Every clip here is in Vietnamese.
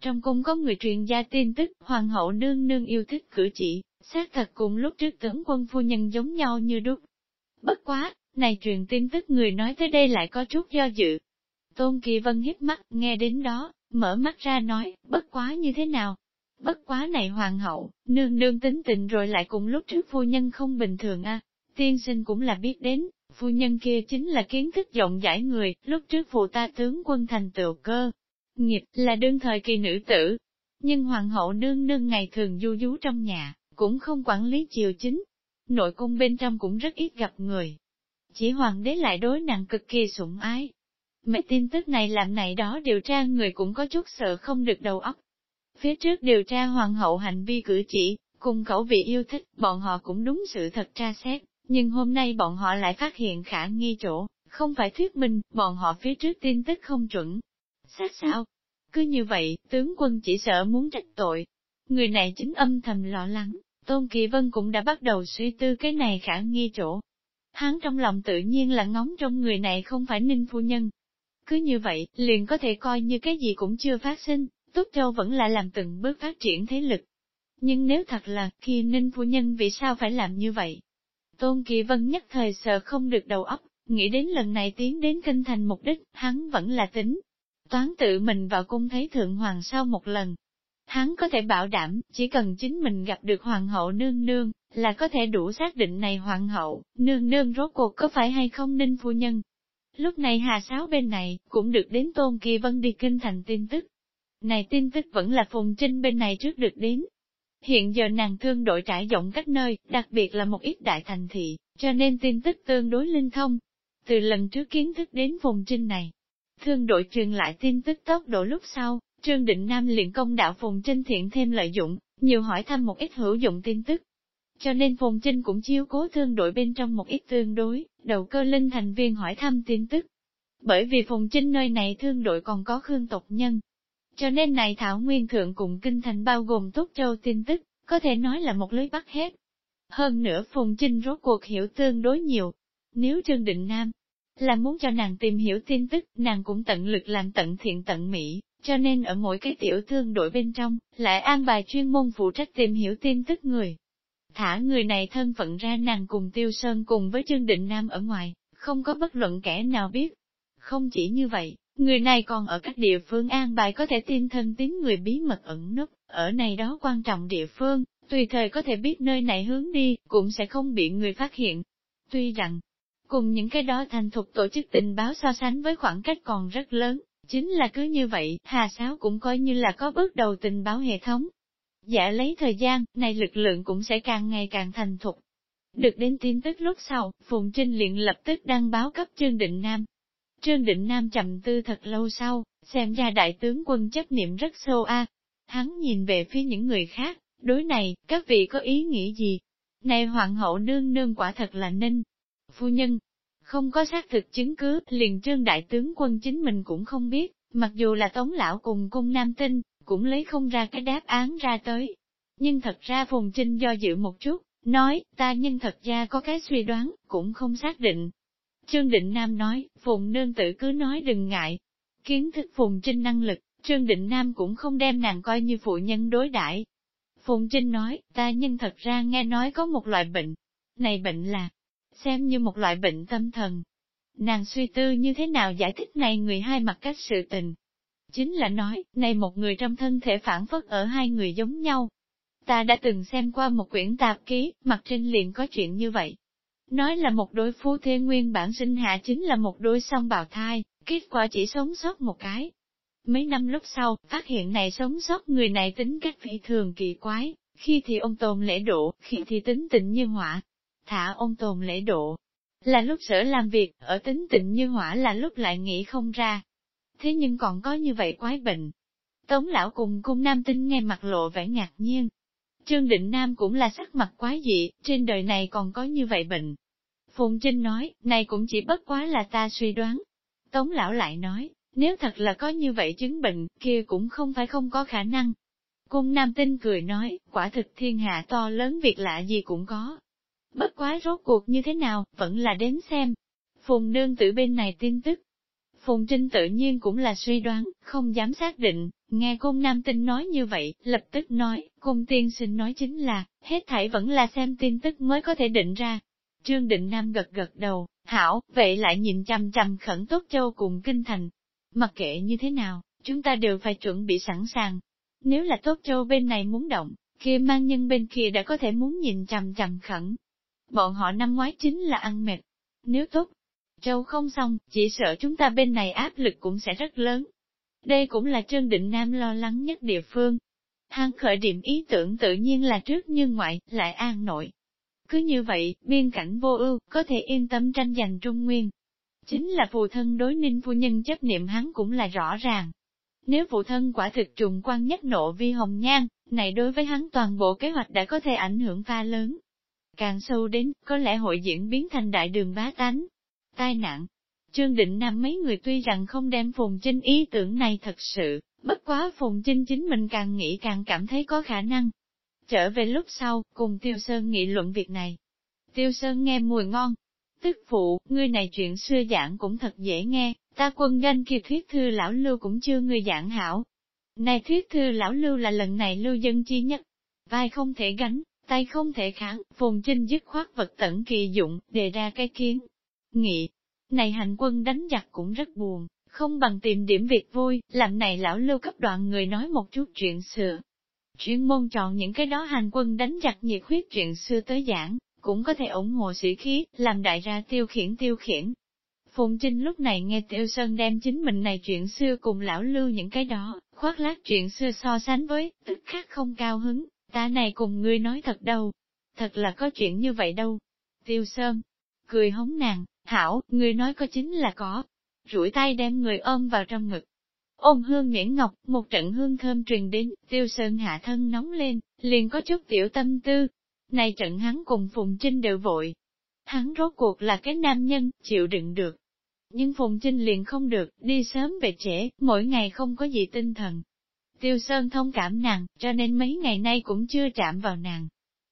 Trong cung có người truyền gia tin tức, hoàng hậu nương nương yêu thích cử chỉ, xác thật cùng lúc trước tướng quân phu nhân giống nhau như đúc. Bất quá, này truyền tin tức người nói tới đây lại có chút do dự. Tôn Kỳ Vân hiếp mắt, nghe đến đó, mở mắt ra nói, bất quá như thế nào? Bất quá này hoàng hậu, nương nương tính tình rồi lại cùng lúc trước phu nhân không bình thường a tiên sinh cũng là biết đến, phu nhân kia chính là kiến thức rộng rãi người, lúc trước phụ ta tướng quân thành tựu cơ. Nghiệp là đương thời kỳ nữ tử, nhưng hoàng hậu nương nương ngày thường du dú trong nhà, cũng không quản lý triều chính. Nội cung bên trong cũng rất ít gặp người. Chỉ hoàng đế lại đối nàng cực kỳ sủng ái. Mấy tin tức này làm này đó điều tra người cũng có chút sợ không được đầu óc. Phía trước điều tra hoàng hậu hành vi cử chỉ, cùng khẩu vị yêu thích, bọn họ cũng đúng sự thật tra xét, nhưng hôm nay bọn họ lại phát hiện khả nghi chỗ, không phải thuyết minh, bọn họ phía trước tin tức không chuẩn. Sát sao? Cứ như vậy, tướng quân chỉ sợ muốn trách tội. Người này chính âm thầm lo lắng, Tôn Kỳ Vân cũng đã bắt đầu suy tư cái này khả nghi chỗ. Hắn trong lòng tự nhiên là ngóng trong người này không phải ninh phu nhân. Cứ như vậy, liền có thể coi như cái gì cũng chưa phát sinh, Túc Châu vẫn là làm từng bước phát triển thế lực. Nhưng nếu thật là, khi ninh phu nhân vì sao phải làm như vậy? Tôn Kỳ Vân nhất thời sợ không được đầu óc, nghĩ đến lần này tiến đến kinh thành mục đích, hắn vẫn là tính. Toán tự mình vào cung thấy Thượng Hoàng sau một lần. Hắn có thể bảo đảm, chỉ cần chính mình gặp được Hoàng hậu nương nương, là có thể đủ xác định này Hoàng hậu, nương nương rốt cuộc có phải hay không ninh phu nhân. Lúc này Hà Sáo bên này, cũng được đến Tôn Kỳ Vân đi kinh thành tin tức. Này tin tức vẫn là Phùng Trinh bên này trước được đến, Hiện giờ nàng thương đội trải rộng các nơi, đặc biệt là một ít đại thành thị, cho nên tin tức tương đối linh thông. Từ lần trước kiến thức đến vùng trinh này, thương đội truyền lại tin tức tốc độ lúc sau, Trương Định Nam liền công đạo Phùng Trinh thiện thêm lợi dụng, nhiều hỏi thăm một ít hữu dụng tin tức. Cho nên Phùng Trinh cũng chiếu cố thương đội bên trong một ít tương đối, đầu cơ linh thành viên hỏi thăm tin tức. Bởi vì Phùng Trinh nơi này thương đội còn có khương tộc nhân, cho nên này Thảo Nguyên Thượng cùng Kinh Thành bao gồm Tốt Châu tin tức, có thể nói là một lưới bắt hết. Hơn nữa Phùng Trinh rốt cuộc hiểu tương đối nhiều. Nếu Trương Định Nam là muốn cho nàng tìm hiểu tin tức, nàng cũng tận lực làm tận thiện tận mỹ, cho nên ở mỗi cái tiểu thương đội bên trong, lại an bài chuyên môn phụ trách tìm hiểu tin tức người. Thả người này thân phận ra nàng cùng Tiêu Sơn cùng với Trương Định Nam ở ngoài, không có bất luận kẻ nào biết. Không chỉ như vậy, Người này còn ở các địa phương an bài có thể tin thân tín người bí mật ẩn nấp, ở này đó quan trọng địa phương, tùy thời có thể biết nơi này hướng đi, cũng sẽ không bị người phát hiện. Tuy rằng, cùng những cái đó thành thục tổ chức tình báo so sánh với khoảng cách còn rất lớn, chính là cứ như vậy, Hà Sáo cũng coi như là có bước đầu tình báo hệ thống. Dạ lấy thời gian, này lực lượng cũng sẽ càng ngày càng thành thục. Được đến tin tức lúc sau, Phùng Trinh liền lập tức đăng báo cấp Trương Định Nam, Trương Định Nam trầm tư thật lâu sau, xem ra đại tướng quân chấp niệm rất sâu a. Hắn nhìn về phía những người khác, đối này, các vị có ý nghĩ gì? Này hoàng hậu nương nương quả thật là ninh. Phu nhân, không có xác thực chứng cứ, liền trương đại tướng quân chính mình cũng không biết, mặc dù là tống lão cùng cung nam tinh, cũng lấy không ra cái đáp án ra tới. Nhưng thật ra Phùng Trinh do dự một chút, nói, ta nhân thật ra có cái suy đoán, cũng không xác định, Trương Định Nam nói, Phùng nương tử cứ nói đừng ngại. Kiến thức Phùng Trinh năng lực, Trương Định Nam cũng không đem nàng coi như phụ nhân đối đãi. Phùng Trinh nói, ta nhân thật ra nghe nói có một loại bệnh. Này bệnh là, xem như một loại bệnh tâm thần. Nàng suy tư như thế nào giải thích này người hai mặt cách sự tình. Chính là nói, này một người trong thân thể phản phất ở hai người giống nhau. Ta đã từng xem qua một quyển tạp ký, mặt trên liền có chuyện như vậy. Nói là một đôi phu thê nguyên bản sinh hạ chính là một đôi song bào thai, kết quả chỉ sống sót một cái. Mấy năm lúc sau, phát hiện này sống sót người này tính cách phi thường kỳ quái, khi thì ông tồn lễ độ, khi thì tính tịnh như hỏa. Thả ôn tồn lễ độ, là lúc sở làm việc, ở tính tịnh như hỏa là lúc lại nghĩ không ra. Thế nhưng còn có như vậy quái bệnh. Tống lão cùng cung nam tinh nghe mặt lộ vẻ ngạc nhiên, Trương Định Nam cũng là sắc mặt quái dị, trên đời này còn có như vậy bệnh. Phùng Trinh nói, này cũng chỉ bất quá là ta suy đoán. Tống lão lại nói, nếu thật là có như vậy chứng bệnh, kia cũng không phải không có khả năng. Cung Nam Tinh cười nói, quả thực thiên hạ to lớn việc lạ gì cũng có. Bất quá rốt cuộc như thế nào, vẫn là đến xem. Phùng nương tử bên này tin tức. Phùng Trinh tự nhiên cũng là suy đoán, không dám xác định, nghe cung nam tinh nói như vậy, lập tức nói, cung tiên sinh nói chính là, hết thảy vẫn là xem tin tức mới có thể định ra. Trương Định Nam gật gật đầu, hảo, vậy lại nhìn chằm chằm khẩn tốt châu cùng kinh thành. Mặc kệ như thế nào, chúng ta đều phải chuẩn bị sẵn sàng. Nếu là tốt châu bên này muốn động, kia mang nhân bên kia đã có thể muốn nhìn chằm chằm khẩn. Bọn họ năm ngoái chính là ăn mệt. Nếu tốt, châu không xong, chỉ sợ chúng ta bên này áp lực cũng sẽ rất lớn. Đây cũng là Trương Định Nam lo lắng nhất địa phương. Hắn khởi điểm ý tưởng tự nhiên là trước như ngoại, lại an nội. Cứ như vậy, biên cảnh vô ưu, có thể yên tâm tranh giành Trung Nguyên. Chính là phụ thân đối ninh phu nhân chấp niệm hắn cũng là rõ ràng. Nếu phụ thân quả thực trùng quan nhất nộ vi hồng nhan, này đối với hắn toàn bộ kế hoạch đã có thể ảnh hưởng pha lớn. Càng sâu đến, có lẽ hội diễn biến thành đại đường bá tánh. Tai nạn. Trương Định Nam mấy người tuy rằng không đem Phùng Trinh ý tưởng này thật sự, bất quá Phùng Trinh chính mình càng nghĩ càng cảm thấy có khả năng. Trở về lúc sau, cùng Tiêu Sơn nghị luận việc này. Tiêu Sơn nghe mùi ngon. Tức phụ, ngươi này chuyện xưa giảng cũng thật dễ nghe, ta quân danh kia thuyết thư lão lưu cũng chưa người giảng hảo, này thuyết thư lão lưu là lần này lưu dân chi nhất. Vai không thể gánh, tay không thể kháng, phùng trinh dứt khoát vật tận kỳ dụng, đề ra cái kiến. Nghị, này hành quân đánh giặc cũng rất buồn, không bằng tìm điểm việc vui, làm này lão lưu cấp đoạn người nói một chút chuyện xưa. Chuyên môn chọn những cái đó hành quân đánh giặc nhiệt huyết chuyện xưa tới giảng, cũng có thể ủng hộ sĩ khí, làm đại ra tiêu khiển tiêu khiển, Phùng Trinh lúc này nghe Tiêu Sơn đem chính mình này chuyện xưa cùng lão lưu những cái đó, khoác lát chuyện xưa so sánh với, tức khác không cao hứng, ta này cùng ngươi nói thật đâu, thật là có chuyện như vậy đâu. Tiêu Sơn, cười hống nàng, hảo, ngươi nói có chính là có, rủi tay đem người ôm vào trong ngực. Ôm hương Nguyễn ngọc, một trận hương thơm truyền đến, Tiêu Sơn hạ thân nóng lên, liền có chút tiểu tâm tư. Này trận hắn cùng Phùng Trinh đều vội, hắn rốt cuộc là cái nam nhân, chịu đựng được, nhưng Phùng Trinh liền không được, đi sớm về trễ, mỗi ngày không có gì tinh thần. Tiêu Sơn thông cảm nàng, cho nên mấy ngày nay cũng chưa chạm vào nàng.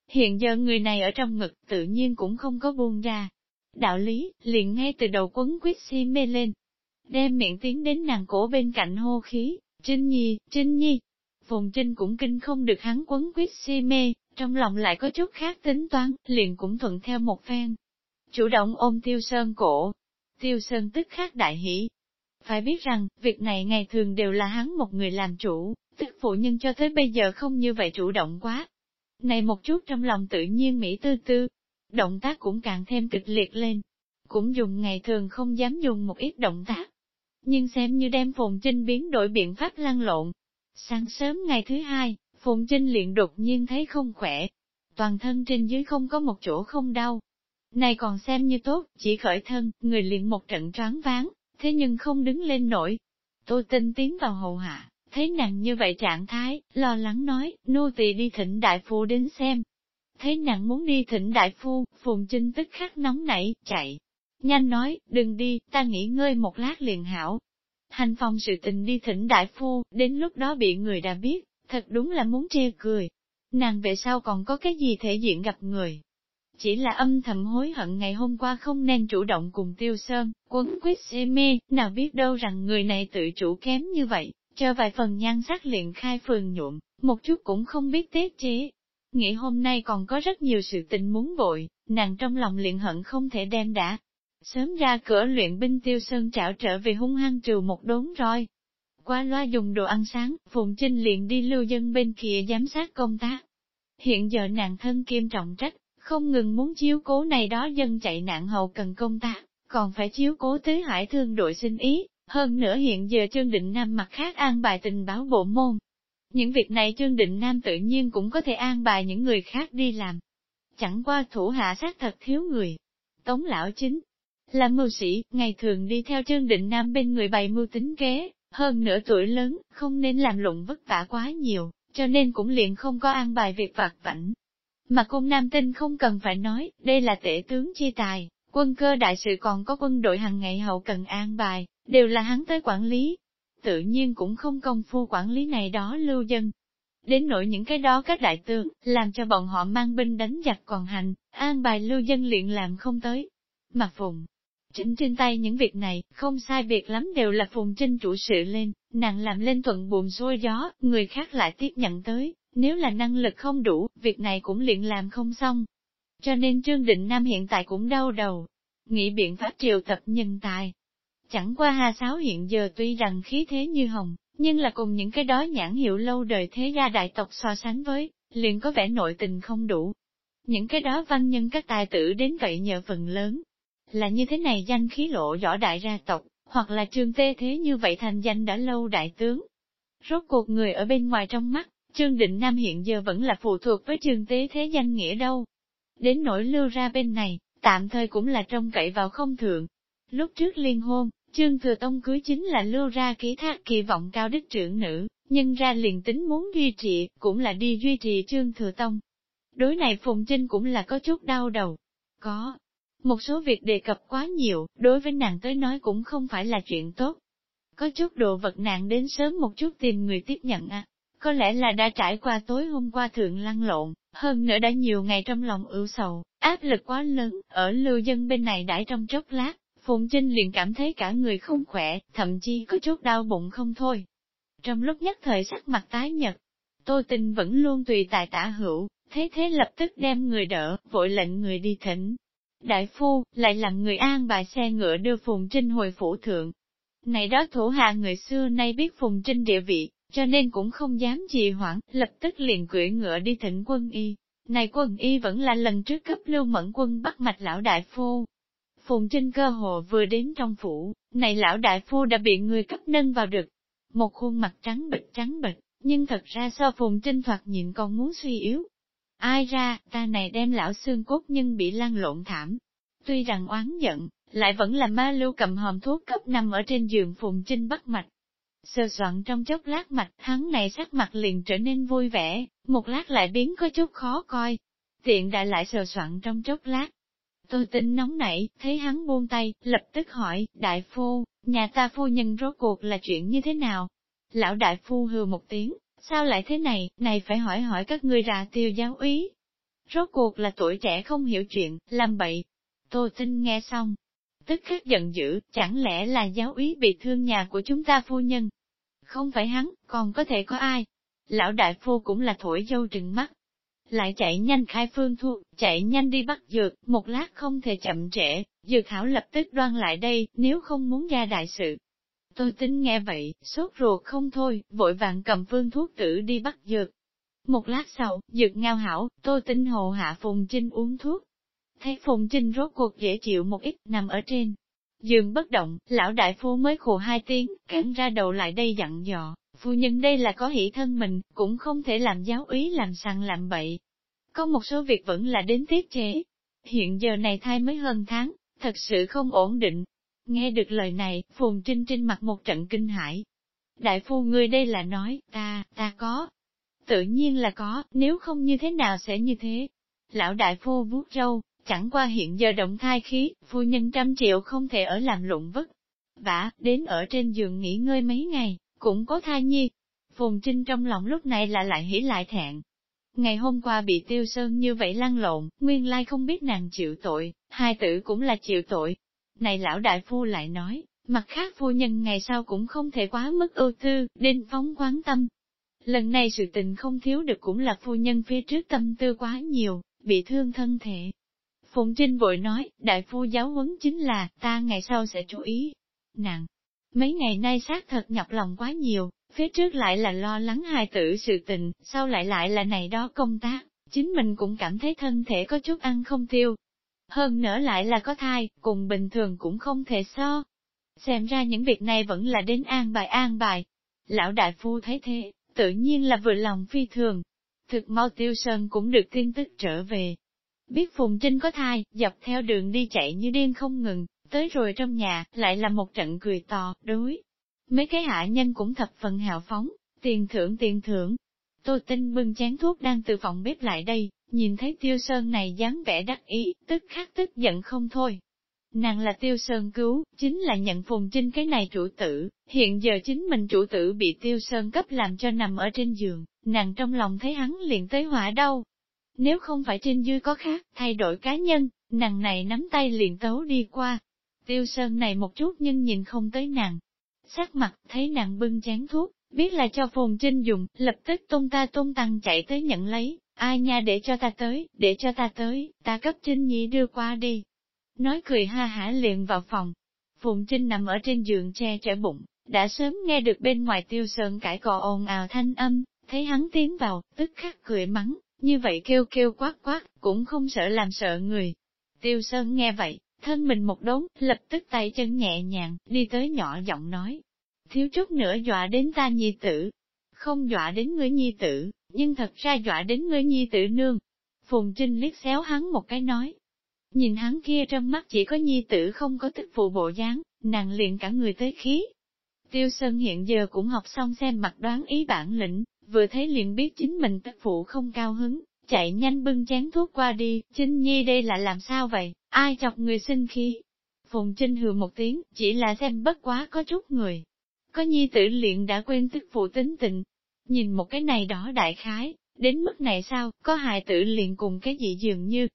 Hiện giờ người này ở trong ngực tự nhiên cũng không có buông ra. Đạo lý, liền ngay từ đầu quấn quyết si mê lên. Đem miệng tiến đến nàng cổ bên cạnh hô khí, Trinh Nhi, Trinh Nhi. Phùng Trinh cũng kinh không được hắn quấn quyết si mê, trong lòng lại có chút khác tính toán, liền cũng thuận theo một phen. Chủ động ôm Tiêu Sơn cổ, Tiêu Sơn tức khắc đại hỷ. Phải biết rằng, việc này ngày thường đều là hắn một người làm chủ, tức phụ nhân cho tới bây giờ không như vậy chủ động quá. Này một chút trong lòng tự nhiên Mỹ tư tư, động tác cũng càng thêm kịch liệt lên. Cũng dùng ngày thường không dám dùng một ít động tác. Nhưng xem như đem Phùng Trinh biến đổi biện pháp lăn lộn. Sáng sớm ngày thứ hai, Phùng Trinh liền đột nhiên thấy không khỏe. Toàn thân trên dưới không có một chỗ không đau, này còn xem như tốt, chỉ khởi thân, người liền một trận choáng váng, thế nhưng không đứng lên nổi. Tôi tin tiến vào hầu hạ, thấy nàng như vậy trạng thái, lo lắng nói, nô tỳ đi thỉnh đại phu đến xem. Thấy nàng muốn đi thỉnh đại phu, phùng trinh tức khắc nóng nảy, chạy. Nhanh nói, đừng đi, ta nghỉ ngơi một lát liền hảo. Hành phòng sự tình đi thỉnh đại phu, đến lúc đó bị người đã biết, thật đúng là muốn chê cười. Nàng về sau còn có cái gì thể diện gặp người, chỉ là âm thầm hối hận ngày hôm qua không nên chủ động cùng Tiêu Sơn, quấn quyết xê mê, nào biết đâu rằng người này tự chủ kém như vậy, cho vài phần nhan sắc liền khai phường nhuộm, một chút cũng không biết tiết chế. Nghĩ hôm nay còn có rất nhiều sự tình muốn vội, nàng trong lòng liền hận không thể đem đã. Sớm ra cửa luyện binh Tiêu Sơn trảo trở về hung hăng trừ một đốn roi. Qua loa dùng đồ ăn sáng, Phùng Trinh liền đi lưu dân bên kia giám sát công tác. Hiện giờ nàng thân kim trọng trách, không ngừng muốn chiếu cố này đó dân chạy nạn hậu cần công tác, còn phải chiếu cố tứ hải thương đội sinh ý, hơn nữa hiện giờ Trương Định Nam mặt khác an bài tình báo bộ môn. Những việc này Trương Định Nam tự nhiên cũng có thể an bài những người khác đi làm. Chẳng qua thủ hạ sát thật thiếu người. Tống lão chính là mưu sĩ, ngày thường đi theo Trương Định Nam bên người bày mưu tính kế, hơn nửa tuổi lớn, không nên làm lụng vất vả quá nhiều, cho nên cũng liền không có an bài việc vặt vảnh, mà cung nam tinh không cần phải nói, đây là tể tướng chi tài, quân cơ đại sự còn có quân đội hàng ngày hậu cần an bài, đều là hắn tới quản lý. Tự nhiên cũng không công phu quản lý này đó lưu dân. Đến nỗi những cái đó các đại tướng, làm cho bọn họ mang binh đánh giặc còn hành, an bài lưu dân luyện làm không tới. Mà phùng, Trinh trên tay những việc này, không sai biệt lắm đều là Phùng Trinh chủ sự lên, nàng làm lên thuận buồm xuôi gió, người khác lại tiếp nhận tới, nếu là năng lực không đủ, việc này cũng liền làm không xong. Cho nên Trương Định Nam hiện tại cũng đau đầu, nghĩ biện pháp triều tập nhân tài. Chẳng qua Hà sáu hiện giờ tuy rằng khí thế như hồng, nhưng là cùng những cái đó nhãn hiệu lâu đời thế gia đại tộc so sánh với, liền có vẻ nội tình không đủ. Những cái đó văn nhân các tài tử đến vậy nhờ phần lớn, là như thế này danh khí lộ rõ đại gia tộc, hoặc là trương tê thế như vậy thành danh đã lâu đại tướng. Rốt cuộc người ở bên ngoài trong mắt, Trương Định Nam hiện giờ vẫn là phụ thuộc với trương tế thế danh nghĩa đâu. Đến nỗi lưu ra bên này, tạm thời cũng là trông cậy vào không thượng. Lúc trước liên hôn, Trương Thừa Tông cưới chính là lưu ra ký thác kỳ vọng cao đích trưởng nữ, nhưng ra liền tính muốn duy trì, cũng là đi duy trì Trương Thừa Tông. Đối này Phùng Trinh cũng là có chút đau đầu. Có, một số việc đề cập quá nhiều, đối với nàng tới nói cũng không phải là chuyện tốt. Có chút đồ vật nàng đến sớm một chút tìm người tiếp nhận à. Có lẽ là đã trải qua tối hôm qua thượng lăn lộn, hơn nữa đã nhiều ngày trong lòng ưu sầu, áp lực quá lớn, ở lưu dân bên này đãi trong chốc lát, Phùng Trinh liền cảm thấy cả người không khỏe, thậm chí có chút đau bụng không thôi. Trong lúc nhất thời sắc mặt tái nhật, Tô Tình vẫn luôn tùy tài tả hữu, thế thế lập tức đem người đỡ, vội lệnh người đi thỉnh. Đại phu, lại làm người an bài xe ngựa đưa Phùng Trinh hồi phủ thượng. Này đó thủ hạ người xưa nay biết Phùng Trinh địa vị, cho nên cũng không dám trì hoãn, lập tức liền cưỡi ngựa đi thỉnh quân y. Này quân y vẫn là lần trước cấp lưu mẫn quân bắt mạch lão đại phu. Phùng Trinh cơ hồ vừa đến trong phủ, này lão đại phu đã bị người cấp nâng vào được. Một khuôn mặt trắng bệch trắng bệch, nhưng thật ra so Phùng Trinh thoạt nhìn còn muốn suy yếu. Ai ra, ta này đem lão xương cốt nhưng bị lăn lộn thảm. Tuy rằng oán giận, lại vẫn là ma lưu cầm hòm thuốc cấp nằm ở trên giường Phùng Trinh bắt mạch. Sơ soạn trong chốc lát mặt hắn này sắc mặt liền trở nên vui vẻ, một lát lại biến có chút khó coi. Tiện đã lại sờ soạn trong chốc lát. Tôi tin nóng nảy, thấy hắn buông tay, lập tức hỏi, đại phu, nhà ta phu nhân rốt cuộc là chuyện như thế nào? Lão đại phu hừ một tiếng, sao lại thế này, này phải hỏi hỏi các ngươi ra tiêu giáo ý. Rốt cuộc là tuổi trẻ không hiểu chuyện, làm bậy. Tô tinh nghe xong, tức khắc giận dữ, chẳng lẽ là giáo úy bị thương nhà của chúng ta phu nhân? Không phải hắn, còn có thể có ai? Lão đại phu cũng là thổi dâu trừng mắt. Lại chạy nhanh khai phương thuốc, chạy nhanh đi bắt dược, một lát không thể chậm trễ, dược hảo lập tức đoan lại đây, nếu không muốn ra đại sự. Tôi tính nghe vậy, sốt ruột không thôi, vội vàng cầm phương thuốc tử đi bắt dược. Một lát sau, dược ngao hảo, tôi tính hồ hạ Phùng Trinh uống thuốc. Thấy Phùng Trinh rốt cuộc dễ chịu một ít, nằm ở trên, Dường bất động, lão đại phu mới khổ hai tiếng, cản ra đầu lại đây dặn dò, phu nhân đây là có hỷ thân mình, cũng không thể làm giáo úy làm sằng làm bậy. Có một số việc vẫn là đến tiết chế. Hiện giờ này thai mới hơn tháng, thật sự không ổn định. Nghe được lời này, Phùng Trinh Trinh mặt một trận kinh hãi. Đại phu ngươi đây là nói, ta, ta có. Tự nhiên là có, nếu không như thế nào sẽ như thế. Lão đại phu vuốt râu, Chẳng qua hiện giờ động thai khí, phu nhân trăm triệu không thể ở làm lụng vất. Vả, đến ở trên giường nghỉ ngơi mấy ngày, cũng có thai nhi. Phùng Trinh trong lòng lúc này là lại hỉ lại thẹn. Ngày hôm qua bị tiêu sơn như vậy lăn lộn, nguyên lai không biết nàng chịu tội, hai tử cũng là chịu tội. Này lão đại phu lại nói, mặt khác phu nhân ngày sau cũng không thể quá mức ưu tư, nên phóng quán tâm. Lần này sự tình không thiếu được cũng là phu nhân phía trước tâm tư quá nhiều, bị thương thân thể, Phùng Trinh vội nói, đại phu giáo huấn chính là, ta ngày sau sẽ chú ý. Nàng, mấy ngày nay xác thật nhọc lòng quá nhiều, phía trước lại là lo lắng hài tử sự tình, sau lại lại là này đó công tác, chính mình cũng cảm thấy thân thể có chút ăn không tiêu. Hơn nữa lại là có thai, cùng bình thường cũng không thể so. Xem ra những việc này vẫn là đến an bài an bài. Lão đại phu thấy thế, tự nhiên là vừa lòng phi thường. Thực mau tiêu sơn cũng được tin tức trở về, Biết Phùng Trinh có thai, dọc theo đường đi chạy như điên không ngừng, tới rồi trong nhà, lại là một trận cười to, đối. Mấy cái hạ nhân cũng thập phần hào phóng, tiền thưởng tiền thưởng. Tô Tinh bưng chén thuốc đang từ phòng bếp lại đây, nhìn thấy Tiêu Sơn này dáng vẻ đắc ý, tức khắc tức giận không thôi. Nàng là Tiêu Sơn cứu, chính là nhận Phùng Trinh cái này chủ tử, hiện giờ chính mình chủ tử bị Tiêu Sơn cấp làm cho nằm ở trên giường, nàng trong lòng thấy hắn liền tới hỏa đau, nếu không phải trên dư có khác, thay đổi cá nhân, nàng này nắm tay liền tấu đi qua. Tiêu Sơn này một chút nhưng nhìn không tới nàng. Sắc mặt, thấy nàng bưng chén thuốc, biết là cho phồn Trinh dùng, lập tức tôn ta tôn tăng chạy tới nhận lấy, ai nha để cho ta tới, để cho ta tới, ta cấp Trinh Nhi đưa qua đi. Nói cười ha hả liền vào phòng. Phùng Trinh nằm ở trên giường che chở bụng, đã sớm nghe được bên ngoài tiêu sơn cãi cò ồn ào thanh âm, thấy hắn tiến vào, tức khắc cười mắng, như vậy kêu kêu quát quát, cũng không sợ làm sợ người. Tiêu sơn nghe vậy, thân mình một đốn, lập tức tay chân nhẹ nhàng, đi tới nhỏ giọng nói. Thiếu chút nữa dọa đến ta nhi tử. Không dọa đến ngươi nhi tử, nhưng thật ra dọa đến ngươi nhi tử nương. Phùng Trinh liếc xéo hắn một cái nói. Nhìn hắn kia trong mắt chỉ có nhi tử không có tức phụ bộ dáng, nàng liền cả người tới khí. Tiêu Sơn hiện giờ cũng học xong xem mặt đoán ý bản lĩnh, vừa thấy liền biết chính mình tức phụ không cao hứng, chạy nhanh bưng chén thuốc qua đi, Trinh Nhi đây là làm sao vậy, ai chọc người sinh khi. Phùng Trinh hừ một tiếng, chỉ là xem bất quá có chút người. Có nhi tử luyện đã quên tức phụ tính tình. Nhìn một cái này đó đại khái, đến mức này sao, có hài tử liền cùng cái gì dường như.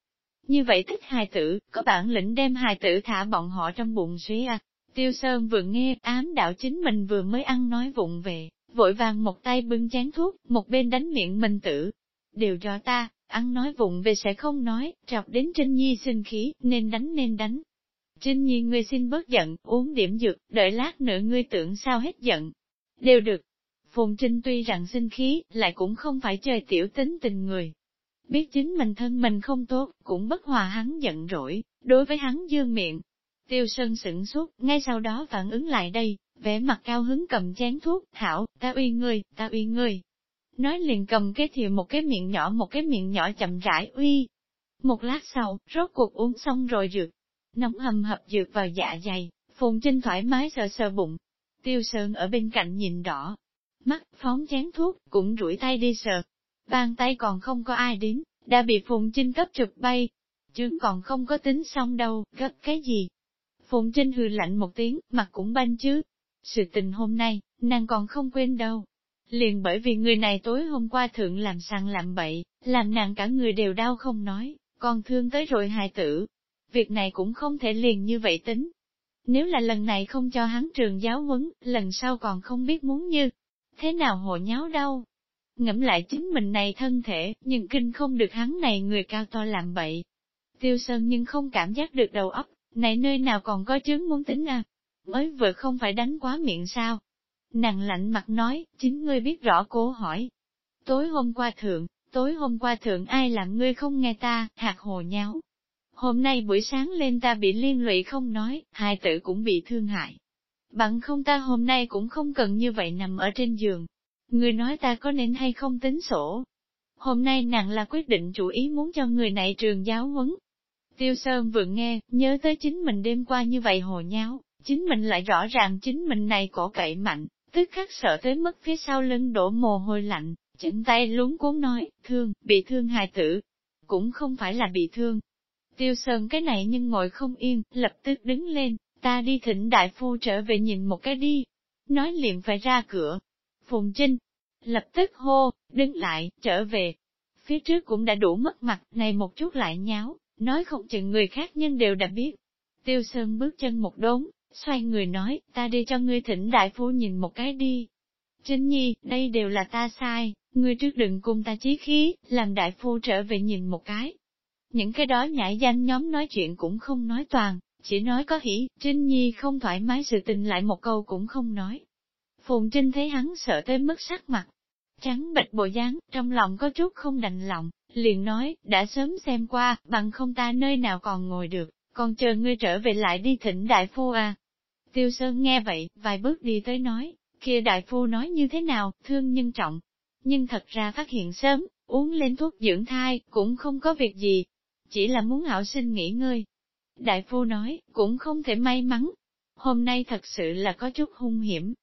Như vậy thích hài tử, có bản lĩnh đem hài tử thả bọn họ trong bụng suy à. Tiêu Sơn vừa nghe, ám đạo chính mình vừa mới ăn nói vụng về, vội vàng một tay bưng chén thuốc, một bên đánh miệng mình tử. Đều cho ta, ăn nói vụng về sẽ không nói, trọc đến Trinh Nhi sinh khí, nên đánh nên đánh. Trinh Nhi ngươi xin bớt giận, uống điểm dược, đợi lát nữa ngươi tưởng sao hết giận. Đều được. Phùng Trinh tuy rằng sinh khí, lại cũng không phải chơi tiểu tính tình người. Biết chính mình thân mình không tốt, cũng bất hòa hắn giận rỗi, đối với hắn dương miệng. Tiêu Sơn sửng sốt, ngay sau đó phản ứng lại đây, vẻ mặt cao hứng cầm chén thuốc, hảo, ta uy ngươi, ta uy ngươi. Nói liền cầm cái thìa một cái miệng nhỏ một cái miệng nhỏ chậm rãi uy. Một lát sau, rốt cuộc uống xong rồi dược. Nóng hầm hập dược vào dạ dày, Phùng Trinh thoải mái sờ sờ bụng. Tiêu Sơn ở bên cạnh nhìn đỏ, Mắt phóng chén thuốc, cũng rủi tay đi sờ. Bàn tay còn không có ai đến, đã bị Phùng Trinh cấp trực bay. Chứ còn không có tính xong đâu, gấp cái gì. Phùng Trinh hừ lạnh một tiếng, mặt cũng banh chứ, sự tình hôm nay, nàng còn không quên đâu. Liền bởi vì người này tối hôm qua thượng làm sang làm bậy, làm nàng cả người đều đau không nói, còn thương tới rồi hài tử. Việc này cũng không thể liền như vậy tính. Nếu là lần này không cho hắn trường giáo huấn, lần sau còn không biết muốn như thế nào hộ nháo đâu. Ngẫm lại chính mình này thân thể, nhưng kinh không được hắn này người cao to làm bậy. Tiêu Sơn nhưng không cảm giác được đầu óc, này nơi nào còn có chứng muốn tính à mới vừa không phải đánh quá miệng sao. Nàng lạnh mặt nói, chính ngươi biết rõ cố hỏi. Tối hôm qua thượng, tối hôm qua thượng ai làm ngươi không nghe ta, hạt hồ nháo. Hôm nay buổi sáng lên ta bị liên lụy không nói, hai tử cũng bị thương hại. Bằng không ta hôm nay cũng không cần như vậy nằm ở trên giường. Ngươi nói ta có nên hay không tính sổ. Hôm nay nàng là quyết định chủ ý muốn cho người này trường giáo huấn. Tiêu Sơn vừa nghe, nhớ tới chính mình đêm qua như vậy hồ nháo, Chính mình lại rõ ràng chính mình này cổ cậy mạnh, tức khắc sợ tới mức phía sau lưng đổ mồ hôi lạnh, chỉnh tay luống cuốn nói, thương, bị thương hài tử. Cũng không phải là bị thương. Tiêu Sơn cái này nhưng ngồi không yên, lập tức đứng lên, ta đi thỉnh đại phu trở về nhìn một cái đi. Nói liền phải ra cửa. Phùng Trinh, lập tức hô, đứng lại, trở về. Phía trước cũng đã đủ mất mặt, này một chút lại nháo, nói không chừng người khác nhưng đều đã biết. Tiêu Sơn bước chân một đốn, xoay người nói, ta đi cho ngươi thỉnh đại phu nhìn một cái đi. Trinh Nhi, đây đều là ta sai, ngươi trước đừng cùng ta chí khí, làm đại phu trở về nhìn một cái. Những cái đó nhãi danh nhóm nói chuyện cũng không nói toàn, chỉ nói có hỉ, Trinh Nhi không thoải mái sự tình lại một câu cũng không nói. Phùng Trinh thấy hắn sợ tới mức sắc mặt, trắng bệch bộ dáng, trong lòng có chút không đành lòng, liền nói, đã sớm xem qua, bằng không ta nơi nào còn ngồi được, còn chờ ngươi trở về lại đi thỉnh đại phu à. Tiêu Sơn nghe vậy, vài bước đi tới nói, kia đại phu nói như thế nào, thương nhân trọng. Nhưng thật ra phát hiện sớm, uống lên thuốc dưỡng thai, cũng không có việc gì. Chỉ là muốn hảo sinh nghỉ ngơi. Đại phu nói, cũng không thể may mắn. Hôm nay thật sự là có chút hung hiểm.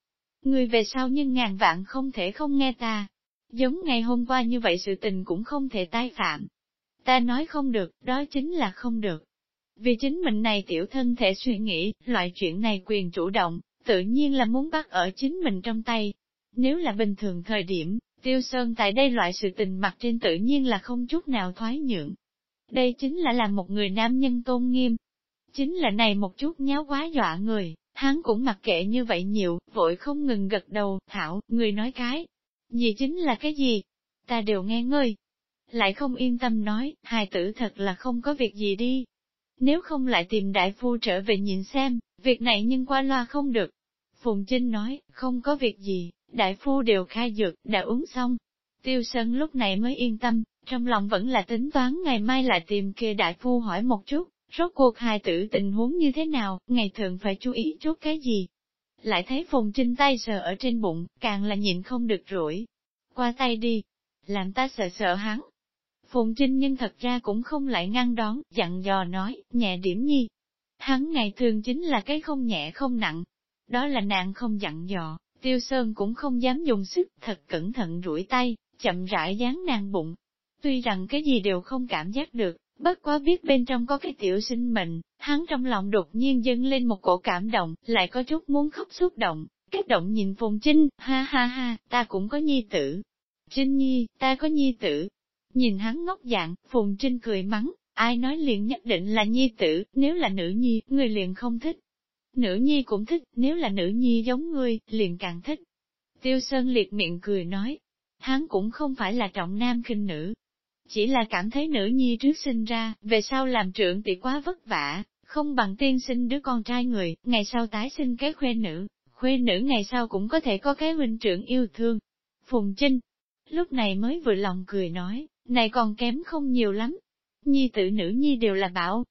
Người về sau nhưng ngàn vạn không thể không nghe ta. Giống ngày hôm qua như vậy sự tình cũng không thể tái phạm. Ta nói không được, đó chính là không được. Vì chính mình này tiểu thân thể suy nghĩ, loại chuyện này quyền chủ động, tự nhiên là muốn bắt ở chính mình trong tay. Nếu là bình thường thời điểm, tiêu sơn tại đây loại sự tình mặt trên tự nhiên là không chút nào thoái nhượng. Đây chính là làm một người nam nhân tôn nghiêm. Chính là này một chút nháo quá dọa người, hắn cũng mặc kệ như vậy nhiều, vội không ngừng gật đầu, thảo, người nói cái. Gì chính là cái gì? Ta đều nghe ngơi Lại không yên tâm nói, hài tử thật là không có việc gì đi. Nếu không lại tìm đại phu trở về nhìn xem, việc này nhưng qua loa không được. Phùng Trinh nói, không có việc gì, đại phu đều khai dược, đã uống xong. Tiêu Sơn lúc này mới yên tâm, trong lòng vẫn là tính toán ngày mai lại tìm kia đại phu hỏi một chút, rốt cuộc hài tử tình huống như thế nào, ngày thường phải chú ý chút cái gì. Lại thấy Phùng Trinh tay sờ ở trên bụng, càng là nhịn không được rủi. Qua tay đi, làm ta sợ sợ hắn. Phùng Trinh nhưng thật ra cũng không lại ngăn đón, dặn dò nói, nhẹ điểm nhi. Hắn ngày thường chính là cái không nhẹ không nặng. Đó là nạn không dặn dò, Tiêu Sơn cũng không dám dùng sức, thật cẩn thận rủi tay, chậm rãi dán nàng bụng. Tuy rằng cái gì đều không cảm giác được, bất quá biết bên trong có cái tiểu sinh mệnh, hắn trong lòng đột nhiên dâng lên một cổ cảm động, lại có chút muốn khóc xúc động, kích động nhìn Phùng Trinh, ha ha ha, ta cũng có nhi tử. Trinh nhi, ta có nhi tử. Nhìn hắn ngốc dạng, Phùng Trinh cười mắng, ai nói liền nhất định là nhi tử, nếu là nữ nhi, người liền không thích. Nữ nhi cũng thích, nếu là nữ nhi giống ngươi, liền càng thích. Tiêu Sơn liệt miệng cười nói, hắn cũng không phải là trọng nam khinh nữ. Chỉ là cảm thấy nữ nhi trước sinh ra, về sau làm trưởng tỷ quá vất vả, không bằng tiên sinh đứa con trai người, ngày sau tái sinh cái khuê nữ, khuê nữ ngày sau cũng có thể có cái huynh trưởng yêu thương. Phùng Trinh, lúc này mới vừa lòng cười nói, này còn kém không nhiều lắm. Nhi tử nữ nhi đều là bảo,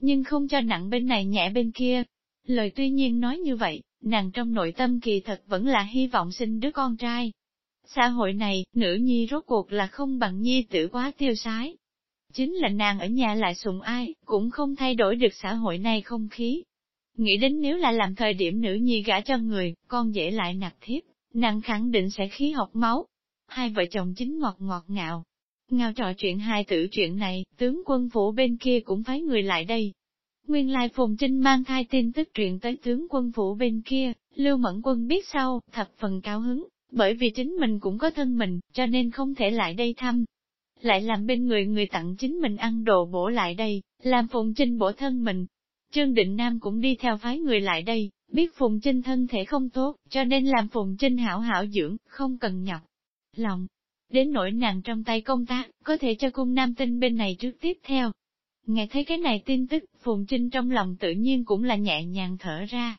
nhưng không cho nặng bên này nhẹ bên kia, Lời tuy nhiên nói như vậy, nàng trong nội tâm kỳ thật vẫn là hy vọng sinh đứa con trai. Xã hội này, nữ nhi rốt cuộc là không bằng nhi tử quá tiêu sái. Chính là nàng ở nhà lại sùng ai, cũng không thay đổi được xã hội này không khí. Nghĩ đến nếu là làm thời điểm nữ nhi gả cho người, con dễ lại nạp thiếp, nàng khẳng định sẽ khí học máu. Hai vợ chồng chính ngọt ngọt ngạo. Ngào trò chuyện hai tử chuyện này, tướng quân phủ bên kia cũng phái người lại đây, Nguyên lai Phùng Trinh mang thai tin tức truyền tới tướng quân phủ bên kia, Lưu Mẫn Quân biết sau, thập phần cao hứng, bởi vì chính mình cũng có thân mình, cho nên không thể lại đây thăm. Lại làm bên người người tặng chính mình ăn đồ bổ lại đây, làm Phùng Trinh bổ thân mình. Trương Định Nam cũng đi theo phái người lại đây, biết Phùng Trinh thân thể không tốt, cho nên làm Phùng Trinh hảo hảo dưỡng, không cần nhọc lòng. Đến nỗi nàng trong tay công tác, có thể cho cung nam tinh bên này trước tiếp theo, Nghe thấy cái này tin tức, Phùng Trinh trong lòng tự nhiên cũng là nhẹ nhàng thở ra.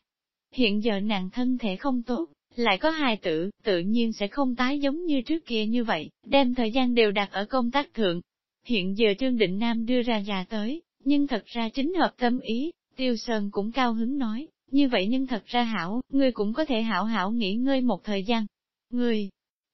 Hiện giờ nàng thân thể không tốt, lại có hài tử, tự nhiên sẽ không tái giống như trước kia như vậy, đem thời gian đều đặt ở công tác thượng. Hiện giờ Trương Định Nam đưa ra già tới, nhưng thật ra chính hợp tâm ý, Tiêu Sơn cũng cao hứng nói, như vậy nhưng thật ra hảo, ngươi cũng có thể hảo hảo nghỉ ngơi một thời gian. Ngươi,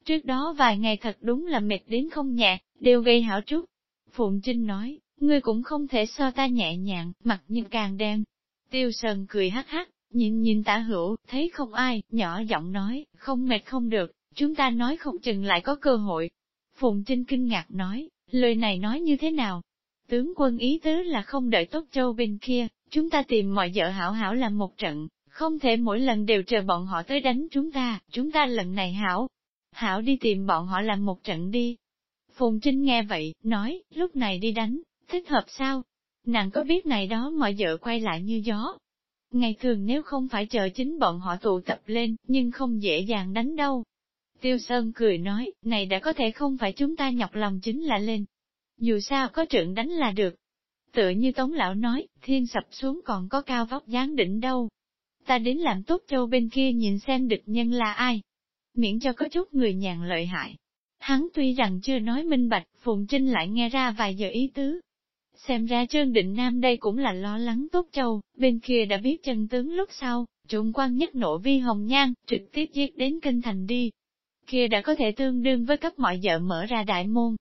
trước đó vài ngày thật đúng là mệt đến không nhẹ, đều gây hảo chút. Phụng Trinh nói, ngươi cũng không thể so ta nhẹ nhàng, mặt như càng đen. Tiêu Sơn cười hắc hắc, nhìn nhìn tả hữu, thấy không ai, nhỏ giọng nói, không mệt không được, chúng ta nói không chừng lại có cơ hội. Phùng Trinh kinh ngạc nói, lời này nói như thế nào? Tướng quân ý tứ là không đợi tốt châu bên kia, chúng ta tìm mọi vợ hảo hảo làm một trận, không thể mỗi lần đều chờ bọn họ tới đánh chúng ta, chúng ta lần này hảo. Hảo đi tìm bọn họ làm một trận đi. Phùng Trinh nghe vậy, nói, lúc này đi đánh, thích hợp sao? Nàng có biết này đó mọi vợ quay lại như gió. Ngày thường nếu không phải chờ chính bọn họ tụ tập lên, nhưng không dễ dàng đánh đâu. Tiêu Sơn cười nói, này đã có thể không phải chúng ta nhọc lòng chính là lên. Dù sao có trận đánh là được. Tựa như Tống Lão nói, thiên sập xuống còn có cao vóc dáng đỉnh đâu. Ta đến làm tốt châu bên kia nhìn xem địch nhân là ai. Miễn cho có chút người nhàn lợi hại. Hắn tuy rằng chưa nói minh bạch, Phùng Trinh lại nghe ra vài giờ ý tứ, Xem ra Trương Định Nam đây cũng là lo lắng tốt châu, bên kia đã biết chân tướng lúc sau, trung quan nhất nộ vi hồng nhan, trực tiếp giết đến kinh thành đi. Kia đã có thể tương đương với cấp mọi vợ mở ra đại môn.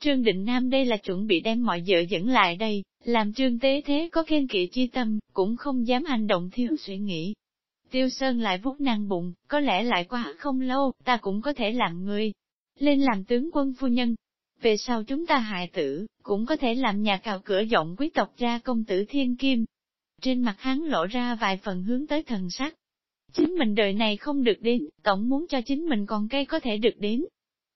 Trương Định Nam đây là chuẩn bị đem mọi vợ dẫn lại đây, làm trương tế thế có khen kỵ chi tâm, cũng không dám hành động thiếu suy nghĩ. Tiêu Sơn lại vút năng bụng, có lẽ lại quá không lâu, ta cũng có thể làm người. Lên làm tướng quân phu nhân, về sau chúng ta hại tử, cũng có thể làm nhà cào cửa giọng quý tộc ra công tử thiên kim. Trên mặt hắn lộ ra vài phần hướng tới thần sắc. Chính mình đời này không được đến, tổng muốn cho chính mình còn cây có thể được đến.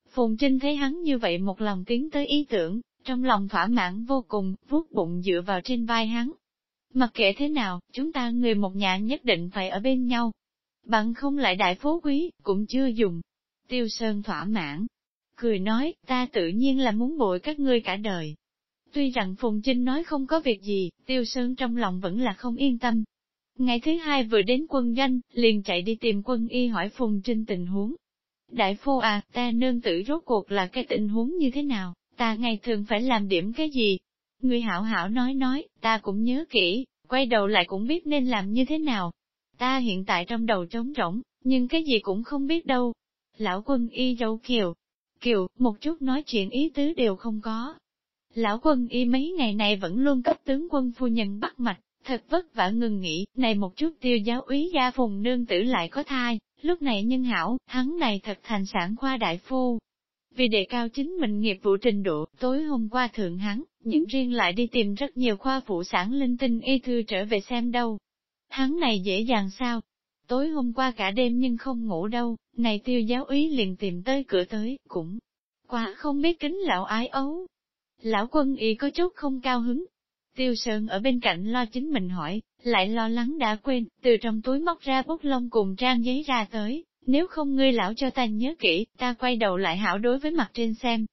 Phùng Trinh thấy hắn như vậy một lòng tiến tới ý tưởng, trong lòng thỏa mãn vô cùng, vuốt bụng dựa vào trên vai hắn. Mặc kệ thế nào, chúng ta người một nhà nhất định phải ở bên nhau. Bằng không lại đại phú quý, cũng chưa dùng. Tiêu Sơn thỏa mãn, cười nói, ta tự nhiên là muốn bội các ngươi cả đời. Tuy rằng Phùng Trinh nói không có việc gì, Tiêu Sơn trong lòng vẫn là không yên tâm. Ngày thứ hai vừa đến quân doanh, liền chạy đi tìm quân y hỏi Phùng Trinh tình huống. Đại phu à, ta nương tử rốt cuộc là cái tình huống như thế nào, ta ngày thường phải làm điểm cái gì? Ngươi hảo hảo nói nói, ta cũng nhớ kỹ, quay đầu lại cũng biết nên làm như thế nào. Ta hiện tại trong đầu trống rỗng, nhưng cái gì cũng không biết đâu. Lão quân y dâu kiều, kiều, một chút nói chuyện ý tứ đều không có. Lão quân y mấy ngày này vẫn luôn cấp tướng quân phu nhân bắt mạch, thật vất vả ngừng nghỉ, này một chút tiêu giáo úy gia phùng nương tử lại có thai, lúc này nhân hảo, hắn này thật thành sản khoa đại phu. Vì đề cao chính mình nghiệp vụ trình độ, tối hôm qua thượng hắn, những riêng lại đi tìm rất nhiều khoa phụ sản linh tinh y thư trở về xem đâu. Hắn này dễ dàng sao? Tối hôm qua cả đêm nhưng không ngủ đâu, này tiêu giáo úy liền tìm tới cửa tới, cũng quả không biết kính lão ái ấu. Lão quân y có chút không cao hứng. Tiêu Sơn ở bên cạnh lo chính mình hỏi, lại lo lắng đã quên, từ trong túi móc ra bút lông cùng trang giấy ra tới, nếu không ngươi lão cho ta nhớ kỹ, ta quay đầu lại hảo đối với mặt trên xem.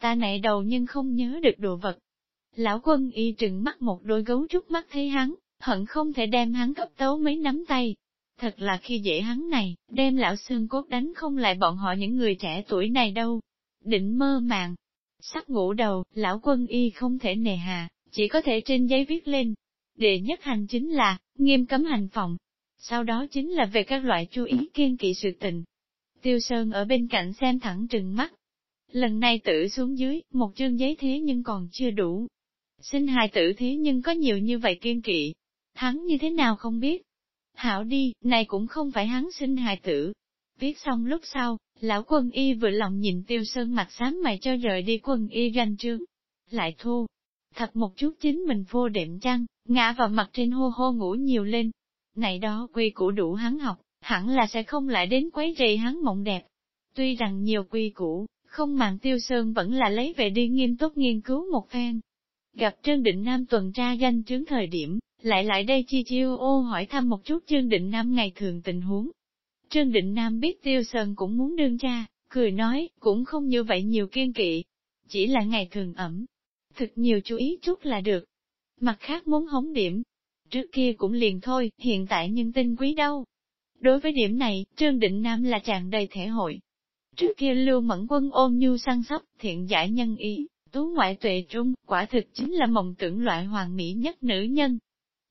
Ta nảy đầu nhưng không nhớ được đồ vật. Lão quân y trừng mắt một đôi gấu trúc mắt thấy hắn, hận không thể đem hắn cấp tấu mấy nắm tay. Thật là khi dễ hắn này, đem lão xương cốt đánh không lại bọn họ những người trẻ tuổi này đâu. Định mơ màng. Sắc ngủ đầu, lão quân y không thể nề hà, chỉ có thể trên giấy viết lên. Đệ nhất hành chính là, nghiêm cấm hành phòng. Sau đó chính là về các loại chú ý kiên kỵ sự tình. Tiêu Sơn ở bên cạnh xem thẳng trừng mắt. Lần này tự xuống dưới, một chương giấy thế nhưng còn chưa đủ. xin hài tử thế nhưng có nhiều như vậy kiên kỵ. Hắn như thế nào không biết. Hảo đi, này cũng không phải hắn sinh hài tử. Viết xong lúc sau, lão quân y vừa lòng nhìn tiêu sơn mặt xám mày cho rời đi quân y doanh trương. Lại thu, thật một chút chính mình vô đệm chăng, ngã vào mặt trên hô hô ngủ nhiều lên. Này đó quy củ đủ hắn học, hẳn là sẽ không lại đến quấy rầy hắn mộng đẹp. Tuy rằng nhiều quy củ, không màng tiêu sơn vẫn là lấy về đi nghiêm túc nghiên cứu một phen. Gặp Trương Định Nam tuần tra danh trướng thời điểm, lại lại đây chi chiêu ô hỏi thăm một chút Trương Định Nam ngày thường tình huống. Trương Định Nam biết Tiêu Sơn cũng muốn đương cha, cười nói, cũng không như vậy nhiều kiên kỵ. Chỉ là ngày thường ẩm, thực nhiều chú ý chút là được. Mặt khác muốn hống điểm, trước kia cũng liền thôi, hiện tại nhân tinh quý đâu. Đối với điểm này, Trương Định Nam là chàng đầy thể hội. Trước kia Lưu Mẫn Quân ôm nhu săn sóc, thiện giải nhân ý, tú ngoại tuệ trung, quả thực chính là mộng tưởng loại hoàng mỹ nhất nữ nhân.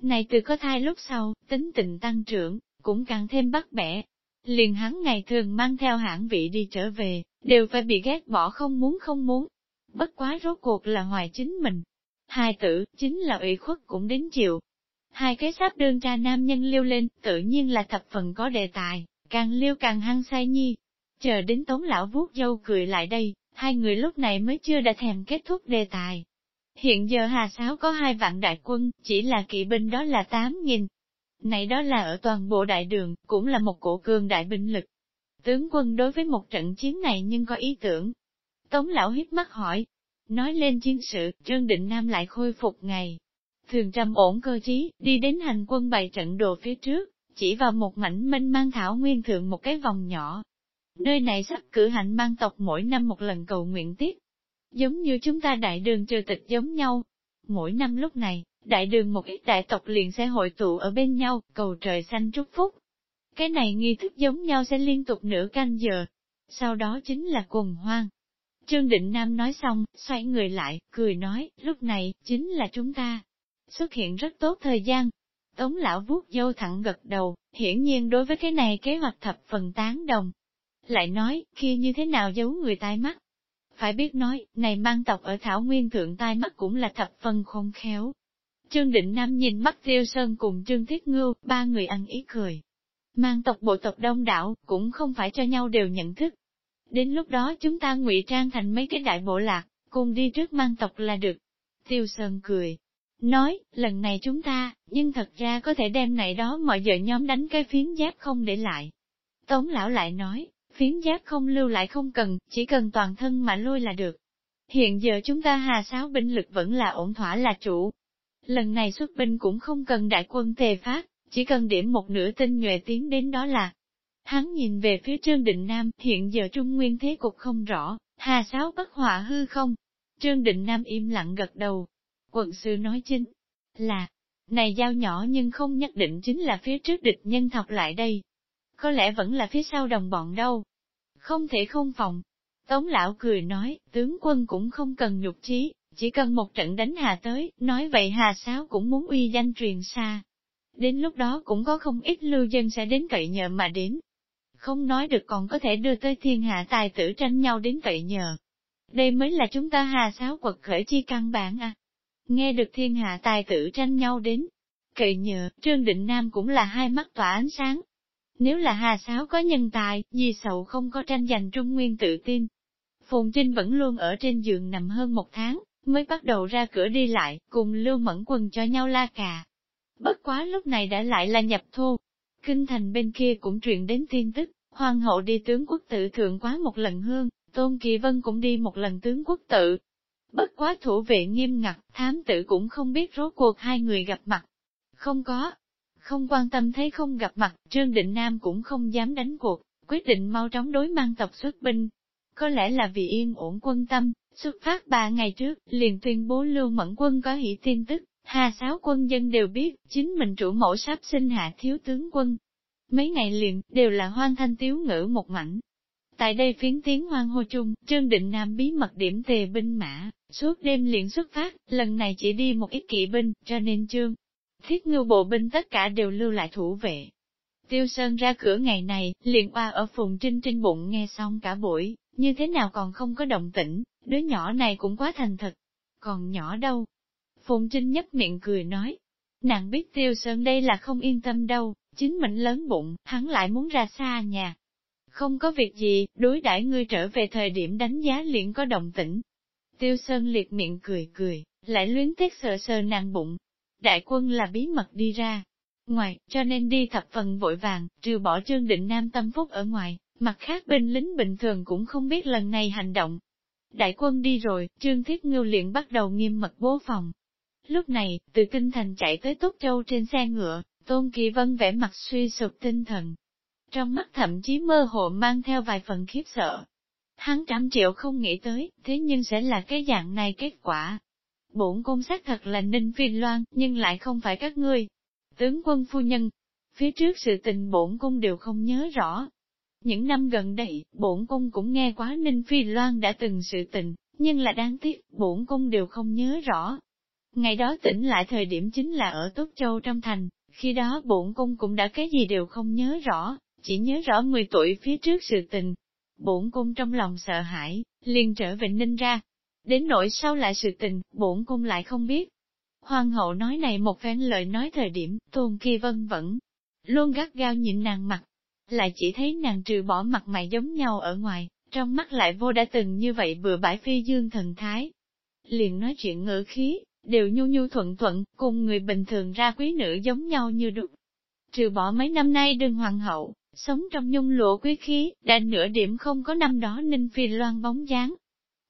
Này từ có thai lúc sau, tính tình tăng trưởng, cũng càng thêm bắt bẻ. Liền hắn ngày thường mang theo hãng vị đi trở về, đều phải bị ghét bỏ không muốn không muốn. Bất quá rốt cuộc là hoài chính mình. Hai tử, chính là ủy khuất cũng đến chịu. Hai cái sắp đơn ra nam nhân liêu lên, tự nhiên là thập phần có đề tài, càng liêu càng hăng say nhi. Chờ đến tống lão vuốt dâu cười lại đây, hai người lúc này mới chưa đã thèm kết thúc đề tài. Hiện giờ Hà Sáo có hai vạn đại quân, chỉ là kỵ binh đó là tám nghìn. Này đó là ở toàn bộ đại đường, cũng là một cổ cường đại binh lực. Tướng quân đối với một trận chiến này nhưng có ý tưởng. Tống lão hiếp mắt hỏi. Nói lên chiến sự, Trương Định Nam lại khôi phục ngày. Thường trầm ổn cơ trí, đi đến hành quân bày trận đồ phía trước, chỉ vào một mảnh minh mang thảo nguyên thượng một cái vòng nhỏ, Nơi này sắp cử hành mang tộc mỗi năm một lần cầu nguyện tiết. Giống như chúng ta đại đường trừ tịch giống nhau. Mỗi năm lúc này, đại đường một ít đại tộc liền sẽ hội tụ ở bên nhau, cầu trời xanh chúc phúc. Cái này nghi thức giống nhau sẽ liên tục nửa canh giờ. Sau đó chính là cùng hoang. Trương Định Nam nói xong, xoay người lại, cười nói, lúc này, chính là chúng ta. Xuất hiện rất tốt thời gian. Tống lão vuốt dâu thẳng gật đầu, hiển nhiên đối với cái này kế hoạch thập phần tán đồng, lại nói, kia như thế nào giấu người tai mắt? Phải biết nói, này mang tộc ở Thảo Nguyên Thượng tai mắt cũng là thập phần khôn khéo. Trương Định Nam nhìn mắt Tiêu Sơn cùng Trương Thiết Ngưu, ba người ăn ý cười. Mang tộc bộ tộc đông đảo, cũng không phải cho nhau đều nhận thức. Đến lúc đó chúng ta ngụy trang thành mấy cái đại bộ lạc, cùng đi trước mang tộc là được. Tiêu Sơn cười. Nói, lần này chúng ta, nhưng thật ra có thể đem này đó mọi vợ nhóm đánh cái phiến giáp không để lại. Tống lão lại nói, phiến giáp không lưu lại không cần, chỉ cần toàn thân mà lui là được. Hiện giờ chúng ta hà sáo binh lực vẫn là ổn thỏa là chủ. lần này xuất binh cũng không cần đại quân tề phát, chỉ cần điểm một nửa tinh nhuệ tiến đến đó là. Hắn nhìn về phía Trương Định Nam, hiện giờ Trung Nguyên thế cục không rõ, hà sáo bất hòa hư không. Trương Định Nam im lặng gật đầu. Quận sư nói chính là, này giao nhỏ nhưng không nhất định chính là phía trước địch nhân thọc lại đây. Có lẽ vẫn là phía sau đồng bọn đâu. Không thể không phòng. Tống lão cười nói, tướng quân cũng không cần nhục trí, chỉ cần một trận đánh hà tới, nói vậy hà sáo cũng muốn uy danh truyền xa. Đến lúc đó cũng có không ít lưu dân sẽ đến cậy nhờ mà đến. Không nói được còn có thể đưa tới thiên hạ tài tử tranh nhau đến cậy nhờ. Đây mới là chúng ta hà sáo quật khởi chi căn bản à. Nghe được thiên hạ tài tử tranh nhau đến. Cậy nhờ, Trương Định Nam cũng là hai mắt tỏa ánh sáng. Nếu là hà sáo có nhân tài, gì sầu không có tranh giành trung nguyên tự tin. Phùng Trinh vẫn luôn ở trên giường nằm hơn một tháng, mới bắt đầu ra cửa đi lại, cùng Lưu Mẫn quần cho nhau la cà. Bất quá lúc này đã lại là nhập thu, Kinh thành bên kia cũng truyền đến tin tức, hoàng hậu đi tướng quốc tự thượng quá một lần hương, Tôn Kỳ Vân cũng đi một lần tướng quốc tự. Bất quá thủ vệ nghiêm ngặt, thám tử cũng không biết rốt cuộc hai người gặp mặt. Không có. Không quan tâm thấy không gặp mặt, Trương Định Nam cũng không dám đánh cuộc, quyết định mau chóng đối mang tộc xuất binh. Có lẽ là vì yên ổn quân tâm, Xuất phát ba ngày trước, liền tuyên bố Lưu Mẫn Quân có hỷ tin tức, Hà Sáu quân dân đều biết, chính mình chủ mẫu sắp sinh hạ thiếu tướng quân. Mấy ngày liền, đều là hoan thanh tiếu ngữ một mảnh. Tại đây phiến tiếng hoang hô chung, Trương Định Nam bí mật điểm tề binh mã, suốt đêm liền xuất phát, lần này chỉ đi một ít kỵ binh, cho nên Trương. Thiết ngưu bộ binh tất cả đều lưu lại thủ vệ. Tiêu Sơn ra cửa ngày này, liền qua ở phùng trinh trên bụng nghe xong cả buổi, như thế nào còn không có động tĩnh, đứa nhỏ này cũng quá thành thật. Còn nhỏ đâu? Phùng Trinh nhấp miệng cười nói. Nàng biết Tiêu Sơn đây là không yên tâm đâu, chính mình lớn bụng, hắn lại muốn ra xa nhà. Không có việc gì, đối đãi ngươi trở về thời điểm đánh giá liền có động tĩnh. Tiêu Sơn liệt miệng cười cười, lại luyến tiếc sờ sờ nàng bụng. Đại quân là bí mật đi ra. Ngoài, cho nên đi thập phần vội vàng, trừ bỏ trương định nam tâm phúc ở ngoài, mặt khác binh lính bình thường cũng không biết lần này hành động, Đại quân đi rồi, Trương Thiết Ngưu liền bắt đầu nghiêm mật bố phòng. Lúc này, từ kinh thành chạy tới Túc Châu trên xe ngựa, Tôn Kỳ Vân vẻ mặt suy sụp tinh thần. Trong mắt thậm chí mơ hồ mang theo vài phần khiếp sợ. Hắn trăm triệu không nghĩ tới, thế nhưng sẽ là cái dạng này kết quả. Bổn cung xác thật là Ninh Phi Loan, nhưng lại không phải các ngươi. Tướng quân phu nhân, phía trước sự tình bổn cung đều không nhớ rõ, những năm gần đây, bổn cung cũng nghe quá Ninh Phi Loan đã từng sự tình, nhưng là đáng tiếc, bổn cung đều không nhớ rõ. Ngày đó tỉnh lại thời điểm chính là ở Tốt Châu trong thành, khi đó bổn cung cũng đã cái gì đều không nhớ rõ, chỉ nhớ rõ 10 tuổi phía trước sự tình. Bổn cung trong lòng sợ hãi, liền trở về Ninh ra. Đến nỗi sau lại sự tình, bổn cung lại không biết. Hoàng hậu nói này một phen lời nói thời điểm, Tôn Kỳ Vân vẫn luôn gắt gao nhịn nàng mặt, lại chỉ thấy nàng trừ bỏ mặt mày giống nhau ở ngoài, trong mắt lại vô đã từng như vậy bừa bãi phi dương thần thái. Liền nói chuyện ngữ khí, đều nhu nhu thuận thuận, cùng người bình thường ra quý nữ giống nhau như đục. Trừ bỏ mấy năm nay đương hoàng hậu, sống trong nhung lụa quý khí, đã nửa điểm không có năm đó ninh phi loan bóng dáng.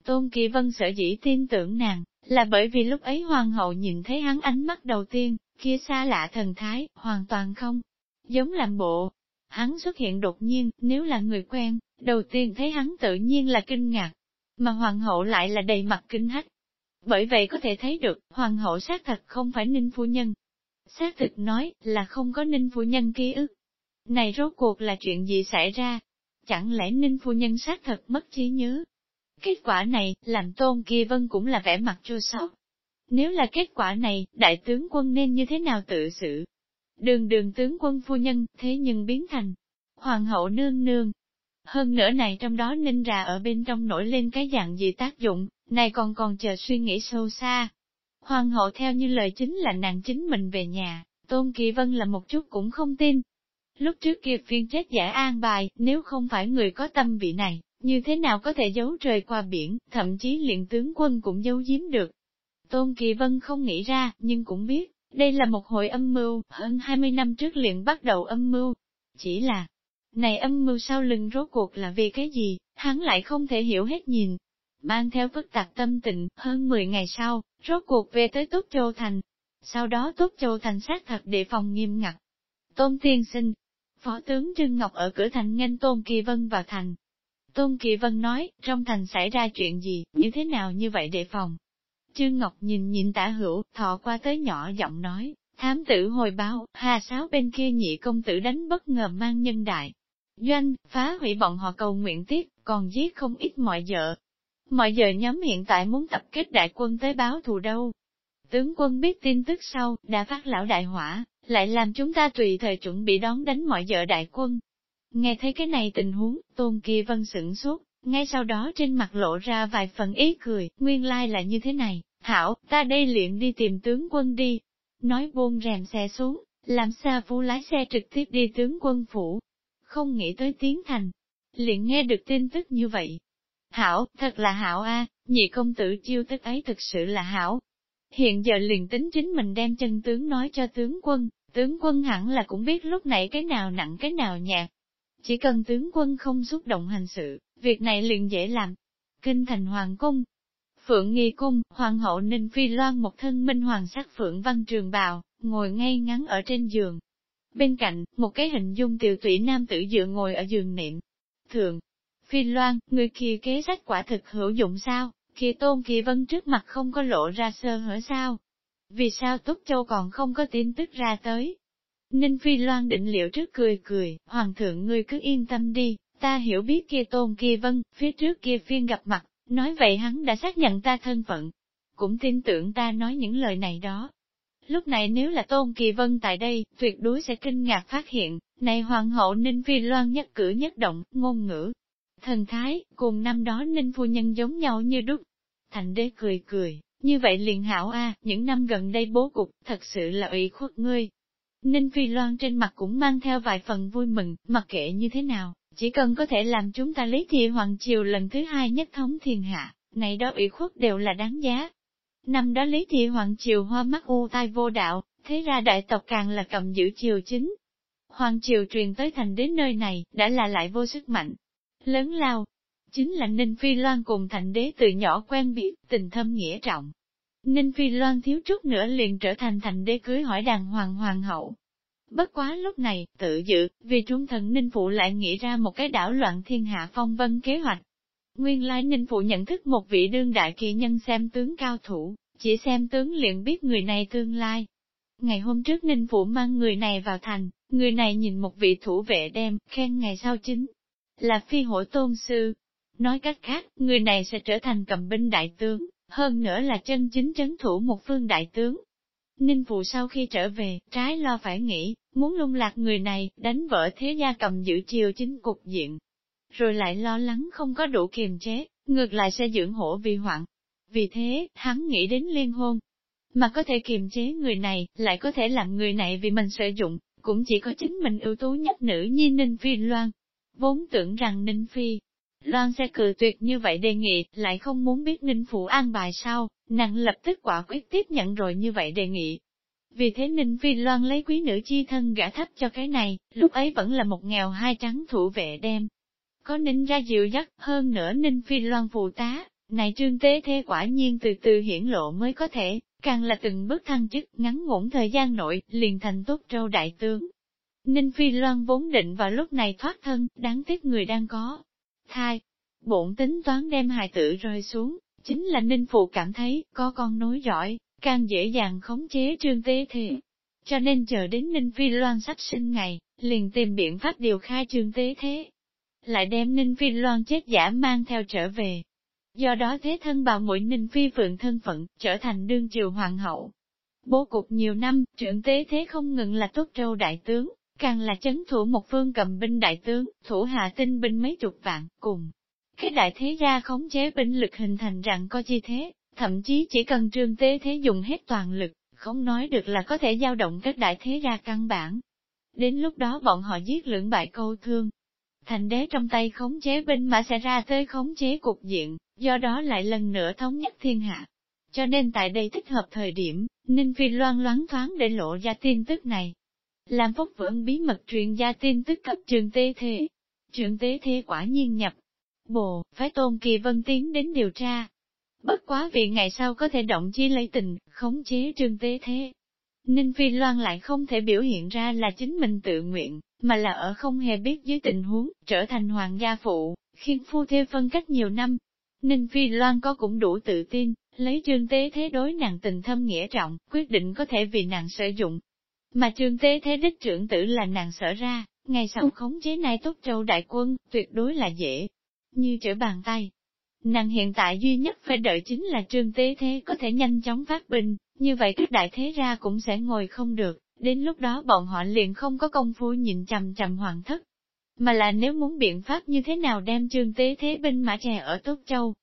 Tôn Kỳ Vân sợ dĩ tin tưởng nàng, là bởi vì lúc ấy hoàng hậu nhìn thấy hắn ánh mắt đầu tiên, kia xa lạ thần thái, hoàn toàn không giống làm bộ, Hắn xuất hiện đột nhiên, nếu là người quen, đầu tiên thấy hắn tự nhiên là kinh ngạc, mà hoàng hậu lại là đầy mặt kinh hách. Bởi vậy có thể thấy được, hoàng hậu xác thật không phải ninh phu nhân. Xác thực nói là không có ninh phu nhân ký ức. Này rốt cuộc là chuyện gì xảy ra? Chẳng lẽ ninh phu nhân xác thật mất trí nhớ? Kết quả này, làm tôn kia vân cũng là vẻ mặt chua sót. Nếu là kết quả này, đại tướng quân nên như thế nào tự xử? Đường đường tướng quân phu nhân, thế nhưng biến thành hoàng hậu nương nương. Hơn nữa này trong đó ninh ra ở bên trong nổi lên cái dạng gì tác dụng, này còn còn chờ suy nghĩ sâu xa. Hoàng hậu theo như lời chính là nàng chính mình về nhà, Tôn Kỳ Vân là một chút cũng không tin. Lúc trước kia phiên chết giả an bài, nếu không phải người có tâm vị này, như thế nào có thể giấu trời qua biển, thậm chí liền tướng quân cũng giấu giếm được. Tôn Kỳ Vân không nghĩ ra, nhưng cũng biết, đây là một hội âm mưu, hơn 20 năm trước liền bắt đầu âm mưu. Chỉ là, này âm mưu sau lưng rốt cuộc là vì cái gì, hắn lại không thể hiểu hết nhìn. Mang theo phức tạp tâm tình, hơn 10 ngày sau, rốt cuộc về tới Túc Châu Thành. Sau đó Tốt Châu thành sát thật đề phòng nghiêm ngặt. Tôn Tiên Sinh, Phó tướng Trương Ngọc ở cửa thành nghênh Tôn Kỳ Vân vào thành. Tôn Kỳ Vân nói, trong thành xảy ra chuyện gì, như thế nào như vậy đề phòng. Trương Ngọc nhìn nhìn tả hữu, thọ qua tới nhỏ giọng nói, thám tử hồi báo, hà sáo bên kia nhị công tử đánh bất ngờ mang nhân đại. Doanh, phá hủy bọn họ cầu nguyện tiết, còn giết không ít mọi vợ. Mọi giờ nhóm hiện tại muốn tập kết đại quân tới báo thù đâu. Tướng quân biết tin tức sau, đã phát lão đại hỏa, lại làm chúng ta tùy thời chuẩn bị đón đánh mọi vợ đại quân. Nghe thấy cái này tình huống, Tôn kia Vân sửng sốt, ngay sau đó trên mặt lộ ra vài phần ý cười, nguyên lai là như thế này, hảo, ta đây luyện đi tìm tướng quân đi. Nói buông rèm xe xuống, làm xa phu lái xe trực tiếp đi tướng quân phủ. Không nghĩ tới tiến thành, liền nghe được tin tức như vậy. Hảo, thật là hảo a, nhị công tử chiêu tức ấy thực sự là hảo. Hiện giờ liền tính chính mình đem chân tướng nói cho tướng quân, tướng quân hẳn là cũng biết lúc nãy cái nào nặng cái nào nhạt. Chỉ cần tướng quân không xúc động hành sự, việc này liền dễ làm. Kinh thành hoàng cung, Phượng nghi cung, hoàng hậu Ninh Phi Loan một thân minh hoàng sắc phượng văn trường bào, ngồi ngay ngắn ở trên giường. Bên cạnh, một cái hình dung tiểu tụy nam tử dựa ngồi ở giường niệm. Thượng, Phi Loan, người kia kế sách quả thực hữu dụng sao, kia tôn kỳ vân trước mặt không có lộ ra sơ hở sao? Vì sao Túc Châu còn không có tin tức ra tới? Ninh Phi Loan định liệu trước cười cười, Hoàng thượng ngươi cứ yên tâm đi, ta hiểu biết kia tôn kia vân, phía trước kia phiên gặp mặt, nói vậy hắn đã xác nhận ta thân phận. Cũng tin tưởng ta nói những lời này đó. Lúc này nếu là Tôn Kỳ Vân tại đây, tuyệt đối sẽ kinh ngạc phát hiện, này Hoàng hậu Ninh Phi Loan nhất cử nhất động, ngôn ngữ, thần thái, cùng năm đó Ninh Phu Nhân giống nhau như đúc. Thành đế cười cười, như vậy liền hảo a, những năm gần đây bố cục, thật sự là ủy khuất ngươi. Ninh Phi Loan trên mặt cũng mang theo vài phần vui mừng, mặc kệ như thế nào, chỉ cần có thể làm chúng ta lấy thị hoàng triều lần thứ hai nhất thống thiên hạ, này đó ủy khuất đều là đáng giá. Năm đó lý thị hoàng triều hoa mắt u tai vô đạo, thế ra đại tộc càng là cầm giữ triều chính. Hoàng triều truyền tới thành đến nơi này, đã là lại vô sức mạnh. Lớn lao, chính là Ninh Phi Loan cùng thành đế từ nhỏ quen biết, tình thâm nghĩa trọng. Ninh Phi Loan thiếu chút nữa liền trở thành thành đế cưới hỏi đàng hoàng hoàng hậu. Bất quá lúc này, tự dự, vì trung thần Ninh Phụ lại nghĩ ra một cái đảo loạn thiên hạ phong vân kế hoạch. Nguyên lai Ninh Phụ nhận thức một vị đương đại kỳ nhân xem tướng cao thủ, chỉ xem tướng liền biết người này tương lai. Ngày hôm trước Ninh Phụ mang người này vào thành, người này nhìn một vị thủ vệ đem, khen ngày sau chính là phi hổ tôn sư. Nói cách khác, người này sẽ trở thành cầm binh đại tướng, hơn nữa là chân chính trấn thủ một phương đại tướng. Ninh Phụ sau khi trở về, trái lo phải nghĩ, muốn lung lạc người này, đánh vỡ thế gia cầm giữ chiều chính cục diện. Rồi lại lo lắng không có đủ kiềm chế, ngược lại sẽ dưỡng hổ vì hoạn. Vì thế, hắn nghĩ đến liên hôn. Mà có thể kiềm chế người này, lại có thể làm người này vì mình sử dụng, cũng chỉ có chính mình ưu tú nhất nữ nhi Ninh Phi Loan. Vốn tưởng rằng Ninh Phi Loan xe cự tuyệt như vậy đề nghị, lại không muốn biết Ninh Phụ an bài sao, nàng lập tức quả quyết tiếp nhận rồi như vậy đề nghị. Vì thế Ninh Phi Loan lấy quý nữ chi thân gã thấp cho cái này, lúc ấy vẫn là một nghèo hai trắng thủ vệ đem. Có Ninh ra dịu dắt, hơn nữa Ninh Phi Loan phụ tá, này trương tế thế quả nhiên từ từ hiển lộ mới có thể, càng là từng bước thăng chức, ngắn ngủn thời gian nội, liền thành tốt trâu đại tướng. Ninh Phi Loan vốn định vào lúc này thoát thân, đáng tiếc người đang có, thai. Bổn tính toán đem hài tử rơi xuống, chính là Ninh Phụ cảm thấy, có con nối giỏi, càng dễ dàng khống chế trương tế thế. Cho nên chờ đến Ninh Phi Loan sắp sinh ngày, liền tìm biện pháp điều khai trương tế thế. Lại đem Ninh Phi Loan chết giả mang theo trở về. Do đó thế thân bà mũi Ninh Phi Phượng thân phận, trở thành đương triều hoàng hậu. Bố cục nhiều năm, trưởng tế thế không ngừng là tốt trâu đại tướng, càng là chấn thủ một phương cầm binh đại tướng, thủ hạ tinh binh mấy chục vạn, cùng. Cái đại thế gia khống chế binh lực hình thành rằng có chi thế, thậm chí chỉ cần trương tế thế dùng hết toàn lực, không nói được là có thể giao động các đại thế gia căn bản. Đến lúc đó bọn họ giết lưỡng bại câu thương. Thành đế trong tay khống chế binh mà sẽ ra tới khống chế cục diện, do đó lại lần nữa thống nhất thiên hạ. Cho nên tại đây thích hợp thời điểm, Ninh Phi loan loáng thoáng để lộ ra tin tức này, làm phúc vẫn bí mật truyền gia tin tức cấp trường tế thế. Trường tế thế quả nhiên nhập. Bồ, phải tôn kỳ vân tiến đến điều tra. Bất quá vì ngày sau có thể động chi lấy tình, khống chế trường tế thế. Ninh Phi Loan lại không thể biểu hiện ra là chính mình tự nguyện, mà là ở không hề biết dưới tình huống, trở thành hoàng gia phụ, khiến phu thê phân cách nhiều năm. Ninh Phi Loan có cũng đủ tự tin, lấy trương tế thế đối nàng tình thâm nghĩa trọng, quyết định có thể vì nàng sử dụng. Mà trương tế thế đích trưởng tử là nàng sở ra, ngày sau khống chế này tốt châu đại quân, tuyệt đối là dễ, như trở bàn tay. Nàng hiện tại duy nhất phải đợi chính là trương tế thế có thể nhanh chóng phát binh, như vậy các đại thế ra cũng sẽ ngồi không được, đến lúc đó bọn họ liền không có công phu nhìn chằm chằm hoàng thất. Mà là nếu muốn biện pháp như thế nào đem trương tế thế binh mã chè ở Tốt Châu.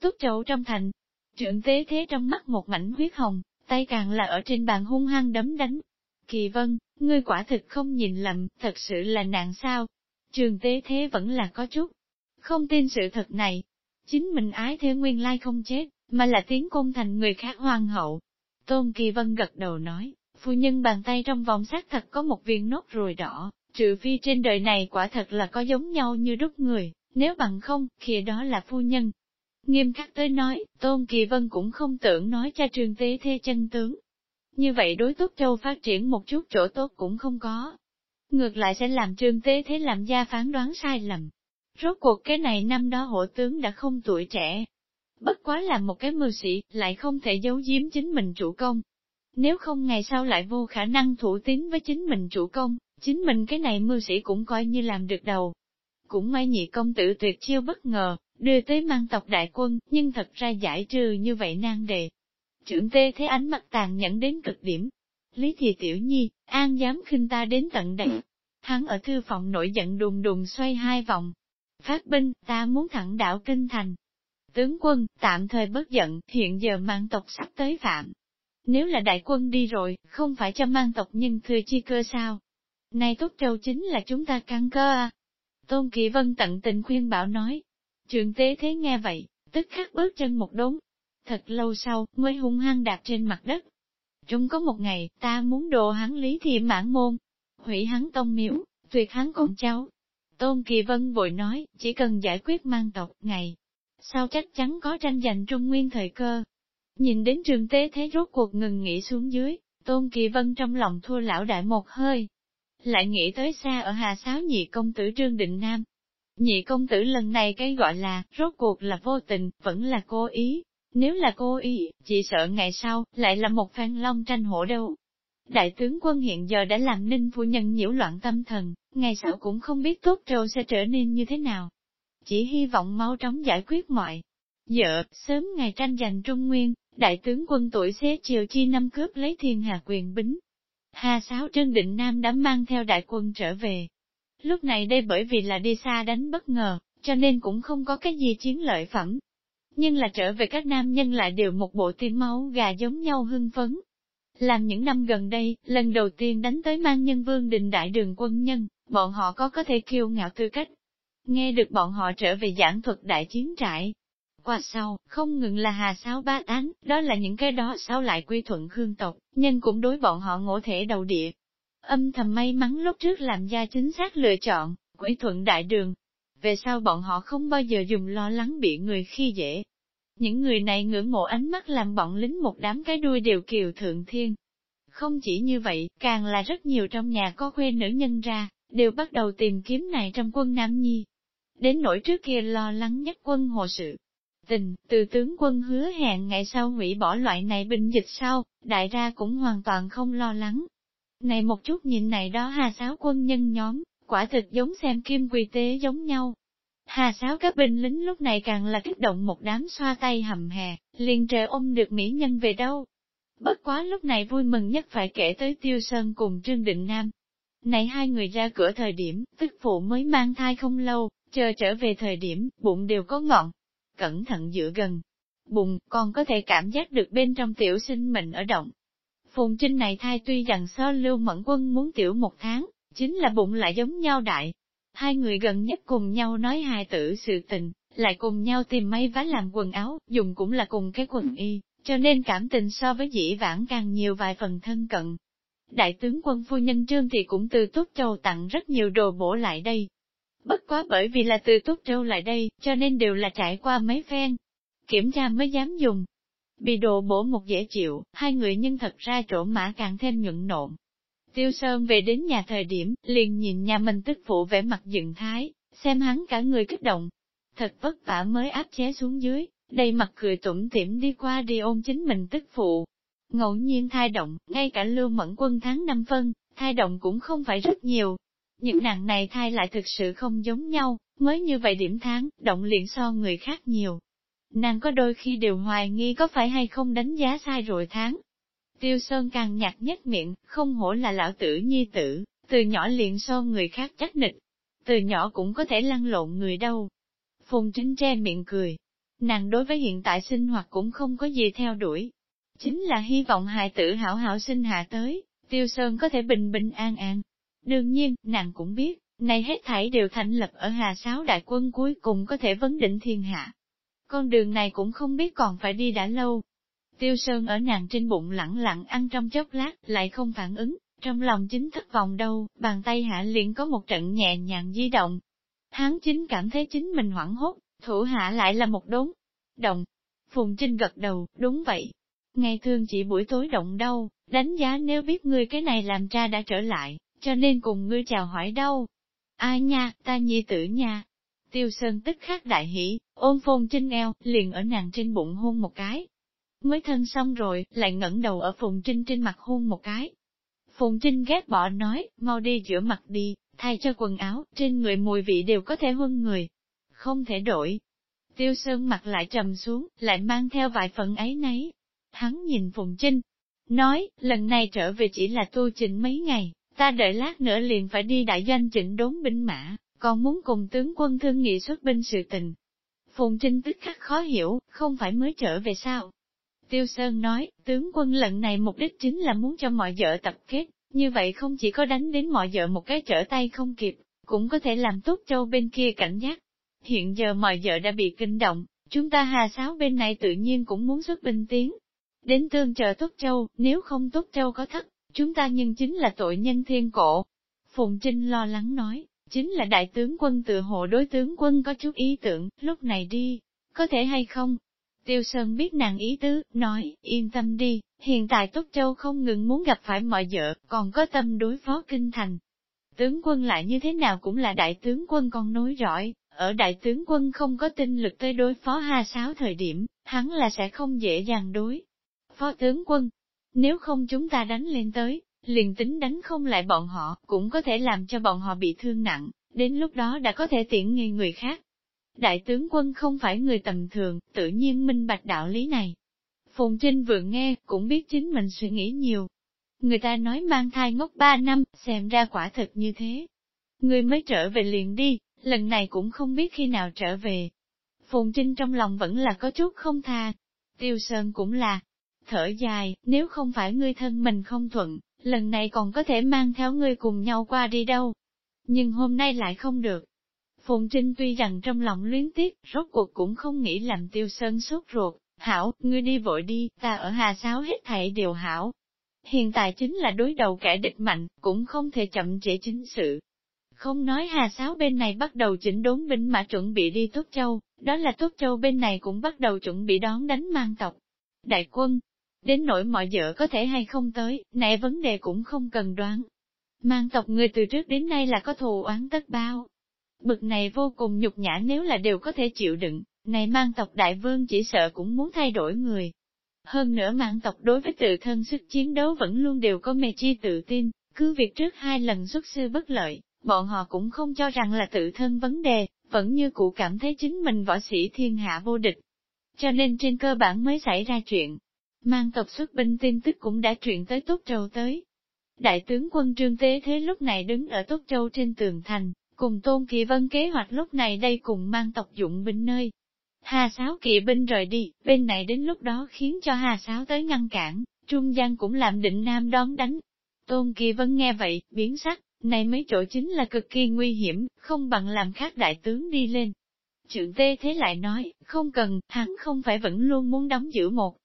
Tốt Châu trong thành, trương tế thế trong mắt một mảnh huyết hồng, tay càng là ở trên bàn hung hăng đấm đánh. Kỳ vân, ngươi quả thực không nhìn lầm, thật sự là nạn sao. Trường tế thế vẫn là có chút, không tin sự thật này. Chính mình ái thế nguyên lai không chết, mà là tiến công thành người khác hoàng hậu. Tôn Kỳ Vân gật đầu nói, phu nhân bàn tay trong vòng xác thật có một viên nốt ruồi đỏ, trừ phi trên đời này quả thật là có giống nhau như đúc người, nếu bằng không, khi đó là phu nhân. Nghiêm khắc tới nói, Tôn Kỳ Vân cũng không tưởng nói cho trường tế thê chân tướng. Như vậy đối tốt châu phát triển một chút chỗ tốt cũng không có. Ngược lại sẽ làm trương tế thế làm gia phán đoán sai lầm. Rốt cuộc cái này năm đó hộ tướng đã không tuổi trẻ. Bất quá là một cái mưu sĩ, lại không thể giấu giếm chính mình chủ công. Nếu không ngày sau lại vô khả năng thủ tín với chính mình chủ công, chính mình cái này mưu sĩ cũng coi như làm được đầu. Cũng may nhị công tử tuyệt chiêu bất ngờ, đưa tới mang tộc đại quân, nhưng thật ra giải trừ như vậy nan đề. Trưởng tê thấy ánh mặt tàn nhẫn đến cực điểm. Lý thì tiểu nhi, an dám khinh ta đến tận đây. Hắn ở thư phòng nổi giận đùng đùng xoay hai vòng, Phát binh, ta muốn thẳng đảo kinh thành. Tướng quân, tạm thời bất giận, hiện giờ mang tộc sắp tới phạm. Nếu là đại quân đi rồi, không phải cho mang tộc nhưng thừa chi cơ sao? Này tốt châu chính là chúng ta căn cơ à? Tôn Kỳ Vân tận tình khuyên bảo nói. Trường tế thế nghe vậy, tức khắc bước chân một đống. Thật lâu sau, mới hung hăng đạp trên mặt đất. Chúng có một ngày, ta muốn đồ hắn lý thì mãn môn, hủy hắn tông miếu, tuyệt hắn con cháu, Tôn Kỳ Vân vội nói, chỉ cần giải quyết mang tộc, ngày sau chắc chắn có tranh giành trung nguyên thời cơ. Nhìn đến trường tế thế rốt cuộc ngừng nghỉ xuống dưới, Tôn Kỳ Vân trong lòng thua lão đại một hơi. Lại nghĩ tới xa ở Hà Sáo nhị công tử Trương Định Nam. Nhị công tử lần này cái gọi là, rốt cuộc là vô tình, vẫn là cố ý. Nếu là cô y, chỉ sợ ngày sau, lại là một phan long tranh hổ đâu. Đại tướng quân hiện giờ đã làm ninh phu nhân nhiễu loạn tâm thần, ngày sau cũng không biết tốt trâu sẽ trở nên như thế nào. Chỉ hy vọng mau chóng giải quyết mọi dợ sớm ngày tranh giành Trung Nguyên, đại tướng quân tuổi xế chiều chi năm cướp lấy thiên hà quyền bính. Hà Sáo Trương Định Nam đã mang theo đại quân trở về. Lúc này đây bởi vì là đi xa đánh bất ngờ, cho nên cũng không có cái gì chiến lợi phẩm. Nhưng là trở về các nam nhân lại đều một bộ tim máu gà giống nhau hưng phấn, làm những năm gần đây, lần đầu tiên đánh tới mang nhân vương định đại đường quân nhân, bọn họ có có thể kiêu ngạo tư cách. Nghe được bọn họ trở về giảng thuật đại chiến trại. Qua sau, không ngừng là hà sáo ba tán, đó là những cái đó sao lại quy thuận hương tộc, nhưng cũng đối bọn họ ngộ thể đầu địa. Âm thầm may mắn lúc trước làm ra chính xác lựa chọn, quy thuận đại đường. Về sau bọn họ không bao giờ dùng lo lắng bị người khi dễ, những người này ngưỡng mộ ánh mắt làm bọn lính một đám cái đuôi đều kiều thượng thiên. Không chỉ như vậy, càng là rất nhiều trong nhà có khuê nữ nhân ra, đều bắt đầu tìm kiếm này trong quân Nam Nhi. Đến nỗi trước kia lo lắng nhất quân hồ sự. Tình, từ tướng quân hứa hẹn ngày sau hủy bỏ loại này binh dịch sau, đại ra cũng hoàn toàn không lo lắng. Này một chút nhìn này đó hà sáo quân nhân nhóm, quả thực giống xem kim quỳ tế giống nhau, Hà sáo các binh lính lúc này càng là kích động một đám xoa tay hầm hè, liền trời ôm được mỹ nhân về đâu. Bất quá lúc này vui mừng nhất phải kể tới Tiêu Sơn cùng Trương Định Nam. Này hai người ra cửa thời điểm, tức phụ mới mang thai không lâu, chờ trở về thời điểm, bụng đều có ngọn. Cẩn thận dựa gần. Bụng, còn có thể cảm giác được bên trong tiểu sinh mình ở động. Phùng Trinh này thai tuy rằng so lưu mẫn quân muốn tiểu một tháng, chính là bụng lại giống nhau đại, Hai người gần nhất cùng nhau nói hài tử sự tình, lại cùng nhau tìm may vá làm quần áo, dùng cũng là cùng cái quần y, cho nên cảm tình so với dĩ vãng càng nhiều vài phần thân cận. Đại tướng quân phu nhân trương thì cũng từ Túc Châu tặng rất nhiều đồ bổ lại đây. Bất quá bởi vì là từ Túc Châu lại đây, cho nên đều là trải qua mấy phen. Kiểm tra mới dám dùng. Bị đồ bổ một dễ chịu, hai người nhân thật ra trổ mã càng thêm nhuận nộn. Tiêu Sơn về đến nhà thời điểm, liền nhìn nhà mình tức phụ vẻ mặt dựng thái, xem hắn cả người kích động. Thật vất vả mới áp chế xuống dưới, đầy mặt cười tủm tỉm đi qua đi ôm chính mình tức phụ. Ngẫu nhiên thai động, ngay cả lưu mẫn quân tháng năm phân, thai động cũng không phải rất nhiều. Những nàng này thai lại thực sự không giống nhau, mới như vậy điểm tháng, động liền so người khác nhiều. Nàng có đôi khi đều hoài nghi có phải hay không đánh giá sai rồi tháng. Tiêu Sơn càng nhạt nhất miệng, không hổ là lão tử nhi tử, từ nhỏ liền so người khác chắc nịch. Từ nhỏ cũng có thể lăn lộn người đâu. Phùng Trinh tre miệng cười. Nàng đối với hiện tại sinh hoạt cũng không có gì theo đuổi. Chính là hy vọng hài tử hảo hảo sinh hạ tới, Tiêu Sơn có thể bình bình an an. Đương nhiên, nàng cũng biết, này hết thảy đều thành lập ở Hà Sáo đại quân cuối cùng có thể vấn định thiên hạ. Con đường này cũng không biết còn phải đi đã lâu. Tiêu Sơn ở nàng trên bụng lặng lặng ăn trong chốc lát, lại không phản ứng, trong lòng chính thất vọng đâu, bàn tay hạ liền có một trận nhẹ nhàng di động. Hắn chính cảm thấy chính mình hoảng hốt, thủ hạ lại là một đốn. Động. Phùng Trinh gật đầu, đúng vậy. Ngày thường chỉ buổi tối động đâu, đánh giá nếu biết ngươi cái này làm cha đã trở lại, cho nên cùng ngươi chào hỏi đâu. Ai nha, ta nhi tử nha. Tiêu Sơn tức khắc đại hỷ, ôm Phùng Trinh eo, liền ở nàng trên bụng hôn một cái. Mới thân xong rồi, lại ngẩng đầu ở Phùng Trinh trên mặt hôn một cái. Phùng Trinh ghét bỏ nói, mau đi rửa mặt đi, thay cho quần áo, trên người mùi vị đều có thể huân người. Không thể đổi. Tiêu Sơn mặt lại trầm xuống, lại mang theo vài phần ấy nấy. Hắn nhìn Phùng Trinh, nói, lần này trở về chỉ là tu chỉnh mấy ngày, ta đợi lát nữa liền phải đi đại doanh chỉnh đốn binh mã, còn muốn cùng tướng quân thương nghị xuất binh sự tình. Phùng Trinh tức khắc khó hiểu, không phải mới trở về sao? Tiêu Sơn nói, tướng quân lần này mục đích chính là muốn cho mọi vợ tập kết, như vậy không chỉ có đánh đến mọi vợ một cái trở tay không kịp, cũng có thể làm tốt châu bên kia cảnh giác. Hiện giờ mọi vợ đã bị kinh động, chúng ta hà sáo bên này tự nhiên cũng muốn xuất binh tiến. Đến tương trợ Tốt Châu, nếu không Tốt Châu có thất, chúng ta nhưng chính là tội nhân thiên cổ. Phùng Trinh lo lắng nói, chính là đại tướng quân tự hộ đối tướng quân có chút ý tưởng, lúc này đi, có thể hay không? Tiêu Sơn biết nàng ý tứ, nói, yên tâm đi, hiện tại Túc Châu không ngừng muốn gặp phải mọi vợ, còn có tâm đối phó kinh thành. Tướng quân lại như thế nào cũng là đại tướng quân con nối rõi, ở đại tướng quân không có tinh lực tới đối phó ha sáu thời điểm, hắn là sẽ không dễ dàng đối. Phó tướng quân, nếu không chúng ta đánh lên tới, liền tính đánh không lại bọn họ, cũng có thể làm cho bọn họ bị thương nặng, đến lúc đó đã có thể tiện nghi người khác. Đại tướng quân không phải người tầm thường, tự nhiên minh bạch đạo lý này. Phùng Trinh vừa nghe, cũng biết chính mình suy nghĩ nhiều. Người ta nói mang thai ngốc ba năm, xem ra quả thật như thế. Người mới trở về liền đi, lần này cũng không biết khi nào trở về. Phùng Trinh trong lòng vẫn là có chút không tha. Tiêu Sơn cũng là, thở dài, nếu không phải ngươi thân mình không thuận, lần này còn có thể mang theo ngươi cùng nhau qua đi đâu. Nhưng hôm nay lại không được. Phùng Trinh tuy rằng trong lòng luyến tiếc, rốt cuộc cũng không nghĩ làm tiêu sơn sốt ruột, hảo, ngươi đi vội đi, ta ở Hà Sáo hết thảy đều hảo. Hiện tại chính là đối đầu kẻ địch mạnh, cũng không thể chậm trễ chính sự. Không nói Hà Sáo bên này bắt đầu chỉnh đốn binh mà chuẩn bị đi Tốt Châu, đó là Tốt Châu bên này cũng bắt đầu chuẩn bị đón đánh mang tộc. Đại quân, Đến nỗi mọi vợ có thể hay không tới, này vấn đề cũng không cần đoán. Mang tộc người từ trước đến nay là có thù oán tất bao. Bực này vô cùng nhục nhã nếu là đều có thể chịu đựng, này mang tộc đại vương chỉ sợ cũng muốn thay đổi người. Hơn nữa mang tộc đối với tự thân sức chiến đấu vẫn luôn đều có mê chi tự tin, cứ việc trước hai lần xuất sư bất lợi, bọn họ cũng không cho rằng là tự thân vấn đề, vẫn như cụ cảm thấy chính mình võ sĩ thiên hạ vô địch. Cho nên trên cơ bản mới xảy ra chuyện, mang tộc xuất binh tin tức cũng đã truyền tới Tốt Châu tới. Đại tướng quân Trương Tế Thế lúc này đứng ở Tốt Châu trên tường thành, cùng Tôn Kỳ Vân kế hoạch lúc này đây cùng mang tộc dụng binh nơi. Hà Sáo kỵ binh rời đi, bên này đến lúc đó khiến cho Hà Sáo tới ngăn cản, Trung Giang cũng làm định Nam đón đánh. Tôn Kỳ Vân nghe vậy, biến sắc, này mấy chỗ chính là cực kỳ nguy hiểm, không bằng làm khác đại tướng đi lên. Trượng Tê Thế lại nói, không cần, hắn không phải vẫn luôn muốn đóng giữ một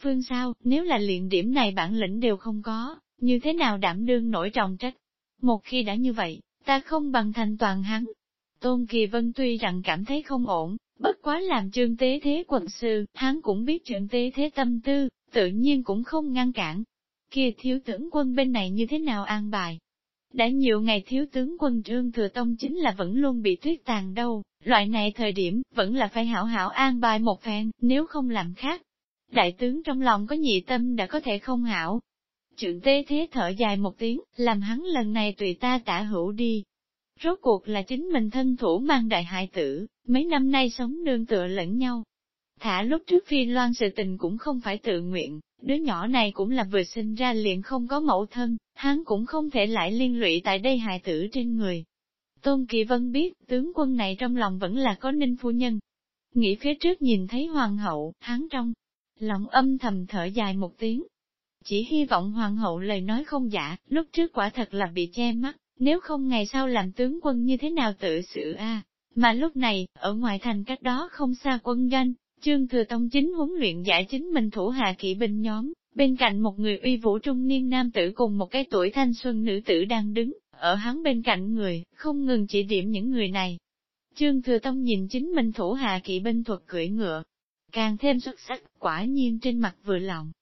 Phương sao, nếu là liền điểm này bản lĩnh đều không có, như thế nào đảm đương nổi trọng trách? Một khi đã như vậy, ta không bằng thành toàn hắn. Tôn Kỳ Vân tuy rằng cảm thấy không ổn, bất quá làm trương tế thế quận sư, hắn cũng biết trương tế thế tâm tư, tự nhiên cũng không ngăn cản. Kia thiếu tướng quân bên này như thế nào an bài? Đã nhiều ngày thiếu tướng quân trương thừa tông chính là vẫn luôn bị tuyết tàn đâu, loại này thời điểm, vẫn là phải hảo hảo an bài một phen, nếu không làm khác. Đại tướng trong lòng có nhị tâm đã có thể không hảo. Trượng tế thế thở dài một tiếng, làm hắn lần này tùy ta tả hữu đi, Rốt cuộc là chính mình thân thủ mang đại hại tử, mấy năm nay sống nương tựa lẫn nhau. Thả lúc trước phi loan sự tình cũng không phải tự nguyện, đứa nhỏ này cũng là vừa sinh ra liền không có mẫu thân, hắn cũng không thể lại liên lụy tại đây hại tử trên người. Tôn Kỳ Vân biết, tướng quân này trong lòng vẫn là có ninh phu nhân. Nghĩ phía trước nhìn thấy hoàng hậu, hắn trong lòng âm thầm thở dài một tiếng. Chỉ hy vọng hoàng hậu lời nói không giả, lúc trước quả thật là bị che mắt, nếu không ngày sau làm tướng quân như thế nào tự xử a? À, mà lúc này, ở ngoài thành cách đó không xa quân doanh, Trương Thừa Tông chính huấn luyện giải chính mình thủ hạ kỵ binh nhóm, bên cạnh một người uy vũ trung niên nam tử cùng một cái tuổi thanh xuân nữ tử đang đứng, ở hắn bên cạnh người, không ngừng chỉ điểm những người này. Trương Thừa Tông nhìn chính mình thủ hạ kỵ binh thuật cưỡi ngựa, càng thêm xuất sắc, quả nhiên trên mặt vừa lòng.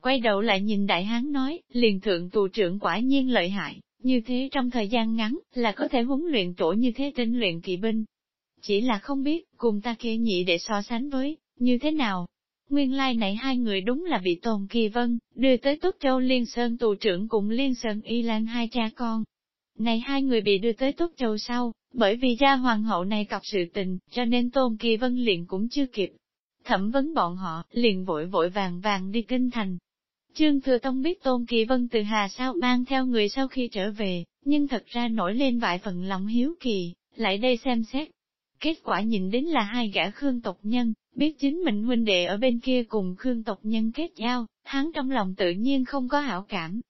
Quay đầu lại nhìn đại hán nói, liền thượng tù trưởng quả nhiên lợi hại, như thế trong thời gian ngắn, là có thể huấn luyện chỗ như thế tinh luyện kỵ binh. Chỉ là không biết, cùng ta kia nhị để so sánh với, như thế nào. Nguyên lai like này hai người đúng là bị Tôn Kỳ Vân, đưa tới Tốt Châu Liên Sơn tù trưởng cùng Liên Sơn Y Lan hai cha con. Này hai người bị đưa tới Tốt Châu sau, bởi vì ra hoàng hậu này cọc sự tình, cho nên Tôn Kỳ Vân liền cũng chưa kịp. Thẩm vấn bọn họ, liền vội vội vàng vàng đi kinh thành, Trương Thừa Tông biết Tôn Kỳ Vân từ Hà sao mang theo người sau khi trở về, nhưng thật ra nổi lên vài phần lòng hiếu kỳ, lại đây xem xét. Kết quả nhìn đến là hai gã Khương tộc nhân, biết chính mình huynh đệ ở bên kia cùng Khương tộc nhân kết giao, hắn trong lòng tự nhiên không có hảo cảm.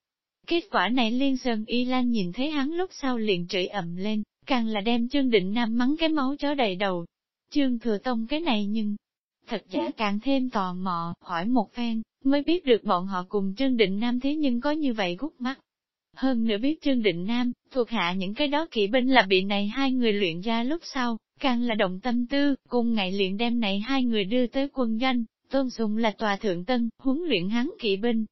Kết quả này Liên Sơn Y Lan nhìn thấy hắn lúc sau liền trĩ ầm lên, càng là đem Trương Định Nam mắng cái máu chó đầy đầu. Trương Thừa Tông cái này nhưng, thật giả càng thêm tò mò, hỏi một phen, mới biết được bọn họ cùng Trương Định Nam thế nhưng có như vậy gút mắt. Hơn nữa biết Trương Định Nam, thuộc hạ những cái đó kỵ binh là bị này hai người luyện ra lúc sau, càng là động tâm tư, cùng ngày luyện đem này hai người đưa tới quân doanh, tôn sùng là tòa thượng tân, huấn luyện hắn kỵ binh.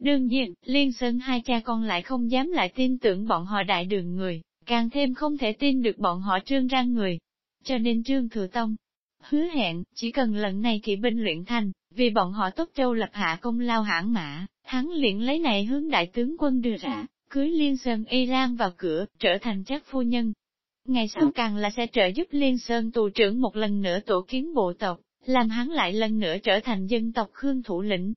Đương nhiên, Liên Sơn hai cha con lại không dám lại tin tưởng bọn họ đại đường người, càng thêm không thể tin được bọn họ trương ra người. Cho nên Trương Thừa Tông, hứa hẹn, chỉ cần lần này kỵ binh luyện thành, vì bọn họ tốt châu lập hạ công lao hãng mã, hắn liền lấy này hướng đại tướng quân đưa ra, cưới Liên Sơn Y Lan vào cửa, trở thành chắc phu nhân. Ngày sau càng là sẽ trợ giúp Liên Sơn tù trưởng một lần nữa tổ kiến bộ tộc, làm hắn lại lần nữa trở thành dân tộc Khương thủ lĩnh.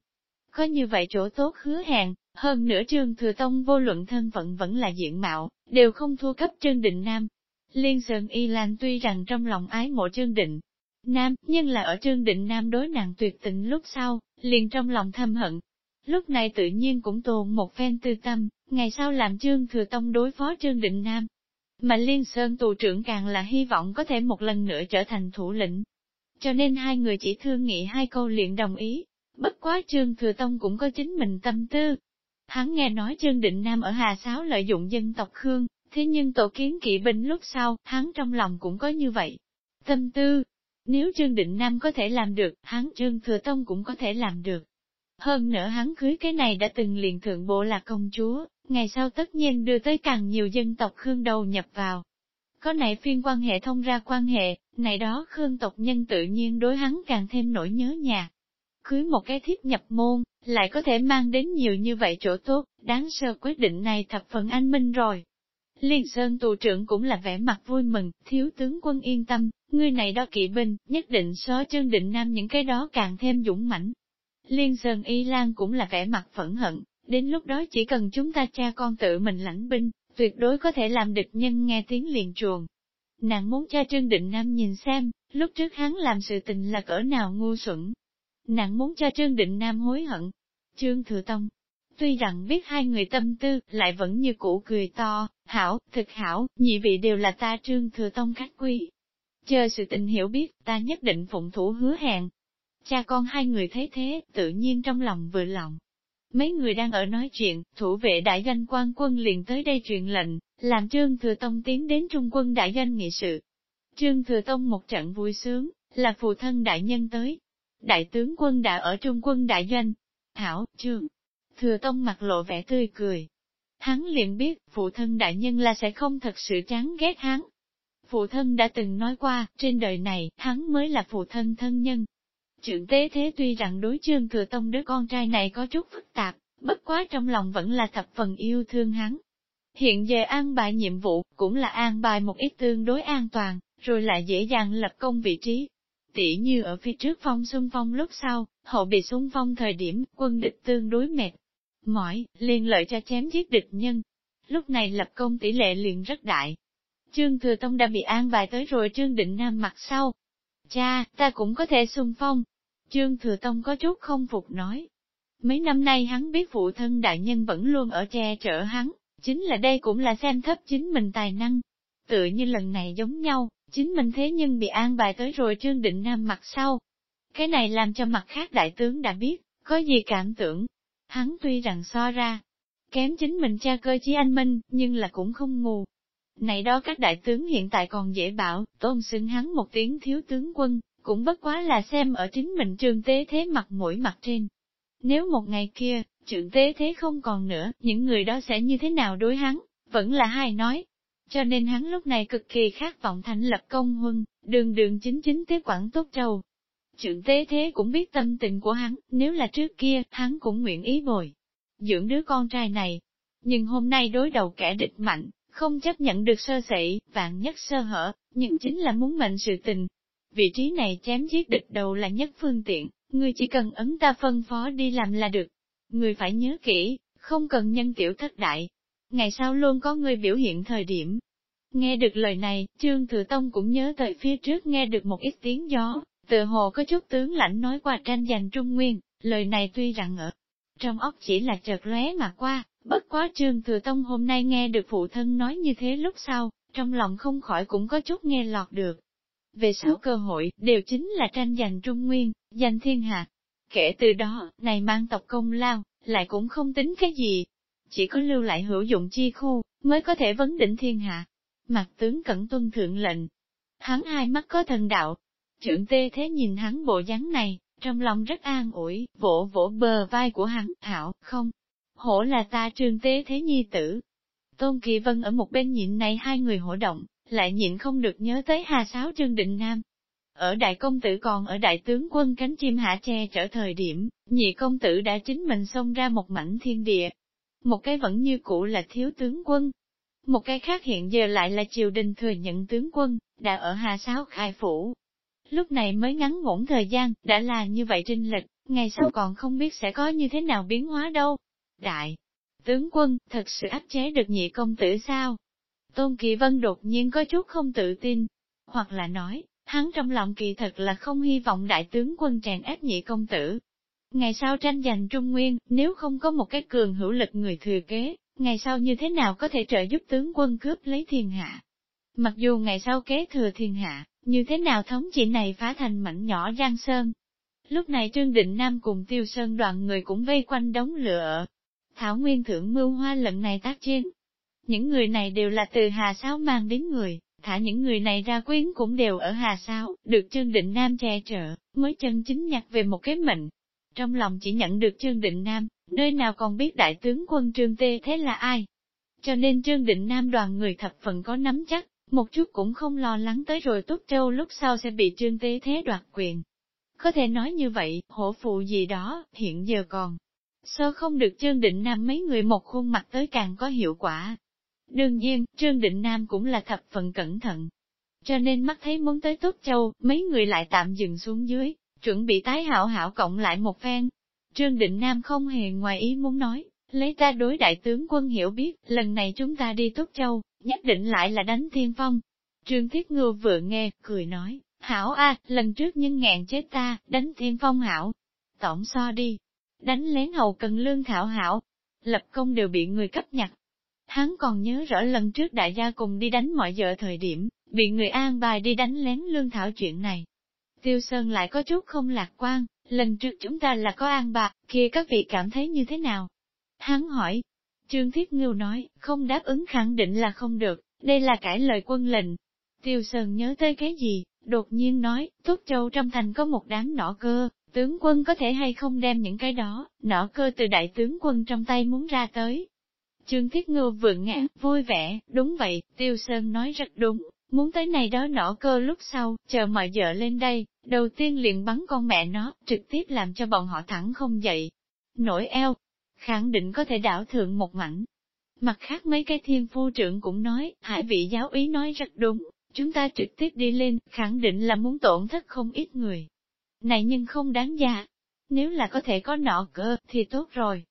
Có như vậy chỗ tốt hứa hẹn, hơn nữa trương thừa tông vô luận thân phận vẫn là diện mạo, đều không thua cấp trương định nam. Liên Sơn Y Lan tuy rằng trong lòng ái mộ trương định, Nam, nhưng là ở Trương Định Nam đối nàng tuyệt tình lúc sau, liền trong lòng thâm hận. Lúc này tự nhiên cũng tồn một phen tư tâm, ngày sau làm Trương Thừa Tông đối phó Trương Định Nam. Mà Liên Sơn tù trưởng càng là hy vọng có thể một lần nữa trở thành thủ lĩnh. Cho nên hai người chỉ thương nghị hai câu liền đồng ý. Bất quá Trương Thừa Tông cũng có chính mình tâm tư. Hắn nghe nói Trương Định Nam ở Hà Sáo lợi dụng dân tộc Khương, thế nhưng tổ kiến kỵ binh lúc sau, hắn trong lòng cũng có như vậy. Tâm tư, nếu Trương Định Nam có thể làm được, hắn Trương Thừa Tông cũng có thể làm được. Hơn nữa hắn cưới cái này đã từng liền thượng bộ là công chúa, ngày sau tất nhiên đưa tới càng nhiều dân tộc Khương đầu nhập vào. Có này phiên quan hệ thông ra quan hệ, này đó Khương tộc nhân tự nhiên đối hắn càng thêm nỗi nhớ nhà. Cưới một cái thiết nhập môn, lại có thể mang đến nhiều như vậy chỗ tốt, đáng sơ quyết định này thập phần anh minh rồi. Liên Sơn tù trưởng cũng là vẻ mặt vui mừng, thiếu tướng quân yên tâm, ngươi này đó kỵ binh, nhất định xó chân định nam những cái đó càng thêm dũng mãnh. Liên Sơn Y Lan cũng là vẻ mặt phẫn hận, đến lúc đó chỉ cần chúng ta cha con tự mình lãnh binh, tuyệt đối có thể làm địch nhân nghe tiếng liền chuồng. Nàng muốn cha Trương Định Nam nhìn xem, lúc trước hắn làm sự tình là cỡ nào ngu xuẩn. Nàng muốn cha Trương Định Nam hối hận. Trương Thừa Tông, tuy rằng biết hai người tâm tư, lại vẫn như cũ cười to, hảo, thực hảo, nhị vị đều là ta Trương Thừa Tông khách quy, Chờ sự tình hiểu biết, ta nhất định phụng thủ hứa hẹn. Cha con hai người thấy thế, tự nhiên trong lòng vừa lòng. Mấy người đang ở nói chuyện, thủ vệ đại doanh quan quân liền tới đây truyền lệnh, làm Trương Thừa Tông tiến đến trung quân đại doanh nghị sự. Trương Thừa Tông một trận vui sướng, là phụ thân đại nhân tới. Đại tướng quân đã ở trung quân đại doanh. Hảo, trương. Thừa tông mặt lộ vẻ tươi cười. Hắn liền biết, phụ thân đại nhân là sẽ không thật sự chán ghét hắn. Phụ thân đã từng nói qua, trên đời này, hắn mới là phụ thân thân nhân. Trưởng tế thế tuy rằng đối chương thừa tông đứa con trai này có chút phức tạp, bất quá trong lòng vẫn là thập phần yêu thương hắn. Hiện giờ an bài nhiệm vụ, cũng là an bài một ít tương đối an toàn, rồi lại dễ dàng lập công vị trí. Tỉ như ở phía trước phong xung phong lúc sau, hậu bị xung phong thời điểm, quân địch tương đối mệt. Mỏi, liền lợi cho chém giết địch nhân. Lúc này lập công tỷ lệ liền rất đại. Trương Thừa Tông đã bị an bài tới rồi Trương Định Nam mặt sau. Cha, ta cũng có thể xung phong. Trương Thừa Tông có chút không phục nói. Mấy năm nay hắn biết phụ thân đại nhân vẫn luôn ở che chở hắn, chính là đây cũng là xem thấp chính mình tài năng. Tự như lần này giống nhau, chính mình thế nhưng bị an bài tới rồi Trương Định Nam mặt sau. Cái này làm cho mặt khác đại tướng đã biết, có gì cảm tưởng. Hắn tuy rằng so ra, kém chính mình cha cơ chí anh minh, nhưng là cũng không ngu. Này đó các đại tướng hiện tại còn dễ bảo, tôn xưng hắn một tiếng thiếu tướng quân, cũng bất quá là xem ở chính mình trường tế thế mặt mũi mặt trên. Nếu một ngày kia, trưởng tế thế không còn nữa, những người đó sẽ như thế nào đối hắn, vẫn là hai nói. Cho nên hắn lúc này cực kỳ khát vọng thành lập công huân, đường đường chính chính tiếp quản tốt trầu. Trưởng tế thế cũng biết tâm tình của hắn, nếu là trước kia, hắn cũng nguyện ý bồi. Dưỡng đứa con trai này. Nhưng hôm nay đối đầu kẻ địch mạnh, không chấp nhận được sơ sẩy, vạn nhất sơ hở, nhưng chính là muốn mệnh sự tình. Vị trí này chém giết địch đầu là nhất phương tiện, người chỉ cần ấn ta phân phó đi làm là được. Người phải nhớ kỹ, không cần nhân tiểu thất đại. Ngày sau luôn có người biểu hiện thời điểm. Nghe được lời này, Trương Thừa Tông cũng nhớ tới phía trước nghe được một ít tiếng gió, tự hồ có chút tướng lãnh nói qua tranh giành Trung Nguyên, lời này tuy rằng ở trong óc chỉ là chợt lóe mà qua, bất quá Trương Thừa Tông hôm nay nghe được phụ thân nói như thế lúc sau, trong lòng không khỏi cũng có chút nghe lọt được. Về sau cơ hội, đều chính là tranh giành Trung Nguyên, giành thiên hạ, Kể từ đó, này mang tộc công lao, lại cũng không tính cái gì. Chỉ có lưu lại hữu dụng chi khu, mới có thể vấn đỉnh thiên hạ. Mặt tướng cẩn tuân thượng lệnh. Hắn hai mắt có thần đạo. Trưởng tê thế nhìn hắn bộ dáng này, trong lòng rất an ủi, vỗ vỗ bờ vai của hắn, thảo, không. Hổ là ta Trương tê thế nhi tử. Tôn Kỳ Vân ở một bên nhịn này hai người hổ động, lại nhịn không được nhớ tới Hà Sáo Trương Định Nam, ở đại công tử còn ở đại tướng quân cánh chim hạ che trở thời điểm, nhị công tử đã chính mình xông ra một mảnh thiên địa. Một cái vẫn như cũ là thiếu tướng quân. Một cái khác hiện giờ lại là triều đình thừa nhận tướng quân, đã ở Hà Sáo khai phủ. Lúc này mới ngắn ngủn thời gian, đã là như vậy trinh lịch, ngày sau còn không biết sẽ có như thế nào biến hóa đâu. Đại, tướng quân, thật sự áp chế được nhị công tử sao? Tôn Kỳ Vân đột nhiên có chút không tự tin, hoặc là nói, Hắn trong lòng kỳ thật là không hy vọng đại tướng quân tràn ép nhị công tử. Ngày sau tranh giành Trung Nguyên, nếu không có một cái cường hữu lực người thừa kế, ngày sau như thế nào có thể trợ giúp tướng quân cướp lấy thiên hạ? Mặc dù ngày sau kế thừa thiên hạ, như thế nào thống trị này phá thành mảnh nhỏ Giang Sơn? Lúc này Trương Định Nam cùng Tiêu Sơn đoàn người cũng vây quanh đống lửa. Thảo Nguyên Thượng mưu hoa lần này tác chiến. Những người này đều là từ Hà Sáo mang đến người, Thả những người này ra quyến cũng đều ở Hà Sáo, được Trương Định Nam che chở, mới chân chính nhặt về một cái mệnh. Trong lòng chỉ nhận được Trương Định Nam, nơi nào còn biết đại tướng quân Trương Tê thế là ai. Cho nên Trương Định Nam đoàn người thập phần có nắm chắc, một chút cũng không lo lắng tới rồi Túc Châu lúc sau sẽ bị Trương tế thế đoạt quyền. Có thể nói như vậy, hổ phụ gì đó, hiện giờ còn. Sơ không được Trương Định Nam mấy người một khuôn mặt tới càng có hiệu quả, Đương nhiên, Trương Định Nam cũng là thập phần cẩn thận. Cho nên mắt thấy muốn tới Tốt Châu, mấy người lại tạm dừng xuống dưới, chuẩn bị tái hảo hảo cộng lại một phen. Trương Định Nam không hề ngoài ý muốn nói, lấy ta đối đại tướng quân hiểu biết, lần này chúng ta đi Tốt Châu, nhất định lại là đánh thiên phong. Trương Thiết Ngưu vừa nghe, cười nói, hảo a, lần trước nhưng ngàn chết ta, đánh thiên phong hảo. Tổng so đi, đánh lén hầu cần lương thảo hảo, lập công đều bị người cấp nhặt, Hắn còn nhớ rõ lần trước đại gia cùng đi đánh mọi giờ thời điểm, bị người an bài đi đánh lén lương thảo chuyện này. Tiêu Sơn lại có chút không lạc quan, lần trước chúng ta là có an bạc, kia các vị cảm thấy như thế nào? Hắn hỏi, Trương Thiết Ngưu nói, không đáp ứng khẳng định là không được, đây là cải lời quân lệnh. Tiêu Sơn nhớ tới cái gì, đột nhiên nói, Tốt Châu trong thành có một đám nỏ cơ, tướng quân có thể hay không đem những cái đó, nỏ cơ từ đại tướng quân trong tay muốn ra tới. Trương Thiết Ngưu vừa ngã, vui vẻ, đúng vậy, Tiêu Sơn nói rất đúng, muốn tới này đó nỏ cơ lúc sau, chờ mọi vợ lên đây, đầu tiên liền bắn con mẹ nó, trực tiếp làm cho bọn họ thẳng không dậy. Nổi eo, khẳng định có thể đảo thượng một mảnh. Mặt khác mấy cái thiên phu trưởng cũng nói, hải vị giáo ý nói rất đúng, chúng ta trực tiếp đi lên, khẳng định là muốn tổn thất không ít người. Này nhưng không đáng giá, nếu là có thể có nọ cơ, thì tốt rồi.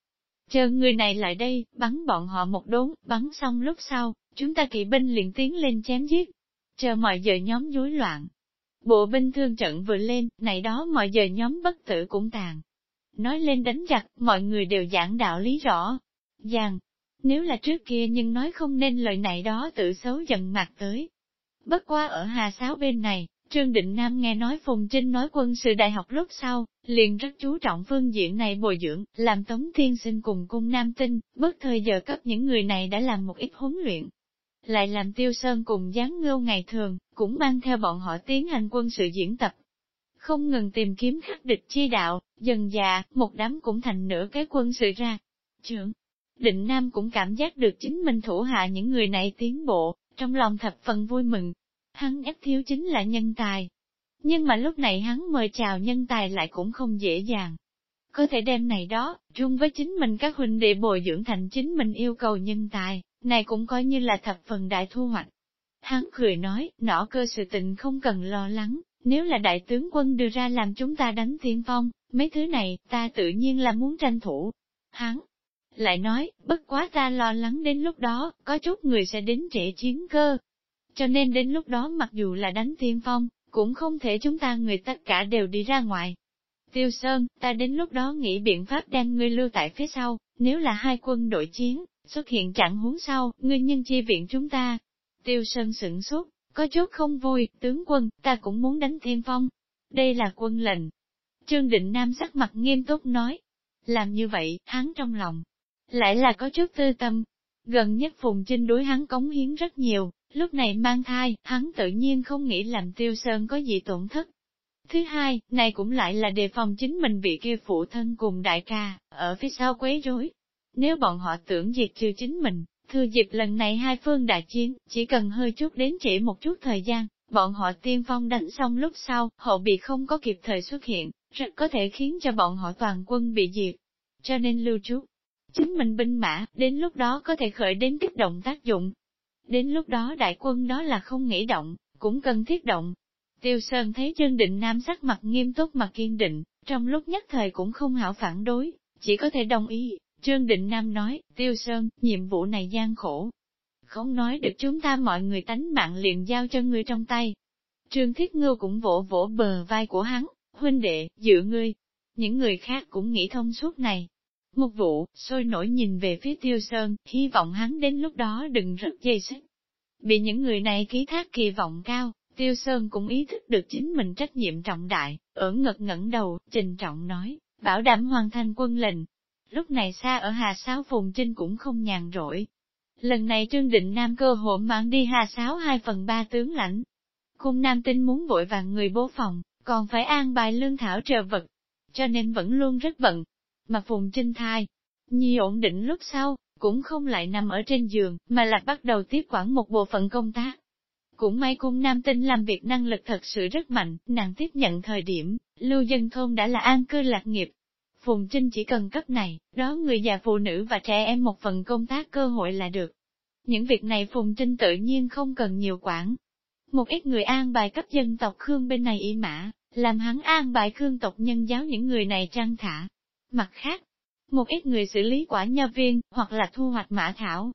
Chờ người này lại đây, bắn bọn họ một đốn, bắn xong lúc sau, chúng ta kỵ binh liền tiến lên chém giết. Chờ mọi giờ nhóm rối loạn. Bộ binh thương trận vừa lên, này đó mọi giờ nhóm bất tử cũng tàn. Nói lên đánh giặc, mọi người đều giảng đạo lý rõ. Giàng, nếu là trước kia nhưng nói không nên lời này đó tự xấu dần mặt tới. Bất qua ở Hà Sáo bên này, Trương Định Nam nghe nói Phùng Trinh nói quân sự đại học lúc sau, liền rất chú trọng phương diện này bồi dưỡng, làm Tống Thiên Sinh cùng cung Nam Tinh, bất thời giờ cấp những người này đã làm một ít huấn luyện. Lại làm Tiêu Sơn cùng Giáng Ngưu ngày thường, cũng mang theo bọn họ tiến hành quân sự diễn tập. Không ngừng tìm kiếm khắc địch chi đạo, dần già, một đám cũng thành nửa cái quân sự ra. Trưởng, Định Nam cũng cảm giác được chính mình thủ hạ những người này tiến bộ, trong lòng thập phần vui mừng. Hắn ép thiếu chính là nhân tài. Nhưng mà lúc này hắn mời chào nhân tài lại cũng không dễ dàng. Có thể đem này đó, chung với chính mình các huynh đệ bồi dưỡng thành chính mình yêu cầu nhân tài, này cũng coi như là thập phần đại thu hoạch. Hắn cười nói, nọ cơ sự tình không cần lo lắng, nếu là đại tướng quân đưa ra làm chúng ta đánh tiên phong, mấy thứ này, ta tự nhiên là muốn tranh thủ. Hắn, lại nói, bất quá ta lo lắng đến lúc đó, có chút người sẽ đến trễ chiến cơ. Cho nên đến lúc đó mặc dù là đánh tiên phong, cũng không thể chúng ta người tất cả đều đi ra ngoài. Tiêu Sơn, ta đến lúc đó nghĩ biện pháp đem ngươi lưu tại phía sau, nếu là hai quân đội chiến, xuất hiện trạng huống sau, ngươi nhân chi viện chúng ta. Tiêu Sơn sửng sốt, có chút không vui, tướng quân, ta cũng muốn đánh thiên phong. Đây là quân lệnh. Trương Định Nam sắc mặt nghiêm túc nói. Làm như vậy, hắn trong lòng, lại là có chút tư tâm. Gần nhất Phùng Trinh đối hắn cống hiến rất nhiều, lúc này mang thai, hắn tự nhiên không nghĩ làm tiêu sơn có gì tổn thất. Thứ hai, này cũng lại là đề phòng chính mình bị kia phụ thân cùng đại ca, ở phía sau quấy rối. Nếu bọn họ tưởng diệt trừ chính mình, thừa dịp lần này hai phương đại chiến, chỉ cần hơi chút đến trễ một chút thời gian, bọn họ tiên phong đánh xong lúc sau, hậu bị không có kịp thời xuất hiện, rất có thể khiến cho bọn họ toàn quân bị diệt. Cho nên lưu trú, chính mình binh mã, đến lúc đó có thể khởi đến kích động tác dụng. Đến lúc đó đại quân đó là không nghĩ động, cũng cần thiết động. Tiêu Sơn thấy Trương Định Nam sắc mặt nghiêm túc mà kiên định, trong lúc nhất thời cũng không hảo phản đối, chỉ có thể đồng ý. Trương Định Nam nói, Tiêu Sơn, nhiệm vụ này gian khổ. Không nói được chúng ta mọi người tánh mạng liền giao cho ngươi trong tay. Trương Thiết Ngưu cũng vỗ vỗ bờ vai của hắn, huynh đệ, dựa ngươi. Những người khác cũng nghĩ thông suốt này, một vụ, sôi nổi nhìn về phía tiêu sơn, hy vọng hắn đến lúc đó đừng rất dây xích. Bị những người này ký thác kỳ vọng cao, tiêu sơn cũng ý thức được chính mình trách nhiệm trọng đại, ở ngật ngẩng đầu, trình trọng nói, bảo đảm hoàn thành quân lệnh. Lúc này xa ở Hà Sáo Phùng Trinh cũng không nhàn rỗi. Lần này Trương Định Nam cơ hội mạng đi Hà Sáo hai phần ba tướng lãnh. Cung Nam Tinh muốn vội vàng người bố phòng, còn phải an bài lương thảo trợ vật, cho nên vẫn luôn rất bận, mà Phùng Trinh thai. Nhi ổn định lúc sau, cũng không lại nằm ở trên giường, mà là bắt đầu tiếp quản một bộ phận công tác. Cũng may cung nam tinh làm việc năng lực thật sự rất mạnh, nàng tiếp nhận thời điểm, lưu dân thôn đã là an cư lạc nghiệp. Phùng Trinh chỉ cần cấp này, đó người già phụ nữ và trẻ em một phần công tác cơ hội là được. Những việc này Phùng Trinh tự nhiên không cần nhiều quản. Một ít người an bài cấp dân tộc Khương bên này y mã, làm hắn an bài Khương tộc nhân giáo những người này trang thả, Mặt khác, một ít người xử lý quả nho viên, hoặc là thu hoạch mã thảo.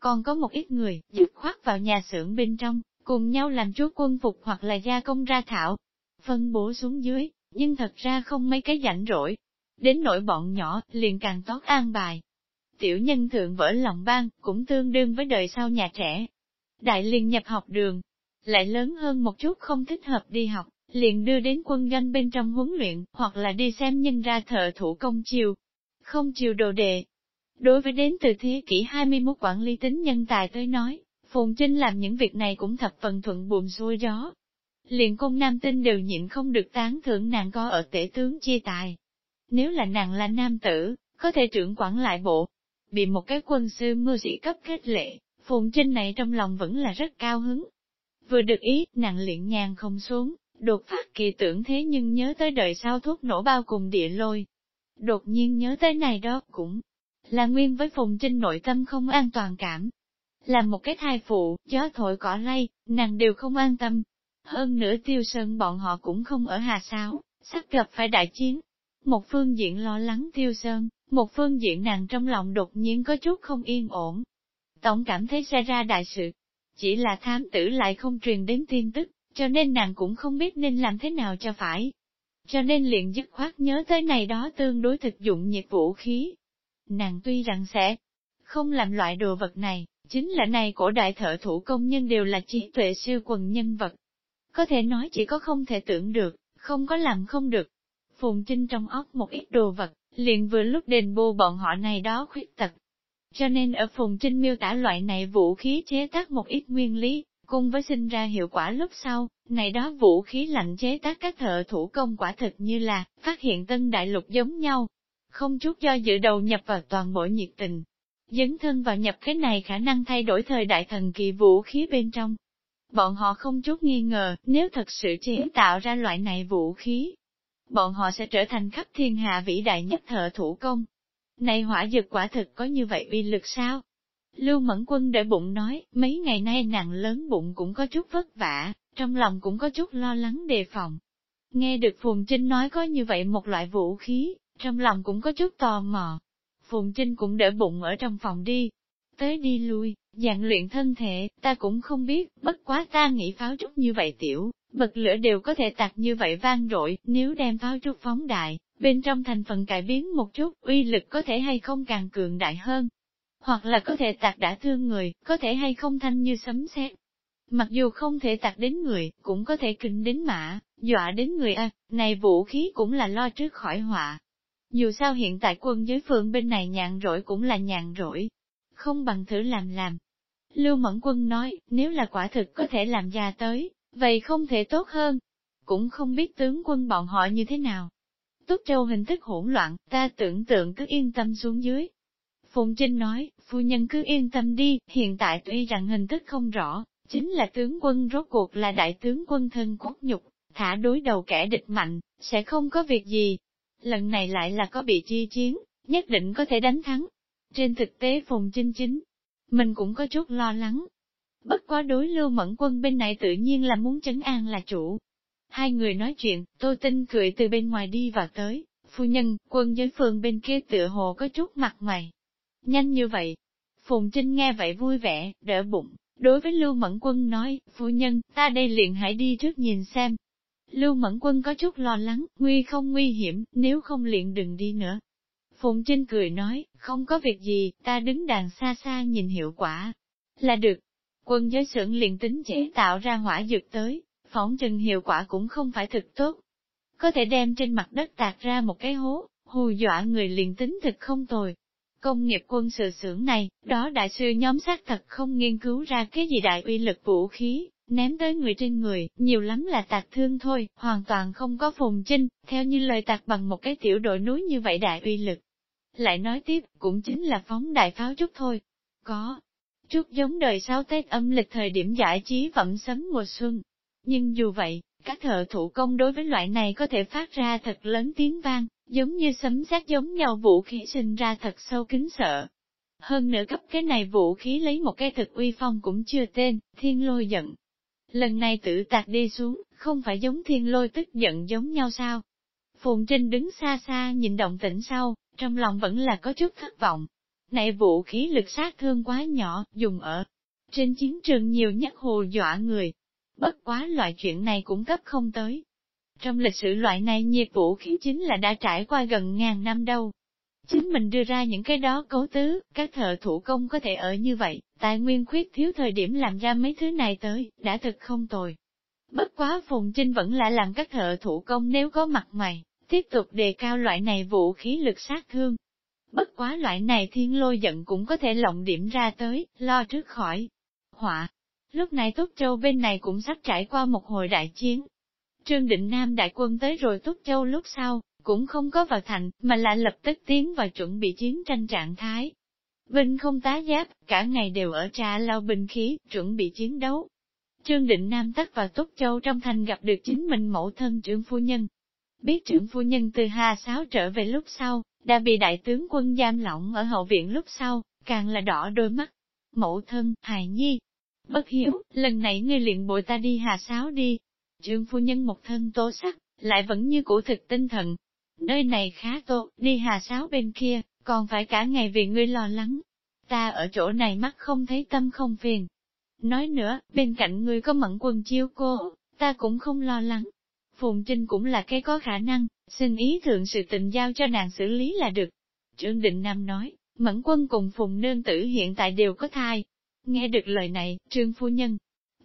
Còn có một ít người, dứt khoát vào nhà xưởng bên trong, cùng nhau làm chúa quân phục hoặc là gia công ra thảo. Phân bổ xuống dưới, nhưng thật ra không mấy cái rảnh rỗi. Đến nỗi bọn nhỏ, liền càng tốt an bài. Tiểu nhân thượng vỡ lòng ban, cũng tương đương với đời sau nhà trẻ. Đại liền nhập học đường, lại lớn hơn một chút không thích hợp đi học, liền đưa đến quân doanh bên trong huấn luyện, hoặc là đi xem nhân ra thợ thủ công chiều. Không chiều đồ đề. Đối với đến từ thế kỷ 21 quản lý tính nhân tài tới nói, Phùng Trinh làm những việc này cũng thập phần thuận buồm xuôi gió. liền công nam tinh đều nhịn không được tán thưởng nàng có ở tể tướng chia tài. Nếu là nàng là nam tử, có thể trưởng quản lại bộ, bị một cái quân sư mưu sĩ cấp kết lệ, Phùng Trinh này trong lòng vẫn là rất cao hứng. Vừa được ý, nàng liền nhàn không xuống, đột phát kỳ tưởng thế nhưng nhớ tới đời sau thuốc nổ bao cùng địa lôi. Đột nhiên nhớ tới này đó cũng là nguyên với Phùng Trinh nội tâm không an toàn cảm. Là một cái thai phụ, gió thổi cỏ lay, nàng đều không an tâm. Hơn nữa tiêu sơn bọn họ cũng không ở Hà Sáo, sắp gặp phải đại chiến. Một phương diện lo lắng tiêu sơn, một phương diện nàng trong lòng đột nhiên có chút không yên ổn. Tổng cảm thấy xảy ra đại sự. Chỉ là tham tử lại không truyền đến tin tức, cho nên nàng cũng không biết nên làm thế nào cho phải. Cho nên liền dứt khoát nhớ tới này đó tương đối thực dụng nhiệt vũ khí. Nàng tuy rằng sẽ không làm loại đồ vật này, chính là này cổ đại thợ thủ công nhân đều là trí tuệ siêu quần nhân vật. Có thể nói chỉ có không thể tưởng được, không có làm không được. Phùng Trinh trong óc một ít đồ vật, liền vừa lúc đền bù bọn họ này đó khuyết tật. Cho nên ở Phùng Trinh miêu tả loại này vũ khí chế tác một ít nguyên lý, cùng với sinh ra hiệu quả lúc sau, này đó vũ khí lạnh chế tác các thợ thủ công quả thực như là, phát hiện tân đại lục giống nhau. Không chút do dự đầu nhập vào toàn bộ nhiệt tình, dấn thân vào nhập cái này khả năng thay đổi thời đại thần kỳ vũ khí bên trong. Bọn họ không chút nghi ngờ, nếu thật sự chế tạo ra loại này vũ khí, bọn họ sẽ trở thành khắp thiên hạ vĩ đại nhất thợ thủ công. Này hỏa dược quả thực có như vậy uy lực sao? Lưu Mẫn Quân để bụng nói, mấy ngày nay nặng lớn bụng cũng có chút vất vả, trong lòng cũng có chút lo lắng đề phòng. Nghe được Phùng Trinh nói có như vậy một loại vũ khí, trong lòng cũng có chút tò mò. Phùng Trinh cũng để bụng ở trong phòng đi, tới đi lui, dạng luyện thân thể, ta cũng không biết, bất quá ta nghĩ pháo trúc như vậy tiểu, bật lửa đều có thể tạc như vậy vang rội, nếu đem pháo trúc phóng đại, bên trong thành phần cải biến một chút, uy lực có thể hay không càng cường đại hơn. Hoặc là có thể tạc đã thương người, có thể hay không thanh như sấm sét. Mặc dù không thể tạc đến người, cũng có thể kinh đến mã, dọa đến người a này vũ khí cũng là lo trước khỏi họa. Dù sao hiện tại quân giới phường bên này nhàn rỗi cũng là nhàn rỗi, không bằng thử làm làm. Lưu Mẫn Quân nói, nếu là quả thực có thể làm ra tới, vậy không thể tốt hơn. Cũng không biết tướng quân bọn họ như thế nào. Túc Châu hình thức hỗn loạn, ta tưởng tượng cứ yên tâm xuống dưới. Phùng Trinh nói, phu nhân cứ yên tâm đi, hiện tại tuy rằng hình thức không rõ, chính là tướng quân rốt cuộc là đại tướng quân thân quốc nhục, thả đối đầu kẻ địch mạnh, sẽ không có việc gì. Lần này lại là có bị chi chiến, nhất định có thể đánh thắng. Trên thực tế Phùng Trinh chính, mình cũng có chút lo lắng. Bất quá đối lưu mẫn quân bên này tự nhiên là muốn trấn an là chủ. Hai người nói chuyện, Tô Tinh cười từ bên ngoài đi vào tới, phu nhân, quân giới phường bên kia tựa hồ có chút mặt mày. Nhanh như vậy. Phùng Trinh nghe vậy vui vẻ, đỡ bụng, đối với Lưu Mẫn Quân nói, phu nhân, ta đây liền hãy đi trước nhìn xem. Lưu Mẫn Quân có chút lo lắng, nguy không nguy hiểm, nếu không liền đừng đi nữa. Phùng Trinh cười nói, không có việc gì, ta đứng đàn xa xa nhìn hiệu quả. Là được. Quân giới xưởng liền tính chế tạo ra hỏa dược tới, phóng chừng hiệu quả cũng không phải thực tốt. Có thể đem trên mặt đất tạc ra một cái hố, hù dọa người liền tính thực không tồi. Công nghiệp quân sự xưởng này, đó đại sư nhóm xác thật không nghiên cứu ra cái gì đại uy lực vũ khí, ném tới người trên người, nhiều lắm là tạc thương thôi, hoàn toàn không có phùng chinh, theo như lời tạc bằng một cái tiểu đội núi như vậy đại uy lực. Lại nói tiếp, cũng chính là phóng đại pháo chút thôi. Có, chút giống đời sau Tết âm lịch thời điểm giải trí phẩm sấm mùa xuân. Nhưng dù vậy, các thợ thủ công đối với loại này có thể phát ra thật lớn tiếng vang, giống như sấm sét giống nhau vũ khí sinh ra thật sâu kính sợ. Hơn nữa cấp cái này vũ khí lấy một cái thực uy phong cũng chưa tên, thiên lôi giận. Lần này tự tạc đi xuống, không phải giống thiên lôi tức giận giống nhau sao? Phùng Trinh đứng xa xa nhìn động tĩnh sau, trong lòng vẫn là có chút thất vọng. Này vũ khí lực sát thương quá nhỏ, dùng ở trên chiến trường nhiều nhất hồ dọa người. Bất quá loại chuyện này cũng cấp không tới. Trong lịch sử loại này nhiệt vũ khí chính là đã trải qua gần ngàn năm đâu. Chính mình đưa ra những cái đó cấu tứ, các thợ thủ công có thể ở như vậy, tài nguyên khuyết thiếu thời điểm làm ra mấy thứ này tới, đã thực không tồi. Bất quá Phùng Trinh vẫn là làm các thợ thủ công nếu có mặt mày, tiếp tục đề cao loại này vũ khí lực sát thương. Bất quá loại này thiên lôi giận cũng có thể lộng điểm ra tới, lo trước khỏi. Họa, Lúc này Túc Châu bên này cũng sắp trải qua một hồi đại chiến. Trương Định Nam đại quân tới rồi Túc Châu lúc sau, cũng không có vào thành, mà lại lập tức tiến vào chuẩn bị chiến tranh trạng thái. Binh không tá giáp, cả ngày đều ở trà lao binh khí, chuẩn bị chiến đấu. Trương Định Nam tắt vào Túc Châu trong thành gặp được chính mình mẫu thân trưởng phu nhân. Biết trưởng phu nhân từ Hà Sáo trở về lúc sau, đã bị đại tướng quân giam lỏng ở hậu viện lúc sau, càng là đỏ đôi mắt. Mẫu thân, hài nhi, bất hiểu lần này ngươi luyện bội ta đi Hà Sáo đi. Trương phu nhân một thân tố sắc, lại vẫn như cũ thực tinh thần. Nơi này khá tốt, đi Hà Sáo bên kia, còn phải cả ngày vì ngươi lo lắng. Ta ở chỗ này mắt không thấy tâm không phiền, Nói nữa, bên cạnh ngươi có mẫn quân chiêu cô, ta cũng không lo lắng. Phùng Trinh cũng là cái có khả năng, xin ý thượng sự tình giao cho nàng xử lý là được. Trương Định Nam nói, mẫn quân cùng Phùng Nương Tử hiện tại đều có thai. Nghe được lời này, Trương Phu Nhân,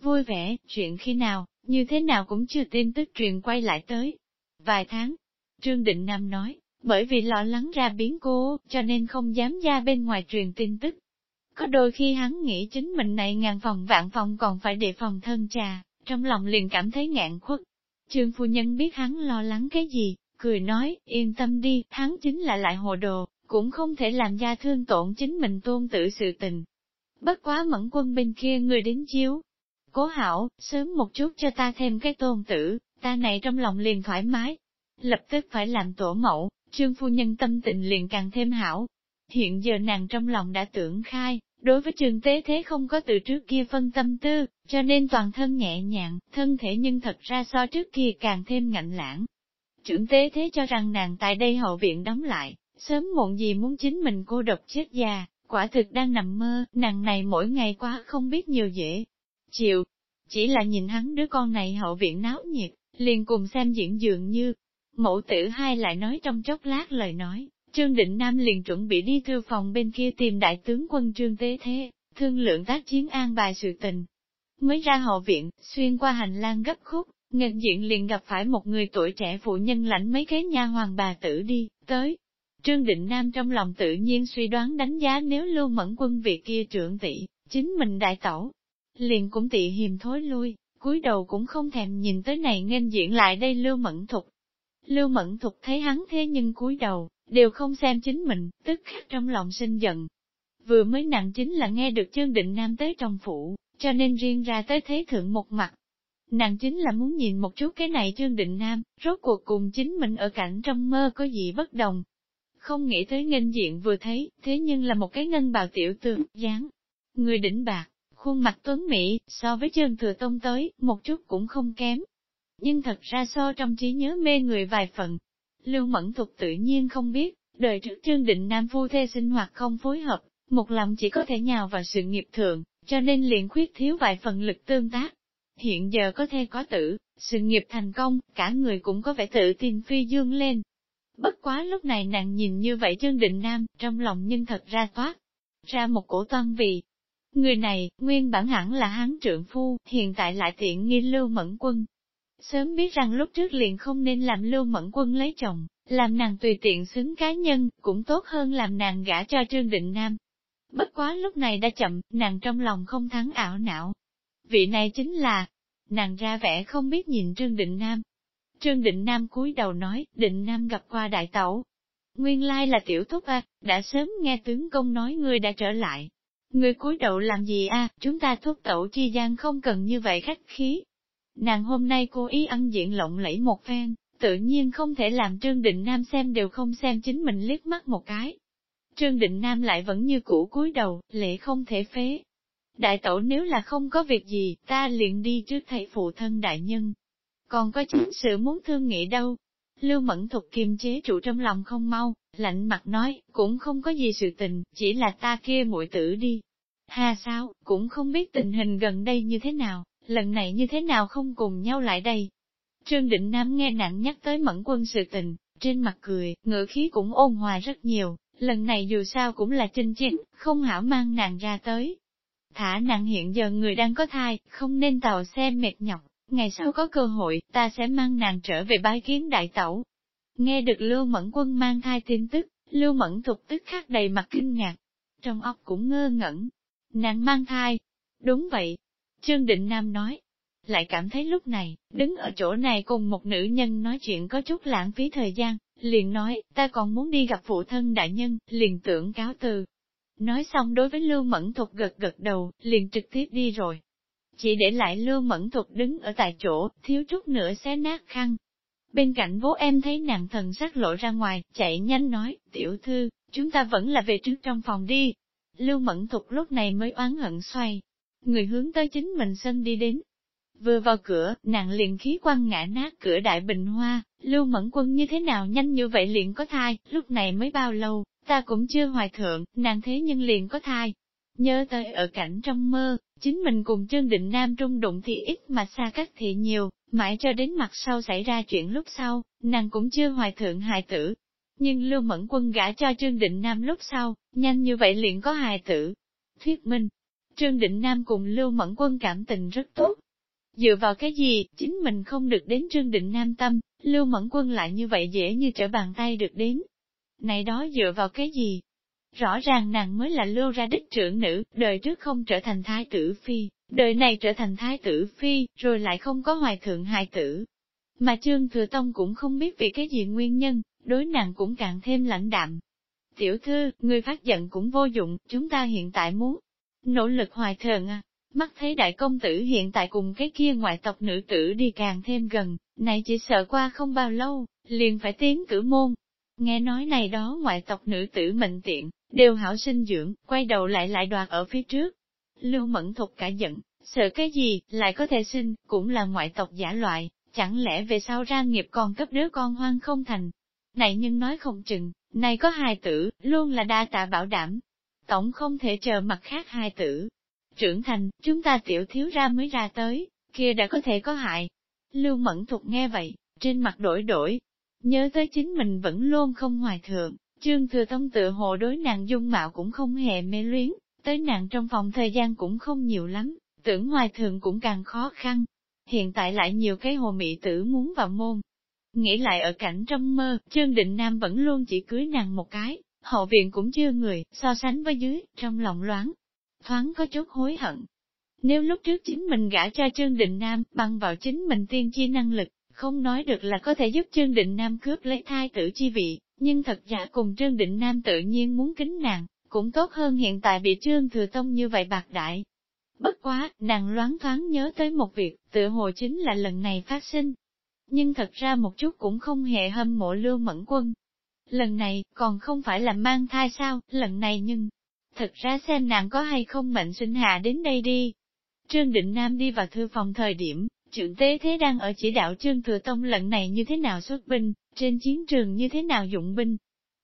vui vẻ, chuyện khi nào, như thế nào cũng chưa tin tức truyền quay lại tới. Vài tháng, Trương Định Nam nói, bởi vì lo lắng ra biến cô, cho nên không dám ra bên ngoài truyền tin tức. Có đôi khi hắn nghĩ chính mình này ngàn phòng vạn phòng còn phải đề phòng thân trà, trong lòng liền cảm thấy ngạn khuất. Trương phu nhân biết hắn lo lắng cái gì, cười nói, yên tâm đi, hắn chính là lại hồ đồ, cũng không thể làm ra thương tổn chính mình tôn tự sự tình. Bất quá mẫn quân bên kia người đến chiếu. Cố hảo, sớm một chút cho ta thêm cái tôn tử, ta này trong lòng liền thoải mái. Lập tức phải làm tổ mẫu, trương phu nhân tâm tình liền càng thêm hảo. Hiện giờ nàng trong lòng đã tưởng khai, Đối với trường tế thế không có từ trước kia phân tâm tư, cho nên toàn thân nhẹ nhàng, thân thể nhưng thật ra so trước kia càng thêm ngạnh lãng. Trưởng tế thế cho rằng nàng tại đây hậu viện đóng lại, sớm muộn gì muốn chính mình cô độc chết già, quả thực đang nằm mơ, nàng này mỗi ngày quá không biết nhiều dễ. Chịu, chỉ là nhìn hắn đứa con này hậu viện náo nhiệt, liền cùng xem diễn dường như, mẫu tử hai lại nói trong chốc lát lời nói, Trương Định Nam liền chuẩn bị đi thư phòng bên kia tìm đại tướng quân Trương Tế Thế, thương lượng tác chiến an bài sự tình. Mới ra hậu viện, xuyên qua hành lang gấp khúc, ngân diện liền gặp phải một người tuổi trẻ phụ nhân lãnh mấy cái nha hoàng bà tử đi, tới. Trương Định Nam trong lòng tự nhiên suy đoán đánh giá nếu lưu mẫn quân việc kia trưởng tỷ, chính mình đại tẩu. Liền cũng tị hiềm thối lui, cúi đầu cũng không thèm nhìn tới này nghênh diện lại đây lưu mẫn thục. Lưu mẫn thục thấy hắn thế nhưng cúi đầu, đều không xem chính mình, tức khắc trong lòng sinh giận. Vừa mới nặng chính là nghe được chương định nam tới trong phủ, cho nên riêng ra tới thế thượng một mặt. Nàng chính là muốn nhìn một chút cái này trương định nam, rốt cuộc cùng chính mình ở cảnh trong mơ có gì bất đồng. Không nghĩ tới nghênh diện vừa thấy, thế nhưng là một cái ngân bào tiểu tướng dáng. Người đỉnh bạc, khuôn mặt tuấn Mỹ, so với trương thừa tông tới, một chút cũng không kém. Nhưng thật ra so trong trí nhớ mê người vài phần, Lưu Mẫn Thục tự nhiên không biết, đời trước Trương Định Nam phu thê sinh hoạt không phối hợp, một lòng chỉ có thể nhào vào sự nghiệp thường, cho nên liền khuyết thiếu vài phần lực tương tác. Hiện giờ có thê có tử, sự nghiệp thành công, cả người cũng có vẻ tự tin phi dương lên. Bất quá lúc này nàng nhìn như vậy Trương Định Nam, trong lòng nhưng thật ra toát, ra một cổ toan vì. Người này, nguyên bản hẳn là hán trượng phu, hiện tại lại tiện nghi lưu mẫn quân, Sớm biết rằng lúc trước liền không nên làm lưu mẫn quân lấy chồng, làm nàng tùy tiện xứng cá nhân, cũng tốt hơn làm nàng gả cho Trương Định Nam. Bất quá lúc này đã chậm, nàng trong lòng không thắng ảo não. Vị này chính là, nàng ra vẻ không biết nhìn Trương Định Nam. Trương Định Nam cúi đầu nói, Định Nam gặp qua đại tẩu. Nguyên lai là tiểu thúc a, đã sớm nghe tướng công nói ngươi đã trở lại. Ngươi cúi đầu làm gì a? chúng ta thúc tẩu chi gian không cần như vậy khách khí, Nàng hôm nay cố ý ăn diện lộng lẫy một phen, tự nhiên không thể làm Trương Định Nam xem đều không xem chính mình liếc mắt một cái. Trương Định Nam lại vẫn như cũ cúi đầu, lễ không thể phế. Đại tẩu nếu là không có việc gì, ta liền đi trước thầy phụ thân đại nhân. Còn có chính sự muốn thương nghị đâu. Lưu Mẫn Thục kiềm chế trụ trong lòng không mau, lạnh mặt nói, cũng không có gì sự tình, chỉ là ta kia muội tử đi. Ha sao, cũng không biết tình hình gần đây như thế nào, lần này như thế nào không cùng nhau lại đây? Trương Định Nam nghe nặng nhắc tới mẫn quân sự tình, trên mặt cười, ngữ khí cũng ôn hòa rất nhiều, lần này dù sao cũng là chinh chiến, không hảo mang nàng ra tới. Thả nàng hiện giờ người đang có thai, không nên tàu xe mệt nhọc, ngày sau có cơ hội, ta sẽ mang nàng trở về bái kiến đại tẩu. Nghe được Lưu Mẫn Quân mang thai tin tức, Lưu Mẫn thục tức khắc đầy mặt kinh ngạc, trong óc cũng ngơ ngẩn. Nàng mang thai. Đúng vậy, Trương Định Nam nói, lại cảm thấy lúc này, đứng ở chỗ này cùng một nữ nhân nói chuyện có chút lãng phí thời gian, liền nói, ta còn muốn đi gặp phụ thân đại nhân, liền tưởng cáo từ. Nói xong đối với Lưu Mẫn Thục gật gật đầu, liền trực tiếp đi rồi. Chỉ để lại Lưu Mẫn Thục đứng ở tại chỗ, thiếu chút nữa xé nát khăn. Bên cạnh bố em thấy nàng thần sắc lộ ra ngoài, chạy nhanh nói, tiểu thư, chúng ta vẫn là về trước trong phòng đi. Lưu Mẫn Thục lúc này mới oán hận xoay. Người hướng tới chính mình sân đi đến, Vừa vào cửa, nàng liền khí quăng ngã nát cửa đại bình hoa, lưu mẫn quân như thế nào nhanh như vậy liền có thai, lúc này mới bao lâu, ta cũng chưa hoài thượng, nàng thế nhưng liền có thai. Nhớ tới ở cảnh trong mơ, chính mình cùng Trương Định Nam trung đụng thì ít mà xa cách thì nhiều, mãi cho đến mặt sau xảy ra chuyện lúc sau, nàng cũng chưa hoài thượng hài tử. Nhưng Lưu Mẫn Quân gả cho Trương Định Nam lúc sau, nhanh như vậy liền có hài tử. Thuyết minh, Trương Định Nam cùng Lưu Mẫn Quân cảm tình rất tốt, Dựa vào cái gì, chính mình không được đến Trương Định Nam tâm, Lưu Mẫn Quân lại như vậy dễ như trở bàn tay được đến. Này đó dựa vào cái gì? Rõ ràng nàng mới là lưu ra đích trưởng nữ, đời trước không trở thành thái tử phi, đời này trở thành thái tử phi, rồi lại không có hoài thượng hài tử. Mà Trương Thừa Tông cũng không biết vì cái gì nguyên nhân, đối nàng cũng càng thêm lãnh đạm. Tiểu thư, người phát giận cũng vô dụng, chúng ta hiện tại muốn nỗ lực hoài thượng à, Mắt thấy đại công tử hiện tại cùng cái kia ngoại tộc nữ tử đi càng thêm gần, này chỉ sợ qua không bao lâu, liền phải tiến cử môn. Nghe nói này đó ngoại tộc nữ tử mệnh tiện, đều hảo sinh dưỡng, quay đầu lại lại đoạt ở phía trước. Lưu mẫn thục cả giận, sợ cái gì, lại có thể sinh, cũng là ngoại tộc giả loại, chẳng lẽ về sau ra nghiệp còn cấp đứa con hoang không thành. Này nhưng nói không chừng, này có hài tử, luôn là đa tạ bảo đảm. Tổng không thể chờ mặt khác hai tử, trưởng thành, chúng ta tiểu thiếu ra mới ra tới, kia đã có thể có hại. Lưu Mẫn Thục nghe vậy, trên mặt đổi đổi, nhớ tới chính mình vẫn luôn không hoài thượng, trương thừa tông tự hồ đối nàng dung mạo cũng không hề mê luyến, tới nàng trong phòng thời gian cũng không nhiều lắm, tưởng hoài thượng cũng càng khó khăn. Hiện tại lại nhiều cái hồ mị tử muốn vào môn. Nghĩ lại ở cảnh trong mơ, Trương Định Nam vẫn luôn chỉ cưới nàng một cái, hậu viện cũng chưa người, so sánh với dưới, trong lòng loáng, thoáng có chút hối hận. Nếu lúc trước chính mình gả cho Trương Định Nam, bằng vào chính mình tiên chi năng lực, không nói được là có thể giúp Trương Định Nam cướp lấy thai tử chi vị, nhưng thật giả cùng Trương Định Nam tự nhiên muốn kính nàng, cũng tốt hơn hiện tại bị Trương Thừa Tông như vậy bạc đại. Bất quá, nàng loáng thoáng nhớ tới một việc, tự hồ chính là lần này phát sinh. Nhưng thật ra một chút cũng không hề hâm mộ lưu mẫn quân. Lần này, còn không phải là mang thai sao, lần này nhưng, thật ra xem nàng có hay không mệnh sinh hạ đến đây đi. Trương Định Nam đi vào thư phòng thời điểm, trưởng tế thế đang ở chỉ đạo Trương Thừa Tông lần này như thế nào xuất binh, trên chiến trường như thế nào dụng binh.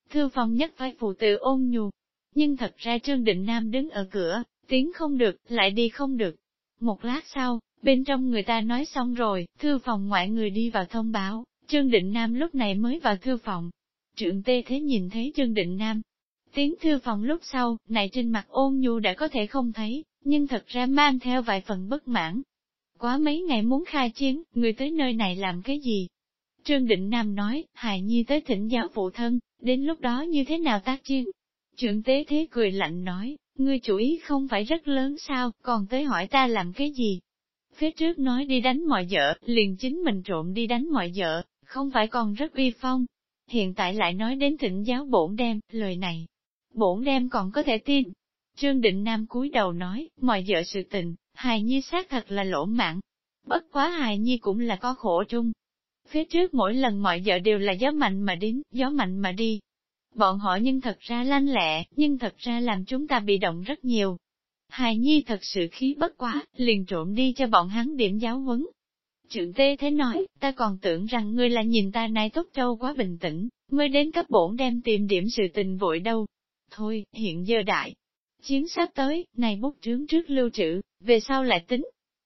Thư phòng nhất phải phụ tự ôn nhu, nhưng thật ra Trương Định Nam đứng ở cửa, tiếng không được, lại đi không được. Một lát sau, bên trong người ta nói xong rồi, thư phòng ngoại người đi vào thông báo, Trương Định Nam lúc này mới vào thư phòng. Trưởng tê thế nhìn thấy Trương Định Nam, Tiến thư phòng lúc sau, này trên mặt ôn nhu đã có thể không thấy, nhưng thật ra mang theo vài phần bất mãn. Quá mấy ngày muốn khai chiến, người tới nơi này làm cái gì? Trương Định Nam nói, hài nhi tới thỉnh giáo phụ thân, đến lúc đó như thế nào tác chiến? Trưởng tế thế cười lạnh nói, ngươi chủ ý không phải rất lớn sao, còn tới hỏi ta làm cái gì? Phía trước nói đi đánh mọi vợ, liền chính mình trộm đi đánh mọi vợ, không phải còn rất uy phong. Hiện tại lại nói đến thỉnh giáo bổn đem, lời này, bổn đem còn có thể tin. Trương Định Nam cúi đầu nói, mọi vợ sự tình, hài nhi xác thật là lỗ mạng. Bất quá hài nhi cũng là có khổ chung. Phía trước mỗi lần mọi vợ đều là gió mạnh mà đến, gió mạnh mà đi. Bọn họ nhưng thật ra lanh lẹ, nhưng thật ra làm chúng ta bị động rất nhiều. Hài nhi thật sự khí bất quá, liền trộm đi cho bọn hắn điểm giáo huấn. Trưởng tê thế nói, ta còn tưởng rằng ngươi là nhìn ta nay tốt trâu quá bình tĩnh, mới đến cấp bổn đem tìm điểm sự tình vội đâu, Thôi, hiện giờ đại. Chiến sắp tới, này bút trướng trước lưu trữ, về sau lại tính.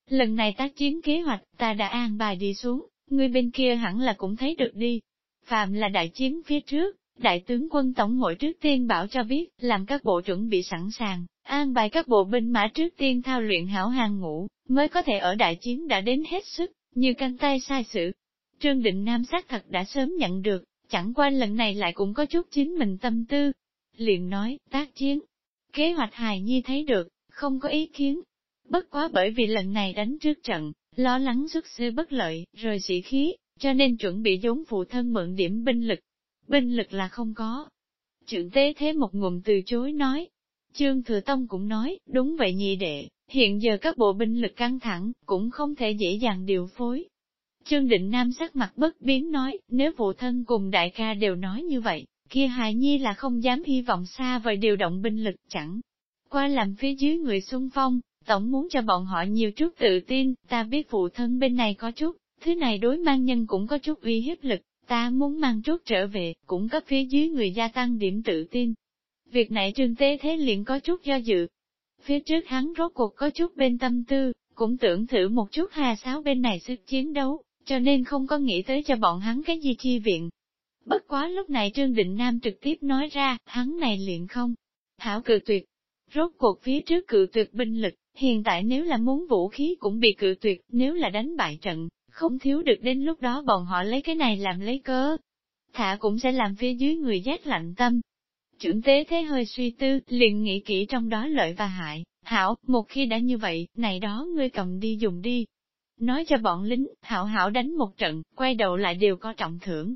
Lần này tác chiến kế hoạch, ta đã an bài đi xuống, người bên kia hẳn là cũng thấy được đi. Phạm là đại chiến phía trước, đại tướng quân tổng hội trước tiên bảo cho biết, làm các bộ chuẩn bị sẵn sàng, an bài các bộ binh mã trước tiên thao luyện hảo hàng ngũ, mới có thể ở đại chiến đã đến hết sức, như canh tay sai sự. Trương Định Nam xác thật đã sớm nhận được, chẳng qua lần này lại cũng có chút chính mình tâm tư, liền nói, tác chiến. Kế hoạch hài nhi thấy được, không có ý kiến. Bất quá bởi vì lần này đánh trước trận, lo lắng xuất sư bất lợi, rồi sĩ khí, cho nên chuẩn bị giống phụ thân mượn điểm binh lực. Binh lực là không có. Trưởng tế thế một ngụm từ chối nói. Trương Thừa Tông cũng nói, đúng vậy nhị đệ, hiện giờ các bộ binh lực căng thẳng, cũng không thể dễ dàng điều phối. Trương Định Nam sắc mặt bất biến nói, nếu phụ thân cùng đại ca đều nói như vậy, kia hài nhi là không dám hy vọng xa vời điều động binh lực chẳng. Qua làm phía dưới người xung phong, tổng muốn cho bọn họ nhiều chút tự tin, ta biết phụ thân bên này có chút, thứ này đối mang nhân cũng có chút uy hiếp lực, ta muốn mang chút trở về, cũng cấp phía dưới người gia tăng điểm tự tin. Việc này trương tế thế liền có chút do dự. Phía trước hắn rốt cuộc có chút bên tâm tư, cũng tưởng thử một chút hà sáo bên này sức chiến đấu, cho nên không có nghĩ tới cho bọn hắn cái gì chi viện. Bất quá lúc này Trương Định Nam trực tiếp nói ra, hắn này liền không. Thảo cự tuyệt. Rốt cuộc phía trước cự tuyệt binh lực, hiện tại nếu là muốn vũ khí cũng bị cự tuyệt, nếu là đánh bại trận, không thiếu được đến lúc đó bọn họ lấy cái này làm lấy cớ. Thả cũng sẽ làm phía dưới người giác lạnh tâm. Trưởng tế thế hơi suy tư, liền nghĩ kỹ trong đó lợi và hại. Hảo, một khi đã như vậy, này đó ngươi cầm đi dùng đi. Nói cho bọn lính, hảo hảo đánh một trận, quay đầu lại đều có trọng thưởng.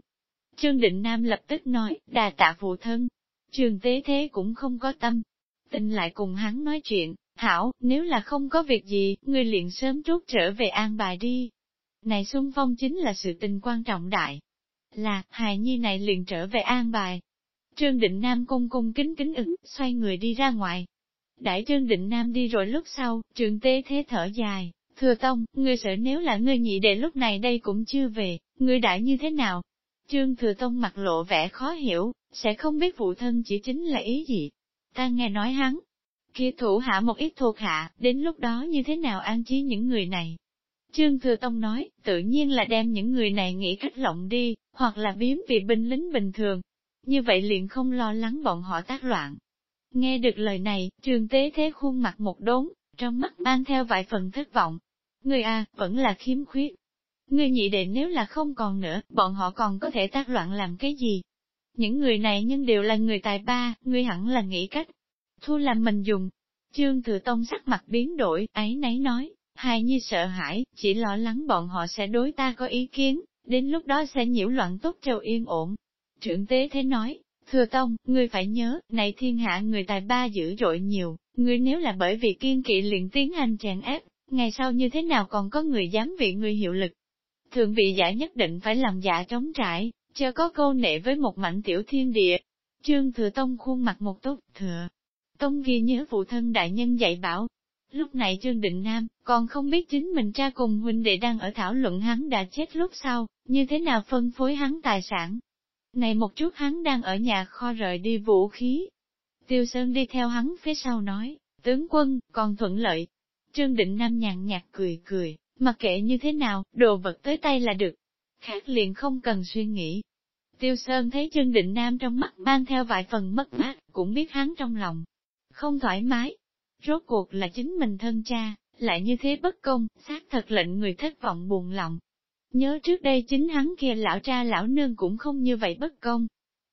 Trương Định Nam lập tức nói, đà tạ phụ thân. Trường tế thế cũng không có tâm. Tình lại cùng hắn nói chuyện, hảo, nếu là không có việc gì, ngươi liền sớm rút trở về an bài đi. Này xung phong chính là sự tình quan trọng đại. Là, hài nhi này liền trở về an bài. Trương Định Nam cung cung kính kính ứng, xoay người đi ra ngoài. Đại Trương Định Nam đi rồi lúc sau, trường tế thế thở dài, thừa tông, ngươi sợ nếu là ngươi nhị đệ lúc này đây cũng chưa về, ngươi đại như thế nào? Trương Thừa Tông mặt lộ vẻ khó hiểu, sẽ không biết phụ thân chỉ chính là ý gì. Ta nghe nói hắn, kia thủ hạ một ít thuộc hạ, đến lúc đó như thế nào an trí những người này, Trương Thừa Tông nói, tự nhiên là đem những người này nghĩ cách lộng đi, hoặc là biếm vì binh lính bình thường. Như vậy liền không lo lắng bọn họ tác loạn. Nghe được lời này, trường tế thế khuôn mặt một đốn, trong mắt mang theo vài phần thất vọng. Người A, vẫn là khiếm khuyết. Người nhị đệ nếu là không còn nữa, bọn họ còn có thể tác loạn làm cái gì? Những người này nhưng đều là người tài ba, ngươi hẳn là nghĩ cách. Thu làm mình dùng. Trương Thừa Tông sắc mặt biến đổi, ấy nấy nói, Hài Nhi sợ hãi, chỉ lo lắng bọn họ sẽ đối ta có ý kiến, đến lúc đó sẽ nhiễu loạn tốt trâu yên ổn. Trưởng tế thế nói, Thừa Tông, ngươi phải nhớ, này thiên hạ người tài ba dữ dội nhiều, ngươi nếu là bởi vì kiên kỵ liền tiến hành chèn ép, ngày sau như thế nào còn có người dám vị ngươi hiệu lực. Thượng vị giả nhất định phải làm giả trống trải, chờ có câu nệ với một mảnh tiểu thiên địa. Trương Thừa Tông khuôn mặt một tốt, thừa. Tông ghi nhớ phụ thân đại nhân dạy bảo, Lúc này Trương Định Nam, còn không biết chính mình cha cùng huynh đệ đang ở thảo luận hắn đã chết lúc sau, như thế nào phân phối hắn tài sản. Này một chút hắn đang ở nhà kho rời đi vũ khí. Tiêu Sơn đi theo hắn phía sau nói, tướng quân, còn thuận lợi. Trương Định Nam nhàn nhạt cười cười, mặc kệ như thế nào, đồ vật tới tay là được. Khác liền không cần suy nghĩ. Tiêu Sơn thấy Trương Định Nam trong mắt mang theo vài phần mất mát, cũng biết hắn trong lòng. Không thoải mái, Rốt cuộc là chính mình thân cha, lại như thế bất công, xác thật lệnh người thất vọng buồn lòng. Nhớ trước đây chính hắn kia lão cha lão nương cũng không như vậy bất công.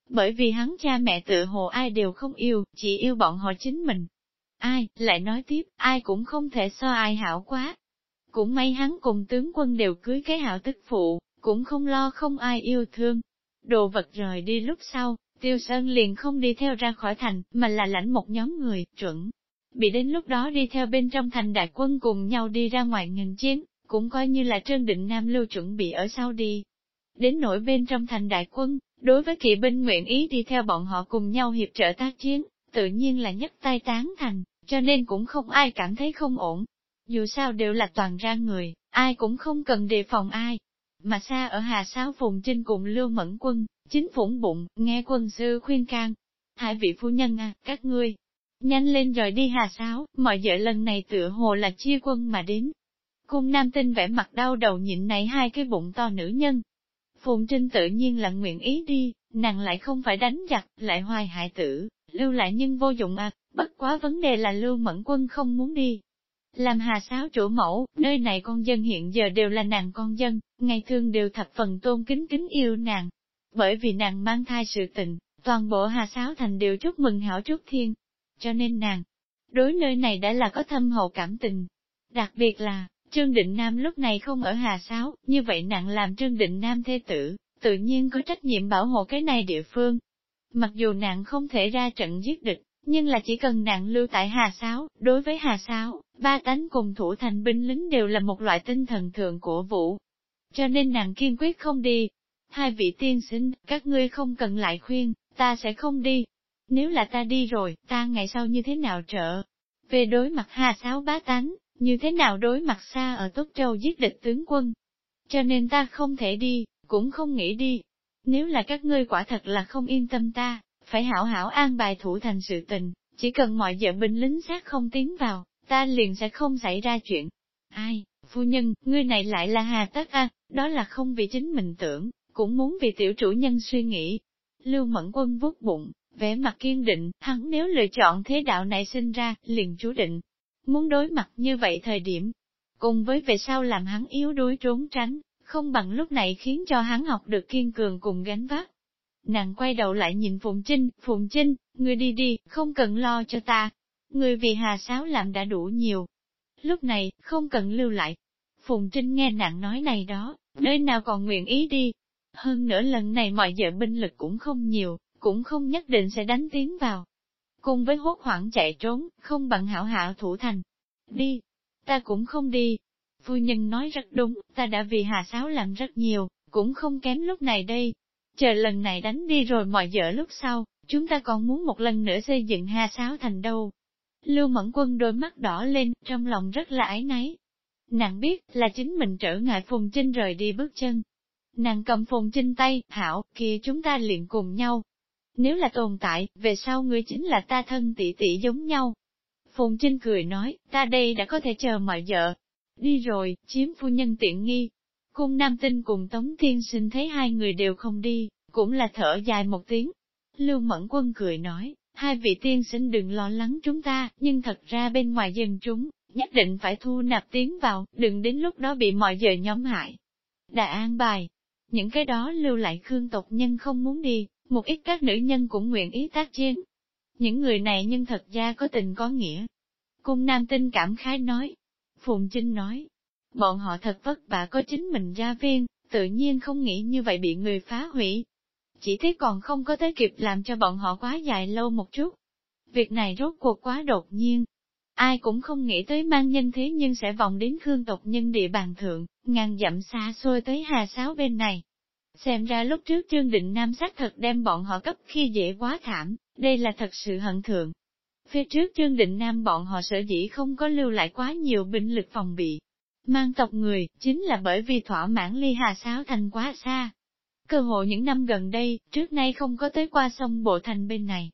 Bởi vì hắn cha mẹ tự hồ ai đều không yêu, chỉ yêu bọn họ chính mình. Ai, lại nói tiếp, ai cũng không thể so ai hảo quá. Cũng may hắn cùng tướng quân đều cưới cái hảo tức phụ, cũng không lo không ai yêu thương. Đồ vật rời đi lúc sau, Tiêu Sơn liền không đi theo ra khỏi thành, mà là lãnh một nhóm người, chuẩn, bị đến lúc đó đi theo bên trong thành đại quân cùng nhau đi ra ngoài nghênh chiến, cũng coi như là Trương Định Nam lưu chuẩn bị ở sau đi. Đến nỗi bên trong thành đại quân, đối với kỵ binh nguyện ý đi theo bọn họ cùng nhau hiệp trợ tác chiến, tự nhiên là nhất tay tán thành, cho nên cũng không ai cảm thấy không ổn. Dù sao đều là toàn ra người, ai cũng không cần đề phòng ai. Mà xa ở Hà Sáo Phùng Trinh cùng Lưu Mẫn Quân, chính phủng bụng, nghe quân sư khuyên can. Hai vị phu nhân à, các ngươi, Nhanh lên rồi đi hà sáo, mọi vợ lần này tựa hồ là chia quân mà đến. Cung nam tinh vẻ mặt đau đầu nhịn này hai cái bụng to nữ nhân. Phùng Trinh tự nhiên là nguyện ý đi, nàng lại không phải đánh giặc, lại hoài hại tử, lưu lại nhưng vô dụng à, bất quá vấn đề là lưu mẫn quân không muốn đi. Làm hà sáo chủ mẫu, nơi này con dân hiện giờ đều là nàng con dân, ngày thường đều thập phần tôn kính kính yêu nàng. Bởi vì nàng mang thai sự tình, toàn bộ hà sáo thành đều chúc mừng hảo chúc thiên, cho nên nàng, đối nơi này đã là có thâm hậu cảm tình. Đặc biệt là, Trương Định Nam lúc này không ở Hà Sáo, như vậy nặng làm Trương Định Nam thê tử, tự nhiên có trách nhiệm bảo hộ cái này địa phương. Mặc dù nàng không thể ra trận giết địch, nhưng là chỉ cần nàng lưu tại Hà Sáo, đối với Hà Sáo, ba tánh cùng thủ thành binh lính đều là một loại tinh thần thượng của vũ. Cho nên nàng kiên quyết không đi. Hai vị tiên sinh, các ngươi không cần lại khuyên, ta sẽ không đi. Nếu là ta đi rồi, ta ngày sau như thế nào trở? Về đối mặt Hà Sáo bá tánh, như thế nào đối mặt xa ở Tốt Châu giết địch tướng quân? Cho nên ta không thể đi, cũng không nghĩ đi. Nếu là các ngươi quả thật là không yên tâm ta, phải hảo hảo an bài thủ thành sự tình, chỉ cần mọi vợ binh lính sát không tiến vào, ta liền sẽ không xảy ra chuyện. Ai, phu nhân, ngươi này lại là hà tất a, đó là không vì chính mình tưởng, cũng muốn vì tiểu chủ nhân suy nghĩ. Lưu Mẫn Quân vuốt bụng, vẻ mặt kiên định, hắn nếu lựa chọn thế đạo này sinh ra, liền chú định. Muốn đối mặt như vậy thời điểm, cùng với về sau làm hắn yếu đuối trốn tránh, không bằng lúc này khiến cho hắn học được kiên cường cùng gánh vác. Nàng quay đầu lại nhìn Phụng Trinh, Phụng Trinh, ngươi đi đi, không cần lo cho ta. Ngươi vì hà sáo làm đã đủ nhiều. Lúc này, không cần lưu lại. Phụng Trinh nghe nàng nói này đó, nơi nào còn nguyện ý đi. Hơn nữa lần này mọi giờ binh lực cũng không nhiều, cũng không nhất định sẽ đánh tiến vào. Cùng với hốt hoảng chạy trốn, không bằng hảo hảo thủ thành. Đi, ta cũng không đi. Phu nhân nói rất đúng, ta đã vì hà sáo làm rất nhiều, cũng không kém lúc này đây. Chờ lần này đánh đi rồi mọi dở lúc sau, chúng ta còn muốn một lần nữa xây dựng hà sáo thành đâu. Lưu Mẫn Quân đôi mắt đỏ lên, trong lòng rất là ái náy. Nàng biết là chính mình trở ngại Phùng Trinh rời đi bước chân. Nàng cầm Phùng Trinh tay, hảo, kia chúng ta liền cùng nhau, nếu là tồn tại, về sau ngươi chính là ta thân tỷ tỷ giống nhau. Phùng Trinh cười nói, ta đây đã có thể chờ mọi vợ. Đi rồi, chiếm phu nhân tiện nghi. Cung Nam Tinh cùng Tống Thiên Sinh thấy hai người đều không đi, cũng là thở dài một tiếng. Lưu Mẫn Quân cười nói, hai vị tiên sinh đừng lo lắng chúng ta, nhưng thật ra bên ngoài dân chúng, nhất định phải thu nạp tiến vào, đừng đến lúc đó bị mọi giờ nhóm hại. Đã an bài, những cái đó lưu lại khương tộc nhân không muốn đi, một ít các nữ nhân cũng nguyện ý tác chiến. Những người này nhưng thật ra có tình có nghĩa. Cung nam tinh cảm khái nói. Phùng Trinh nói, bọn họ thật vất vả có chính mình gia viên, tự nhiên không nghĩ như vậy bị người phá hủy. Chỉ thế còn không có tới kịp làm cho bọn họ quá dài lâu một chút. Việc này rốt cuộc quá đột nhiên. Ai cũng không nghĩ tới mang nhân thế nhưng sẽ vòng đến khương tộc nhân địa bàn thượng, ngàn dặm xa xôi tới hà sáo bên này. Xem ra lúc trước Trương Định Nam xác thật đem bọn họ cấp khi dễ quá thảm, đây là thật sự hận thượng. Phía trước Trương Định Nam bọn họ sở dĩ không có lưu lại quá nhiều binh lực phòng bị. Mang tộc người, chính là bởi vì thỏa mãn ly hà sáo thành quá xa. Cơ hội những năm gần đây, trước nay không có tới qua sông bộ thành bên này.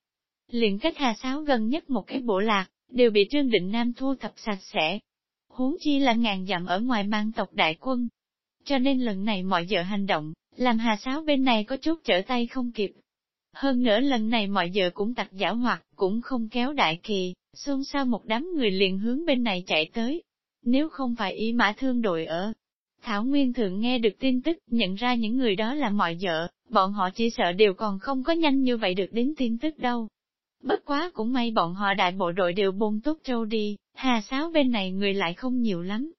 liền cách hà sáo gần nhất một cái bộ lạc, đều bị Trương Định Nam thu thập sạch sẽ. Huống chi là ngàn dặm ở ngoài mang tộc đại quân. Cho nên lần này mọi giờ hành động, làm hà sáo bên này có chút trở tay không kịp. Hơn nữa lần này mọi giờ cũng tặc giả hoạt, cũng không kéo đại kỳ, xôn xao một đám người liền hướng bên này chạy tới. Nếu không phải ý mã thương đội ở, Thảo Nguyên thường nghe được tin tức, nhận ra những người đó là mọi vợ, bọn họ chỉ sợ đều còn không có nhanh như vậy được đến tin tức đâu. Bất quá cũng may bọn họ đại bộ đội đều bôn tốt trâu đi, hà sáo bên này người lại không nhiều lắm.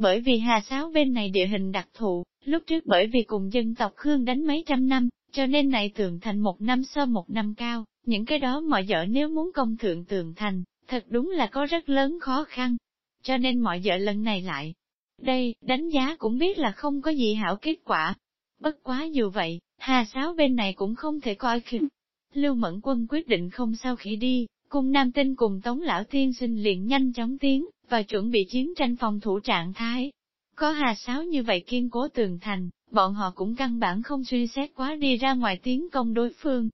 Bởi vì hà sáo bên này địa hình đặc thù, Lúc trước bởi vì cùng dân tộc Khương đánh mấy trăm năm, cho nên này tường thành một năm sơ một năm cao, những cái đó mọi vợ nếu muốn công thượng tường thành, thật đúng là có rất lớn khó khăn. Cho nên mọi vợ lần này lại. Đây, đánh giá cũng biết là không có gì hảo kết quả. Bất quá dù vậy, hà sáo bên này cũng không thể coi khinh. Lưu Mẫn Quân quyết định không sao khi đi, cùng Nam Tinh cùng Tống Lão Thiên Sinh liền nhanh chóng tiến, và chuẩn bị chiến tranh phòng thủ trạng thái. Có hà sáo như vậy kiên cố tường thành, bọn họ cũng căn bản không suy xét quá đi ra ngoài tiến công đối phương.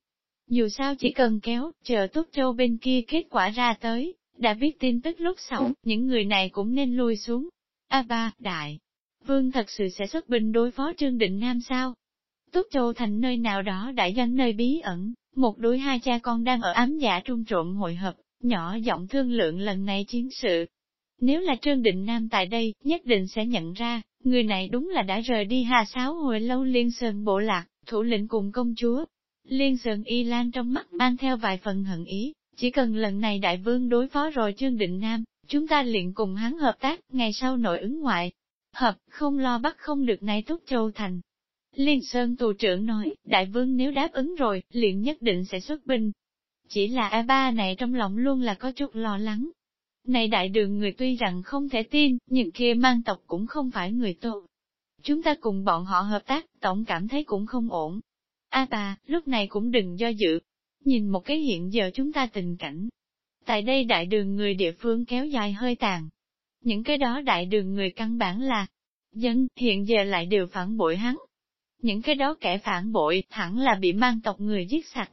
Dù sao chỉ cần kéo, chờ tốt châu bên kia kết quả ra tới, đã biết tin tức lúc sau, những người này cũng nên lui xuống. A ba, đại, vương thật sự sẽ xuất binh đối phó Trương Định Nam sao? Túc Châu thành nơi nào đó đã danh nơi bí ẩn, một đôi hai cha con đang ở ám giả trung trộn hội hợp, nhỏ giọng thương lượng lần này chiến sự, nếu là Trương Định Nam tại đây, nhất định sẽ nhận ra, người này đúng là đã rời đi Hà Sáo hồi lâu Liên Sơn bộ lạc, thủ lĩnh cùng công chúa. Liên Sơn Y Lan trong mắt mang theo vài phần hận ý, chỉ cần lần này đại vương đối phó rồi Trương Định Nam, chúng ta liền cùng hắn hợp tác, ngày sau nội ứng ngoại. Hợp, không lo bắt không được này Túc châu thành. Liên Sơn tù trưởng nói, đại vương nếu đáp ứng rồi, liền nhất định sẽ xuất binh. Chỉ là A ba này trong lòng luôn là có chút lo lắng. Này đại đường người tuy rằng không thể tin, nhưng kia mang tộc cũng không phải người tốt. Chúng ta cùng bọn họ hợp tác, tổng cảm thấy cũng không ổn. A ta lúc này cũng đừng do dự. Nhìn một cái hiện giờ chúng ta tình cảnh. Tại đây đại đường người địa phương kéo dài hơi tàn. Những cái đó đại đường người căn bản là dân, hiện giờ lại đều phản bội hắn. Những cái đó kẻ phản bội, hẳn là bị mang tộc người giết sạch.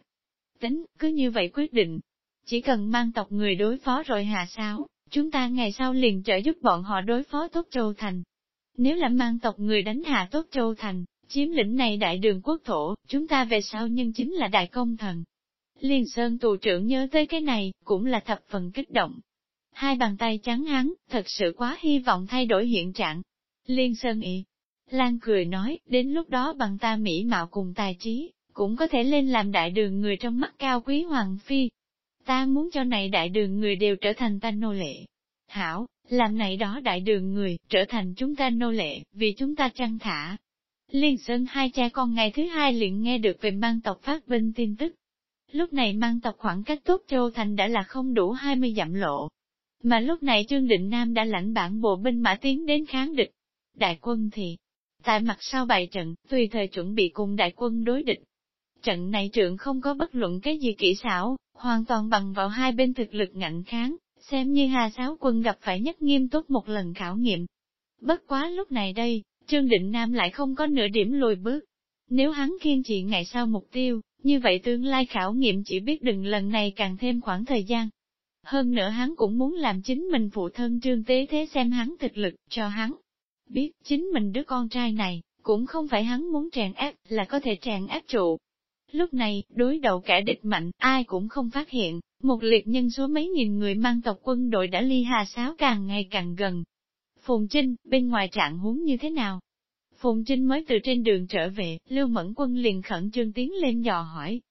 Tính, cứ như vậy quyết định. Chỉ cần mang tộc người đối phó rồi hạ sao, chúng ta ngày sau liền trợ giúp bọn họ đối phó tốt châu thành. Nếu là mang tộc người đánh hạ tốt châu thành, chiếm lĩnh này đại đường quốc thổ, chúng ta về sau nhân chính là đại công thần. Liên Sơn tù trưởng nhớ tới cái này, cũng là thập phần kích động. Hai bàn tay trắng hắn, thật sự quá hy vọng thay đổi hiện trạng. Liên Sơn ị. Lan cười nói, đến lúc đó bằng ta mỹ mạo cùng tài trí, cũng có thể lên làm đại đường người trong mắt cao quý hoàng phi. Ta muốn cho này đại đường người đều trở thành ta nô lệ. Hảo, làm này đó đại đường người, trở thành chúng ta nô lệ, vì chúng ta trăng thả. Liên Sơn hai cha con ngày thứ hai liền nghe được về mang tộc phát binh tin tức. Lúc này mang tộc khoảng cách tốt châu thành đã là không đủ 20 dặm lộ. Mà lúc này Trương Định Nam đã lãnh bản bộ binh mã tiến đến kháng địch. Đại quân thì, tại mặt sau bài trận, tùy thời chuẩn bị cùng đại quân đối địch. Trận này trượng không có bất luận cái gì kỹ xảo, hoàn toàn bằng vào hai bên thực lực ngạnh kháng, xem như Hà Sáo quân gặp phải nhất nghiêm túc một lần khảo nghiệm. Bất quá lúc này đây, Trương Định Nam lại không có nửa điểm lùi bước. Nếu hắn kiên trì ngày sau mục tiêu, như vậy tương lai khảo nghiệm chỉ biết đừng lần này càng thêm khoảng thời gian. Hơn nữa hắn cũng muốn làm chính mình phụ thân Trương Tế Thế xem hắn thực lực cho hắn. Biết chính mình đứa con trai này, cũng không phải hắn muốn tràn áp, là có thể tràn áp trụ. Lúc này, đối đầu kẻ địch mạnh, ai cũng không phát hiện, một liệt nhân số mấy nghìn người mang tộc quân đội đã ly hà sáo càng ngày càng gần. Phùng Trinh, bên ngoài trạng huống như thế nào? Phùng Trinh mới từ trên đường trở về, Lưu Mẫn Quân liền khẩn trương tiến lên dò hỏi.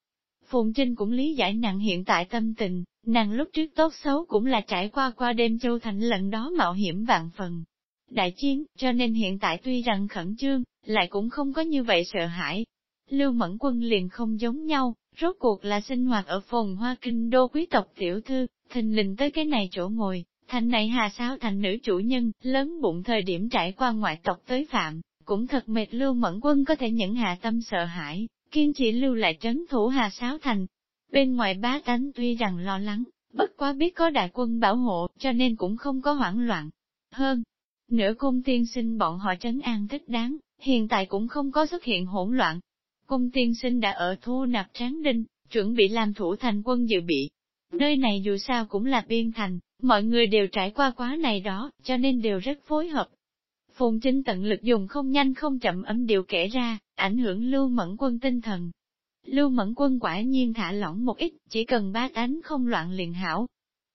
Phùng Trinh cũng lý giải nàng hiện tại tâm tình, nàng lúc trước tốt xấu cũng là trải qua qua đêm châu thành lần đó mạo hiểm vạn phần. Đại chiến, cho nên hiện tại tuy rằng khẩn trương, lại cũng không có như vậy sợ hãi. Lưu Mẫn Quân liền không giống nhau, rốt cuộc là sinh hoạt ở phồn hoa kinh đô quý tộc tiểu thư, thình lình tới cái này chỗ ngồi, thành này hà sao thành nữ chủ nhân, lớn bụng thời điểm trải qua ngoại tộc tới phạm, cũng thật mệt lưu mẫn quân có thể nhẫn hạ tâm sợ hãi, kiên trì lưu lại trấn thủ hà sáo thành. Bên ngoài bá tánh tuy rằng lo lắng, bất quá biết có đại quân bảo hộ, cho nên cũng không có hoảng loạn. Hơn, nửa cung tiên sinh bọn họ trấn an thích đáng, hiện tại cũng không có xuất hiện hỗn loạn. Cung tiên sinh đã ở thu nạp tráng đinh, chuẩn bị làm thủ thành quân dự bị. Nơi này dù sao cũng là biên thành, mọi người đều trải qua quá này đó, cho nên đều rất phối hợp, Phùng Trinh tận lực dùng không nhanh không chậm ấm điều kể ra, ảnh hưởng Lưu Mẫn Quân tinh thần. Lưu Mẫn Quân quả nhiên thả lỏng một ít, chỉ cần ba tánh không loạn liền hảo.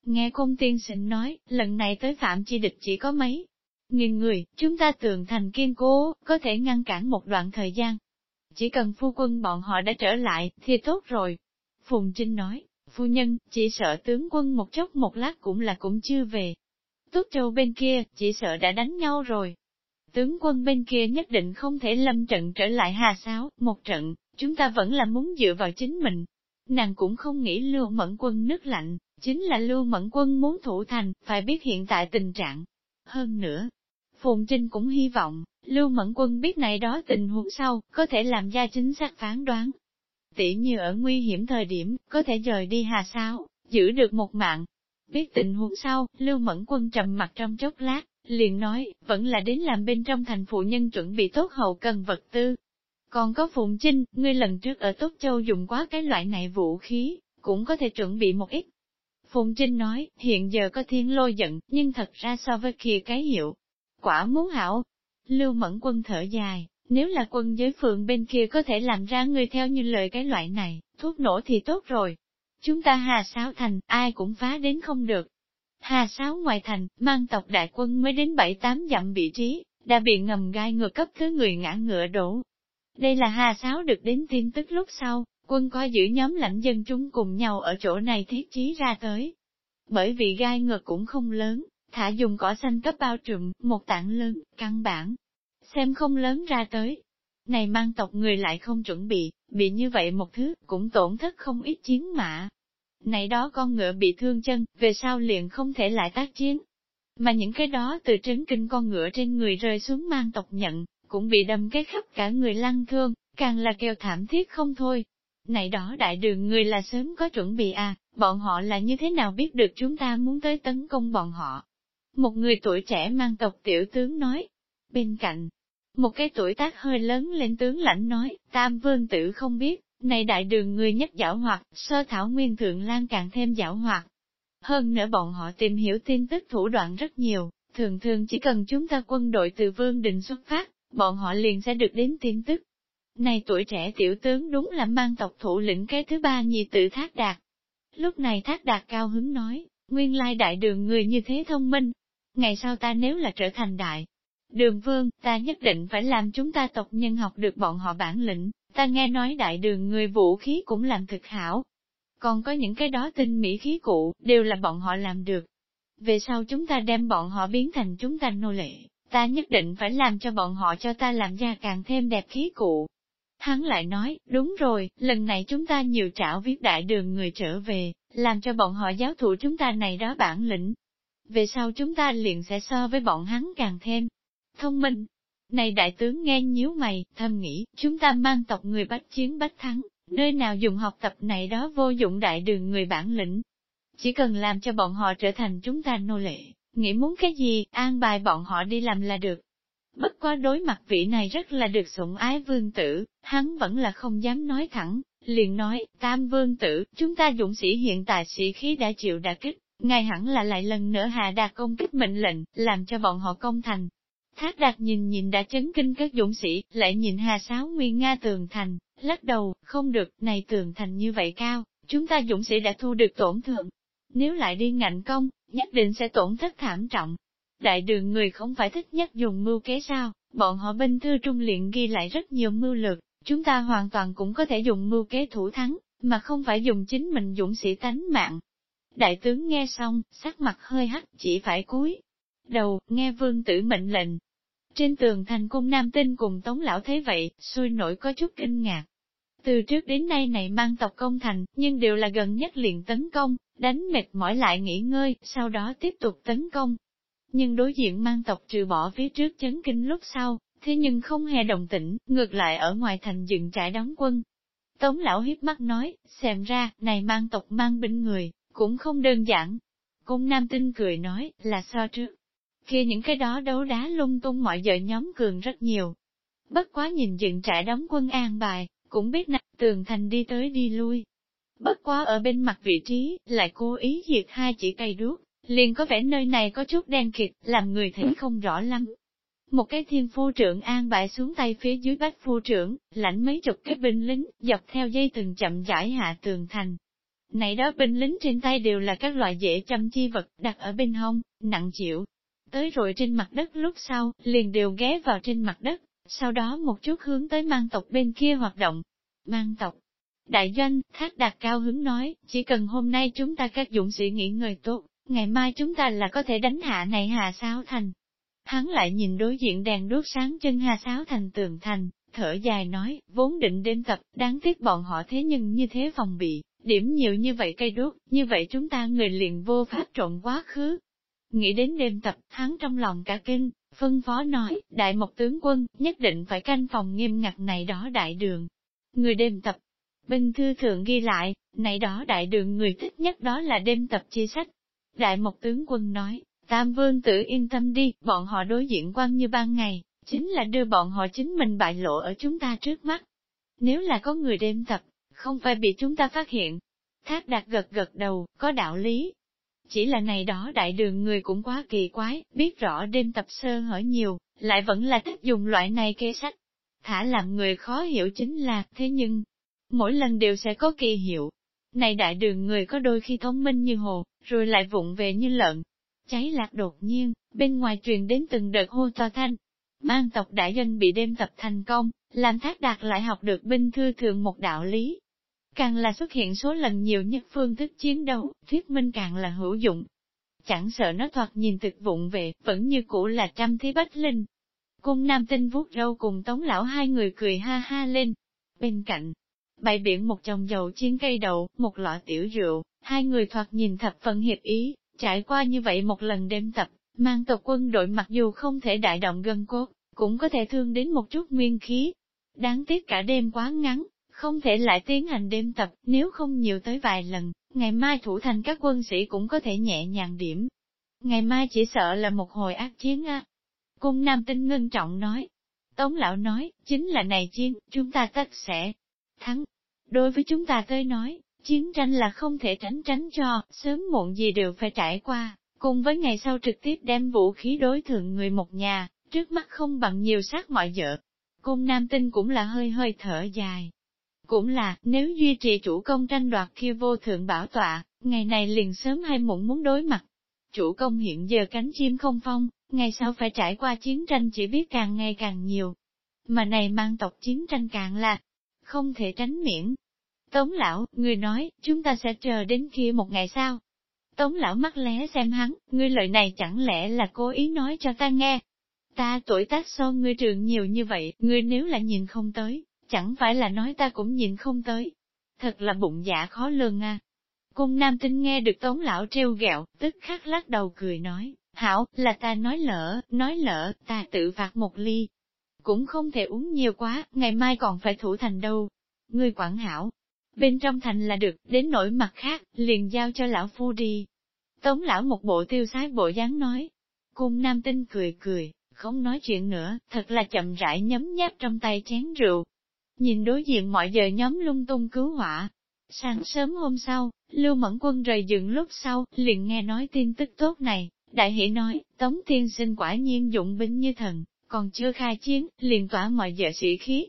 Nghe công tiên sinh nói, lần này tới phạm chi địch chỉ có mấy nghìn người, chúng ta tường thành kiên cố, có thể ngăn cản một đoạn thời gian. Chỉ cần phu quân bọn họ đã trở lại, thì tốt rồi. Phùng Trinh nói, phu nhân, chỉ sợ tướng quân một chốc một lát cũng là cũng chưa về. Túc Châu bên kia, chỉ sợ đã đánh nhau rồi, tướng quân bên kia nhất định không thể lâm trận trở lại hà sáo, một trận, chúng ta vẫn là muốn dựa vào chính mình. Nàng cũng không nghĩ lưu mẫn quân nước lạnh, chính là lưu mẫn quân muốn thủ thành, phải biết hiện tại tình trạng. Hơn nữa, Phùng Trinh cũng hy vọng, lưu mẫn quân biết này đó tình huống sau, có thể làm ra chính xác phán đoán. Tỉ như ở nguy hiểm thời điểm, có thể rời đi hà sao, giữ được một mạng. Biết tình huống sau, lưu mẫn quân trầm mặt trong chốc lát, liền nói, vẫn là đến làm bên trong thành phụ nhân chuẩn bị tốt hậu cần vật tư. Còn có Phụng Trinh, ngươi lần trước ở Tốt Châu dùng quá cái loại này vũ khí, cũng có thể chuẩn bị một ít. Phụng Trinh nói, hiện giờ có thiên lôi giận, nhưng thật ra so với kia cái hiệu. Quả muốn hảo. Lưu Mẫn Quân thở dài, nếu là quân giới phượng bên kia có thể làm ra người theo như lời cái loại này, thuốc nổ thì tốt rồi. Chúng ta hà sáo thành, ai cũng phá đến không được. Hà Sáo ngoài thành, mang tộc đại quân mới đến bảy tám dặm vị trí, đã bị ngầm gai ngược cấp thứ người ngã ngựa đổ. Đây là Hà Sáo được đến tin tức lúc sau, quân coi giữ nhóm lãnh dân chúng cùng nhau ở chỗ này thiết trí ra tới. Bởi vì gai ngược cũng không lớn, thả dùng cỏ xanh cấp bao trùm, một tảng lớn, căn bản, xem không lớn ra tới. Này mang tộc người lại không chuẩn bị, bị như vậy một thứ, cũng tổn thất không ít chiến mã. Này đó con ngựa bị thương chân, về sau liền không thể lại tác chiến. Mà những cái đó từ trấn kinh con ngựa trên người rơi xuống mang tộc nhận, cũng bị đâm cái khắp cả người lăng thương, càng là kêu thảm thiết không thôi. Này đó đại đường người là sớm có chuẩn bị à, bọn họ là như thế nào biết được chúng ta muốn tới tấn công bọn họ. Một người tuổi trẻ mang tộc tiểu tướng nói. Bên cạnh, một cái tuổi tác hơi lớn lên tướng lãnh nói, tam vương tử không biết, này đại đường người nhất giảo hoạt, sơ thảo nguyên thượng lan càng thêm giảo hoạt. Hơn nữa bọn họ tìm hiểu tin tức thủ đoạn rất nhiều, thường thường chỉ cần chúng ta quân đội từ vương đình xuất phát, bọn họ liền sẽ được đến tin tức. Này tuổi trẻ tiểu tướng đúng là mang tộc thủ lĩnh cái thứ ba nhị tự thác đạt. Lúc này thác đạt cao hứng nói, nguyên lai đại đường người như thế thông minh. Ngày sau ta nếu là trở thành đại đường vương, ta nhất định phải làm chúng ta tộc nhân học được bọn họ bản lĩnh, ta nghe nói đại đường người vũ khí cũng làm thực hảo. Còn có những cái đó tinh mỹ khí cụ, đều là bọn họ làm được. Về sau chúng ta đem bọn họ biến thành chúng ta nô lệ, ta nhất định phải làm cho bọn họ cho ta làm ra càng thêm đẹp khí cụ. Hắn lại nói, đúng rồi, lần này chúng ta nhiều trảo viết đại đường người trở về, làm cho bọn họ giáo thụ chúng ta này đó bản lĩnh. Về sau chúng ta liền sẽ so với bọn hắn càng thêm thông minh. Này đại tướng nghe nhíu mày, thầm nghĩ, chúng ta mang tộc người bách chiến bách thắng, nơi nào dùng học tập này đó vô dụng đại đường người bản lĩnh. Chỉ cần làm cho bọn họ trở thành chúng ta nô lệ, nghĩ muốn cái gì, an bài bọn họ đi làm là được. Bất quá đối mặt vị này rất là được sủng ái vương tử, hắn vẫn là không dám nói thẳng, liền nói, tam vương tử, chúng ta dũng sĩ hiện tại sĩ khí đã chịu đả kích, ngài hẳn là lại lần nữa hạ đạt công kích mệnh lệnh, làm cho bọn họ công thành. Thác đạt nhìn nhìn đã chấn kinh các dũng sĩ, lại nhìn hà sáo nguyên Nga tường thành, lắc đầu, không được, này tường thành như vậy cao, chúng ta dũng sĩ đã thu được tổn thương. Nếu lại đi ngạnh công, nhất định sẽ tổn thất thảm trọng. Đại đường người không phải thích nhất dùng mưu kế sao, bọn họ bên thư trung luyện ghi lại rất nhiều mưu lược, chúng ta hoàn toàn cũng có thể dùng mưu kế thủ thắng, mà không phải dùng chính mình dũng sĩ tánh mạng. Đại tướng nghe xong, sắc mặt hơi hắt, chỉ phải cúi. Đầu, nghe vương tử mệnh lệnh. Trên tường thành cung nam tinh cùng tống lão thế vậy, sôi nổi có chút kinh ngạc. Từ trước đến nay này mang tộc công thành, nhưng đều là gần nhất liền tấn công, đánh mệt mỏi lại nghỉ ngơi, sau đó tiếp tục tấn công. Nhưng đối diện mang tộc trừ bỏ phía trước chấn kinh lúc sau, thế nhưng không hề đồng tĩnh, ngược lại ở ngoài thành dựng trại đóng quân. Tống lão hiếp mắt nói, xem ra, này mang tộc mang binh người, cũng không đơn giản. Cung nam tinh cười nói, là so trước. Kia những cái đó đấu đá lung tung mọi giờ nhóm cường rất nhiều. Bất quá nhìn dựng trại đóng quân an bài, cũng biết nặng tường thành đi tới đi lui, Bất quá ở bên mặt vị trí, lại cố ý diệt hai chỉ cây đuốc, liền có vẻ nơi này có chút đen kịt, làm người thấy không rõ lắm. Một cái thiên phu trưởng an bại xuống tay phía dưới bách phu trưởng, lãnh mấy chục cái binh lính, dọc theo dây từng chậm rãi hạ tường thành. Này đó binh lính trên tay đều là các loại dễ chăm chi vật đặt ở bên hông, nặng chịu. Tới rồi trên mặt đất lúc sau, liền đều ghé vào trên mặt đất, sau đó một chút hướng tới mang tộc bên kia hoạt động. Mang tộc, Đại doanh, thác đạt cao hứng nói, chỉ cần hôm nay chúng ta các dũng sĩ nghỉ ngơi tốt, ngày mai chúng ta là có thể đánh hạ này Hà Sáo Thành. Hắn lại nhìn đối diện đèn đốt sáng chân Hà Sáo Thành tường thành, thở dài nói, vốn định đêm tập, đáng tiếc bọn họ thế nhưng như thế phòng bị, điểm nhiều như vậy cây đốt, như vậy chúng ta người liền vô pháp trộn quá khứ. Nghĩ đến đêm tập, hắn trong lòng cả kinh, phân phó nói, đại mộc tướng quân, nhất định phải canh phòng nghiêm ngặt này đó đại đường. Người đêm tập, Binh thư thượng ghi lại, này đó đại đường người thích nhất đó là đêm tập chi sách. Đại Mộc tướng quân nói, Tam Vương tử yên tâm đi, bọn họ đối diện quan như ban ngày, chính là đưa bọn họ chính mình bại lộ ở chúng ta trước mắt. Nếu là có người đêm tập, không phải bị chúng ta phát hiện. Thác đạt gật gật đầu, có đạo lý. Chỉ là này đó đại đường người cũng quá kỳ quái, biết rõ đêm tập sơ hở nhiều, lại vẫn là thích dùng loại này kê sách. Thả làm người khó hiểu chính là, thế nhưng, mỗi lần đều sẽ có kỳ hiệu. Này đại đường người có đôi khi thông minh như hồ, rồi lại vụng về như lợn. Cháy lạc đột nhiên, bên ngoài truyền đến từng đợt hô to thanh. Mang tộc đại dân bị đêm tập thành công, làm thác đạt lại học được binh thư thường một đạo lý. Càng là xuất hiện số lần nhiều nhất phương thức chiến đấu, thuyết minh càng là hữu dụng. chẳng sợ nó thoạt nhìn thực vụng về, vẫn như cũ là trăm thí bách linh. Cung nam tinh vuốt râu cùng tống lão hai người cười ha ha lên. Bên cạnh, bày biển một chồng dầu chiên cây đậu, một lọ tiểu rượu, hai người thoạt nhìn thập phần hiệp ý, trải qua như vậy một lần đêm tập, mang tộc quân đội mặc dù không thể đại động gân cốt, cũng có thể thương đến một chút nguyên khí. Đáng tiếc cả đêm quá ngắn, không thể lại tiến hành đêm tập, nếu không nhiều tới vài lần, ngày mai thủ thành các quân sĩ cũng có thể nhẹ nhàng điểm. Ngày mai chỉ sợ là một hồi ác chiến á Cung Nam Tinh ngân trọng nói. Tống lão nói, chính là này chiến, chúng ta tất sẽ thắng. Đối với chúng ta tới nói, chiến tranh là không thể tránh tránh cho, sớm muộn gì đều phải trải qua, cùng với ngày sau trực tiếp đem vũ khí đối thượng người một nhà, trước mắt không bằng nhiều sát mọi vợ. Cung Nam Tinh cũng là hơi hơi thở dài, cũng là, nếu duy trì chủ công tranh đoạt kia vô thượng bảo tọa, ngày này liền sớm hay muộn muốn đối mặt. Chủ công hiện giờ cánh chim không phong, ngày sau phải trải qua chiến tranh chỉ biết càng ngày càng nhiều. Mà này mang tộc chiến tranh càng là không thể tránh miễn. Tống lão, người nói, chúng ta sẽ chờ đến kia một ngày sau. Tống lão mắt lé xem hắn, ngươi lời này chẳng lẽ là cố ý nói cho ta nghe. Ta tuổi tác so ngươi trường nhiều như vậy, ngươi nếu là nhìn không tới, chẳng phải là nói ta cũng nhìn không tới. Thật là bụng dạ khó lường à. Cung nam tinh nghe được tống lão treo gẹo, tức khắc lắc đầu cười nói, hảo, là ta nói lỡ, nói lỡ, ta tự phạt một ly. Cũng không thể uống nhiều quá, ngày mai còn phải thủ thành đâu. Ngươi quản hảo, bên trong thành là được, đến nỗi mặt khác, liền giao cho lão phu đi. Tống lão một bộ tiêu sái bộ dáng nói. Cung nam tinh cười cười, không nói chuyện nữa, thật là chậm rãi nhấm nháp trong tay chén rượu, Nhìn đối diện mọi giờ nhóm lung tung cứu hỏa. Sáng sớm hôm sau, Lưu Mẫn Quân rời dựng lúc sau, liền nghe nói tin tức tốt này. Đại hỷ nói, Tống Thiên Sinh quả nhiên dụng binh như thần, còn chưa khai chiến, liền tỏa mọi giờ sĩ khí.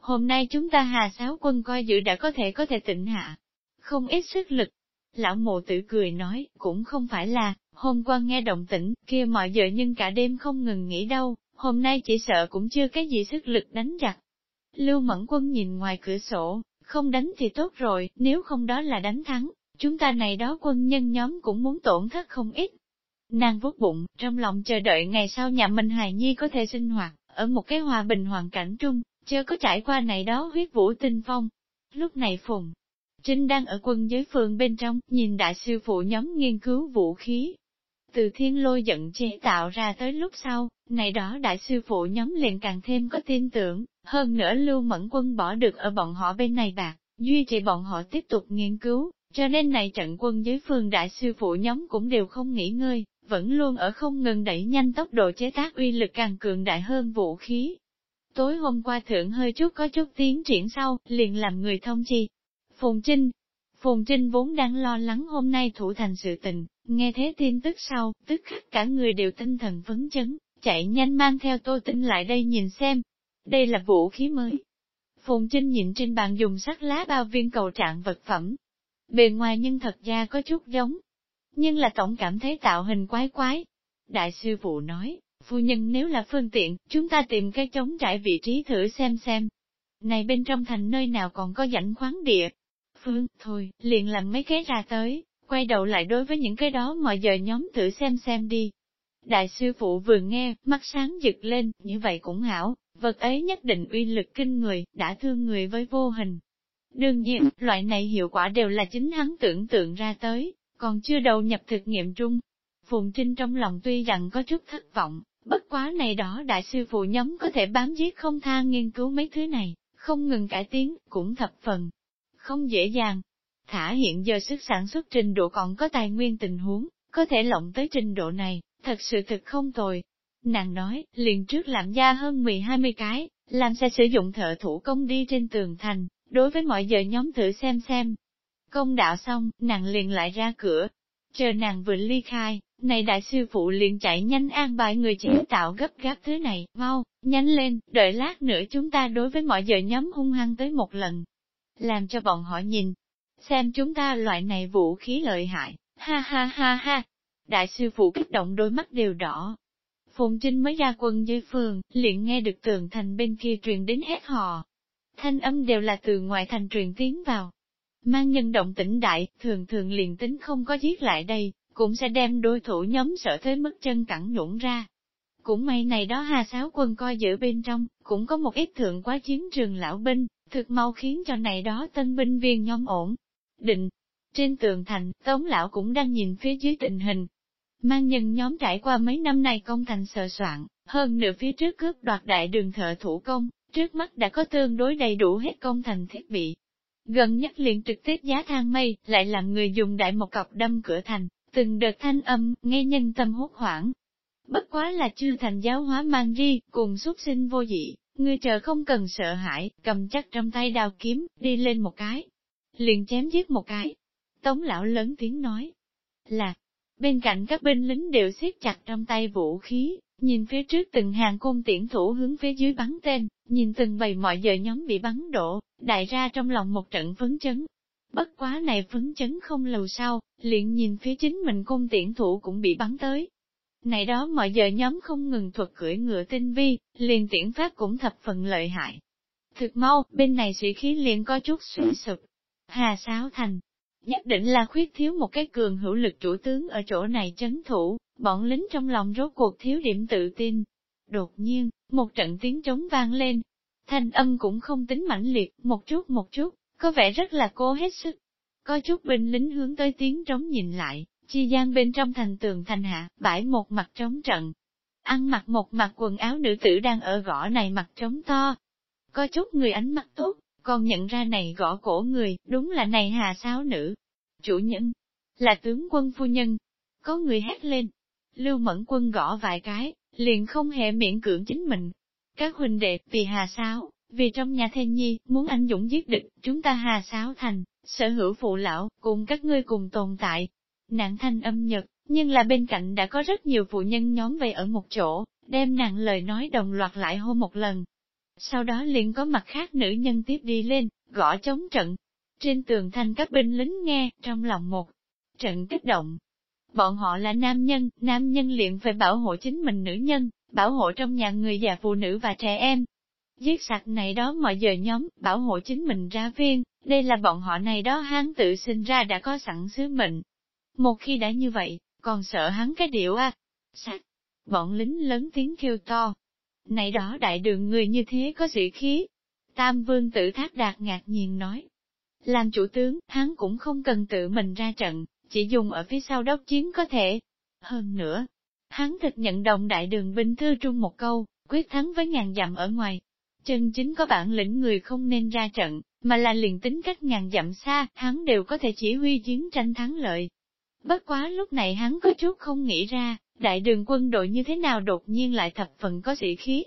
Hôm nay chúng ta hà sáo quân coi dự đã có thể có thể tịnh hạ. Không ít sức lực. Lão mộ tử cười nói, cũng không phải là, hôm qua nghe động tĩnh, kia mọi giờ nhưng cả đêm không ngừng nghỉ đâu, hôm nay chỉ sợ cũng chưa cái gì sức lực đánh giặc. Lưu Mẫn Quân nhìn ngoài cửa sổ, không đánh thì tốt rồi, nếu không đó là đánh thắng, chúng ta này đó quân nhân nhóm cũng muốn tổn thất không ít. Nàng vuốt bụng, trong lòng chờ đợi ngày sau nhà mình hài nhi có thể sinh hoạt, ở một cái hòa bình hoàn cảnh trung, chưa có trải qua này đó huyết vũ tinh phong. Lúc này Phùng, Trinh đang ở quân giới phường bên trong, nhìn đại sư phụ nhóm nghiên cứu vũ khí, từ thiên lôi giận chế tạo ra tới lúc sau, này đó đại sư phụ nhóm liền càng thêm có tin tưởng, hơn nữa lưu mẫn quân bỏ được ở bọn họ bên này bạc, duy trì bọn họ tiếp tục nghiên cứu, cho nên này trận quân giới phương đại sư phụ nhóm cũng đều không nghỉ ngơi, vẫn luôn ở không ngừng đẩy nhanh tốc độ chế tác uy lực càng cường đại hơn vũ khí. Tối hôm qua thượng hơi chút có chút tiến triển sau, liền làm người thông chi. Phùng Trinh, Phùng Trinh vốn đang lo lắng hôm nay thủ thành sự tình, nghe thế tin tức sau, tức khắc cả người đều tinh thần phấn chấn, chạy nhanh mang theo tô tinh lại đây nhìn xem. Đây là vũ khí mới. Phùng Trinh nhìn trên bàn dùng sắt lá bao viên cầu trạng vật phẩm. Bề ngoài nhưng thật ra có chút giống. Nhưng là tổng cảm thấy tạo hình quái quái. Đại sư phụ nói, phu nhân nếu là phương tiện, chúng ta tìm cái trống trải vị trí thử xem xem. Này bên trong thành nơi nào còn có rãnh khoáng địa, Phương, thôi, liền làm mấy cái ra tới, quay đầu lại đối với những cái đó mọi giờ nhóm thử xem xem đi. Đại sư phụ vừa nghe, mắt sáng giật lên, như vậy cũng hảo, vật ấy nhất định uy lực kinh người, đã thương người với vô hình. Đương nhiên, loại này hiệu quả đều là chính hắn tưởng tượng ra tới, còn chưa đầu nhập thực nghiệm trung. Phùng Trinh trong lòng tuy rằng có chút thất vọng, bất quá này đó đại sư phụ nhóm có thể bám giết không tha nghiên cứu mấy thứ này, không ngừng cải tiến, cũng thập phần, không dễ dàng. Thả hiện giờ sức sản xuất trình độ còn có tài nguyên tình huống, có thể lộng tới trình độ này, thật sự thực không tồi. Nàng nói, liền trước làm ra hơn 10-20 cái, làm xe sử dụng thợ thủ công đi trên tường thành, đối với mọi giờ nhóm thử xem xem. Công đạo xong, nàng liền lại ra cửa. Chờ nàng vừa ly khai, này đại sư phụ liền chạy nhanh an bài người chỉ tạo gấp gáp thứ này, mau, nhanh lên, đợi lát nữa chúng ta đối với mọi giờ nhóm hung hăng tới một lần làm cho bọn họ nhìn, xem chúng ta loại này vũ khí lợi hại, ha ha ha ha. Đại sư phụ kích động đôi mắt đều đỏ. Phùng Trinh mới ra quân dưới phường, liền nghe được tường thành bên kia truyền đến hét hò. Thanh âm đều là từ ngoài thành truyền tiến vào. Mang nhân động tĩnh đại, thường thường liền tính không có giết lại đây, cũng sẽ đem đối thủ nhóm sợ tới mức chân cẳng nhũn ra. Cũng may này đó hà sáo quân coi giữ bên trong, cũng có một ít thượng quá chiến trường lão binh, thực mau khiến cho này đó tân binh viên nhóm ổn. Định, trên tường thành, Tống Lão cũng đang nhìn phía dưới tình hình. Mang nhân nhóm trải qua mấy năm này công thành sợ soạn, hơn nửa phía trước cướp đoạt đại đường thợ thủ công, trước mắt đã có tương đối đầy đủ hết công thành thiết bị. Gần nhất liền trực tiếp giá thang mây, lại làm người dùng đại một cọc đâm cửa thành, từng đợt thanh âm, nghe nhân tâm hốt hoảng. Bất quá là chưa thành giáo hóa mang ri, cùng xuất sinh vô dị, người chờ không cần sợ hãi, cầm chắc trong tay đào kiếm, đi lên một cái. Liền chém giết một cái. Tống lão lớn tiếng nói, là, bên cạnh các binh lính đều siết chặt trong tay vũ khí, nhìn phía trước từng hàng cung tiễn thủ hướng phía dưới bắn tên, nhìn từng bầy mọi giờ nhóm bị bắn đổ, đại ra trong lòng một trận phấn chấn. Bất quá này phấn chấn không lâu sau, liền nhìn phía chính mình cung tiễn thủ cũng bị bắn tới. Này đó mọi giờ nhóm không ngừng thuật cưỡi ngựa tinh vi, liền tiễn pháp cũng thập phần lợi hại. Thực mau, bên này sĩ khí liền có chút suy sụp. Hà Sáo Thành, nhất định là khuyết thiếu một cái cường hữu lực chủ tướng ở chỗ này chấn thủ, bọn lính trong lòng rốt cuộc thiếu điểm tự tin. Đột nhiên, một trận tiếng trống vang lên. Thanh âm cũng không tính mãnh liệt, một chút một chút, có vẻ rất là cố hết sức. Có chút binh lính hướng tới tiếng trống nhìn lại, chi gian bên trong thành tường thành hạ, bãi một mặt trống trận. Ăn mặc một mặt quần áo nữ tử đang ở gõ này mặt trống to. Có chút người ánh mắt tốt, con nhận ra này gõ cổ người, đúng là này hà sáo nữ. Chủ nhân, là tướng quân phu nhân. Có người hét lên. Lưu mẫn quân gõ vài cái, liền không hề miễn cưỡng chính mình. Các huynh đệ, vì hà sáo, vì trong nhà thiên nhi, muốn anh dũng giết địch, chúng ta hà sáo thành, sở hữu phụ lão, cùng các ngươi cùng tồn tại. Nạn thanh âm nhật, nhưng là bên cạnh đã có rất nhiều phụ nhân nhóm về ở một chỗ, đem nặng lời nói đồng loạt lại hô một lần, sau đó liền có mặt khác nữ nhân tiếp đi lên, gõ chống trận. Trên tường thành các binh lính nghe, trong lòng một trận kích động. Bọn họ là nam nhân, nam nhân liền phải bảo hộ chính mình nữ nhân, bảo hộ trong nhà người già phụ nữ và trẻ em. Giết sạch này đó mọi giờ nhóm, bảo hộ chính mình ra viên, đây là bọn họ này đó hắn tự sinh ra đã có sẵn sứ mệnh. Một khi đã như vậy, còn sợ hắn cái điệu à? Sạch! Bọn lính lớn tiếng kêu to, này đó đại đường người như thế có sĩ khí. Tam vương tử thác đạt ngạc nhiên nói. Làm chủ tướng, hắn cũng không cần tự mình ra trận, chỉ dùng ở phía sau đốc chiến có thể. Hơn nữa, hắn thực nhận đồng đại đường binh thư trung một câu, quyết thắng với ngàn dặm ở ngoài. Chân chính có bản lĩnh người không nên ra trận, mà là liền tính cách ngàn dặm xa, hắn đều có thể chỉ huy chiến tranh thắng lợi. Bất quá lúc này hắn có chút không nghĩ ra, đại đường quân đội như thế nào đột nhiên lại thập phần có sĩ khí.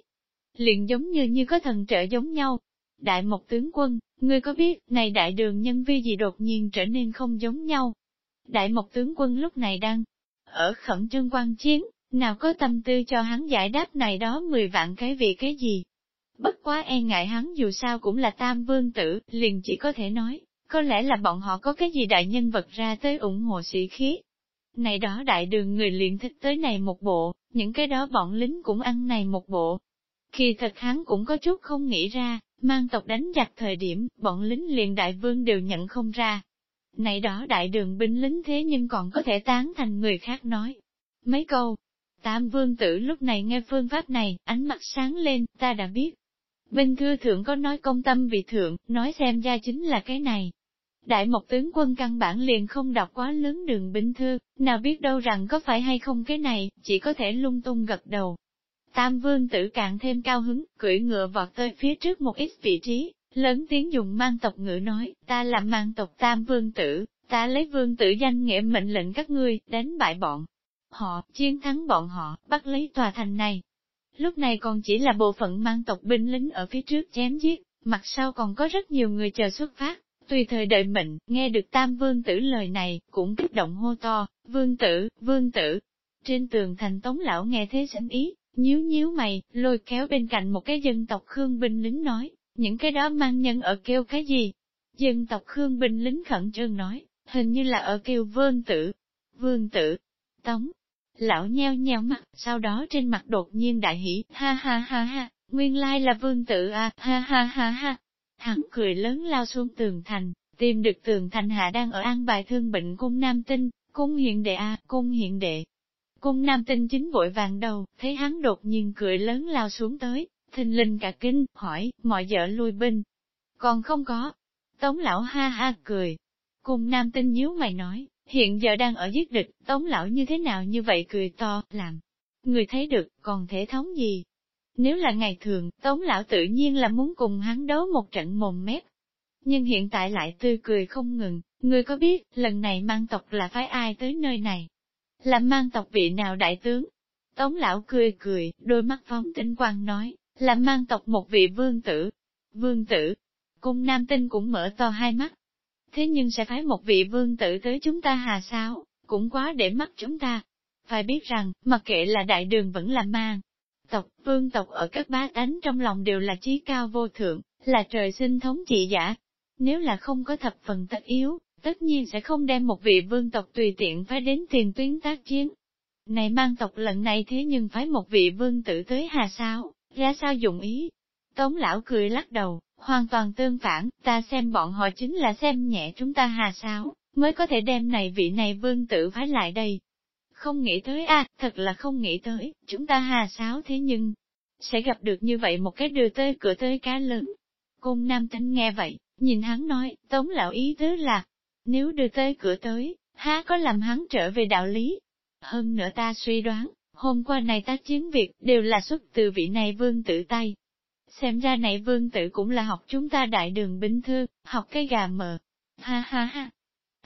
Liền giống như như có thần trợ giống nhau. Đại một tướng quân, ngươi có biết, này đại đường nhân vi gì đột nhiên trở nên không giống nhau. Đại một tướng quân lúc này đang ở khẩn trương quan chiến, nào có tâm tư cho hắn giải đáp này đó mười vạn cái vì cái gì. Bất quá e ngại hắn dù sao cũng là tam vương tử, liền chỉ có thể nói, có lẽ là bọn họ có cái gì đại nhân vật ra tới ủng hộ sĩ khí, này đó đại đường người liền thích tới này một bộ, những cái đó bọn lính cũng ăn này một bộ. Khi thật hắn cũng có chút không nghĩ ra, mang tộc đánh giặc thời điểm, bọn lính liền đại vương đều nhận không ra. Này đó đại đường binh lính thế nhưng còn có thể tán thành người khác nói. Mấy câu, tam vương tử lúc này nghe phương pháp này, ánh mắt sáng lên, ta đã biết. Bên thư thượng có nói công tâm vị thượng, nói xem ra chính là cái này. Đại một tướng quân căn bản liền không đọc quá lớn đường binh thư, nào biết đâu rằng có phải hay không cái này, chỉ có thể lung tung gật đầu. Tam vương tử càng thêm cao hứng, cưỡi ngựa vọt tới phía trước một ít vị trí, lớn tiếng dùng mang tộc ngữ nói, ta là mang tộc tam vương tử, ta lấy vương tử danh nghĩa mệnh lệnh các ngươi, đánh bại bọn họ, chiến thắng bọn họ, bắt lấy tòa thành này. Lúc này còn chỉ là bộ phận mang tộc binh lính ở phía trước chém giết, mặt sau còn có rất nhiều người chờ xuất phát, Tùy thời đợi mệnh, nghe được tam vương tử lời này, cũng kích động hô to, vương tử, vương tử. Trên tường thành tống lão nghe thế sẵn ý, nhíu nhíu mày, lôi kéo bên cạnh một cái dân tộc Khương binh lính nói, những cái đó mang nhân ở kêu cái gì? Dân tộc Khương binh lính khẩn trương nói, hình như là ở kêu vương tử, vương tử, tống. Lão nheo nheo mặt, sau đó trên mặt đột nhiên đại hỉ, ha ha ha ha, nguyên lai là vương tử à, ha ha ha ha. Hắn cười lớn lao xuống tường thành, tìm được tường thành hạ đang ở an bài thương bệnh cung nam tinh, cung hiện đệ a, cung hiện đệ. Cung nam tinh chính vội vàng đầu, thấy hắn đột nhiên cười lớn lao xuống tới, thình linh cả kinh, hỏi, mọi vợ lui binh. Còn không có. Tống lão ha ha cười. Cung nam tinh nhíu mày nói, hiện giờ đang ở giết địch, tống lão như thế nào như vậy cười to, làm. Người thấy được, còn thể thống gì? Nếu là ngày thường, tống lão tự nhiên là muốn cùng hắn đấu một trận mồm mép. Nhưng hiện tại lại tươi cười không ngừng, người có biết, lần này mang tộc là phái ai tới nơi này? Là mang tộc vị nào đại tướng? Tống lão cười cười, đôi mắt phóng tinh quang nói, là mang tộc một vị vương tử. Vương tử, cung nam tinh cũng mở to hai mắt. Thế nhưng sẽ phái một vị vương tử tới chúng ta hà sao, cũng quá để mắt chúng ta. Phải biết rằng, mặc kệ là đại đường vẫn là mang. Tộc, vương tộc ở các bá tánh trong lòng đều là trí cao vô thượng, là trời sinh thống trị giả. Nếu là không có thập phần tất yếu, tất nhiên sẽ không đem một vị vương tộc tùy tiện phải đến tiền tuyến tác chiến. Này mang tộc lần này thế nhưng phải một vị vương tử tới hà sao, ra sao dụng ý? Tống lão cười lắc đầu, hoàn toàn tương phản, ta xem bọn họ chính là xem nhẹ chúng ta hà sao, mới có thể đem này vị này vương tử phái lại đây. Không nghĩ tới a, thật là không nghĩ tới, chúng ta hà sáo thế nhưng, sẽ gặp được như vậy một cái đưa tới cửa tới cá lớn. Cung nam tính nghe vậy, nhìn hắn nói, tống lão ý tứ là, nếu đưa tới cửa tới, há có làm hắn trở về đạo lý. Hơn nữa ta suy đoán, hôm qua này ta chiến việc đều là xuất từ vị này vương tử tay. Xem ra này vương tử cũng là học chúng ta đại đường binh thư, học cái gà mờ. Ha ha ha.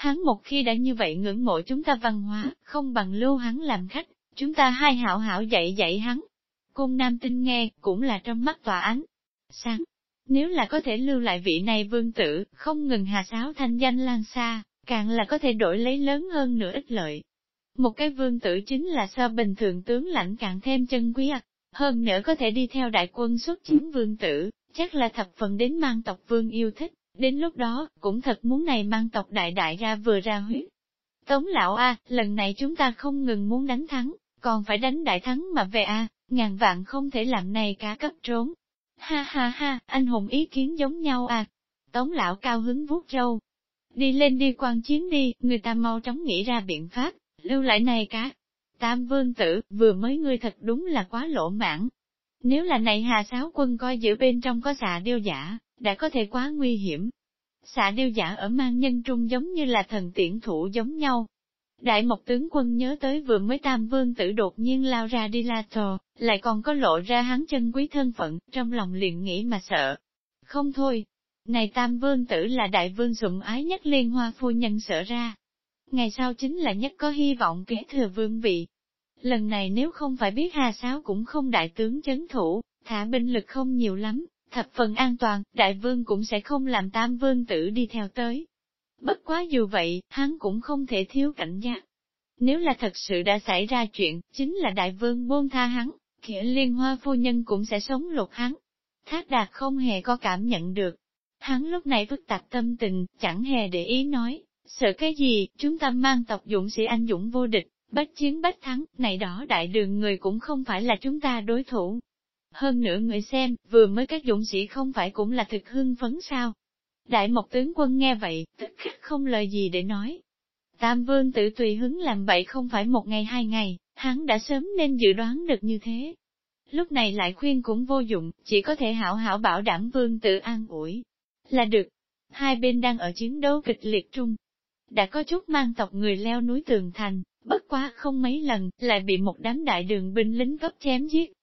Hắn một khi đã như vậy ngưỡng mộ chúng ta văn hóa, không bằng lưu hắn làm khách, chúng ta hai hảo hảo dạy dạy hắn. Cung nam tinh nghe, cũng là trong mắt tòa ánh. Sáng, nếu là có thể lưu lại vị này vương tử, không ngừng hà sáo thanh danh lan xa, càng là có thể đổi lấy lớn hơn nửa ích lợi. Một cái vương tử chính là so bình thường tướng lãnh càng thêm chân quý ạ. Hơn nữa có thể đi theo đại quân xuất chiến vương tử, chắc là thập phần đến mang tộc vương yêu thích, đến lúc đó, cũng thật muốn này mang tộc đại đại ra vừa ra huyết. Tống lão A, lần này chúng ta không ngừng muốn đánh thắng, còn phải đánh đại thắng mà về A, ngàn vạn không thể làm này cả cấp trốn. Ha ha ha, anh hùng ý kiến giống nhau à. Tống lão cao hứng vuốt râu. Đi lên đi quan chiến đi, người ta mau chóng nghĩ ra biện pháp, lưu lại này cả. Tam vương tử, vừa mới ngươi thật đúng là quá lỗ mãn. Nếu là này hà sáo quân coi giữ bên trong có xà điêu giả, đã có thể quá nguy hiểm. Xạ điêu giả ở mang nhân trung giống như là thần tiễn thủ giống nhau, Đại Mộc tướng quân nhớ tới vừa mới tam vương tử đột nhiên lao ra đi la thờ, lại còn có lộ ra hắn chân quý thân phận, trong lòng liền nghĩ mà sợ. Không thôi, này tam vương tử là đại vương sủng ái nhất liên hoa phu nhân sợ ra. Ngày sau chính là nhất có hy vọng kế thừa vương vị. Lần này nếu không phải biết Hà Sáo cũng không đại tướng chấn thủ, thả binh lực không nhiều lắm, thập phần an toàn, đại vương cũng sẽ không làm tam vương tử đi theo tới. Bất quá dù vậy, hắn cũng không thể thiếu cảnh giác. Nếu là thật sự đã xảy ra chuyện, chính là đại vương buông tha hắn, kia liên hoa phu nhân cũng sẽ sống lột hắn. Thác đạt không hề có cảm nhận được. Hắn lúc này phức tạp tâm tình, chẳng hề để ý nói, sợ cái gì, chúng ta mang tộc dũng sĩ anh dũng vô địch, bách chiến bách thắng, này đó đại đường người cũng không phải là chúng ta đối thủ. Hơn nữa người xem, vừa mới các dũng sĩ không phải cũng là thực hưng phấn sao, Đại Mộc tướng quân nghe vậy, tức khắc không lời gì để nói. Tam vương tự tùy hứng làm vậy không phải một ngày hai ngày, hắn đã sớm nên dự đoán được như thế. Lúc này lại khuyên cũng vô dụng, chỉ có thể hảo hảo bảo đảm vương tự an ủi. Là được. Hai bên đang ở chiến đấu kịch liệt trung. Đã có chút mang tộc người leo núi tường thành, bất quá không mấy lần, lại bị một đám đại đường binh lính cấp chém giết.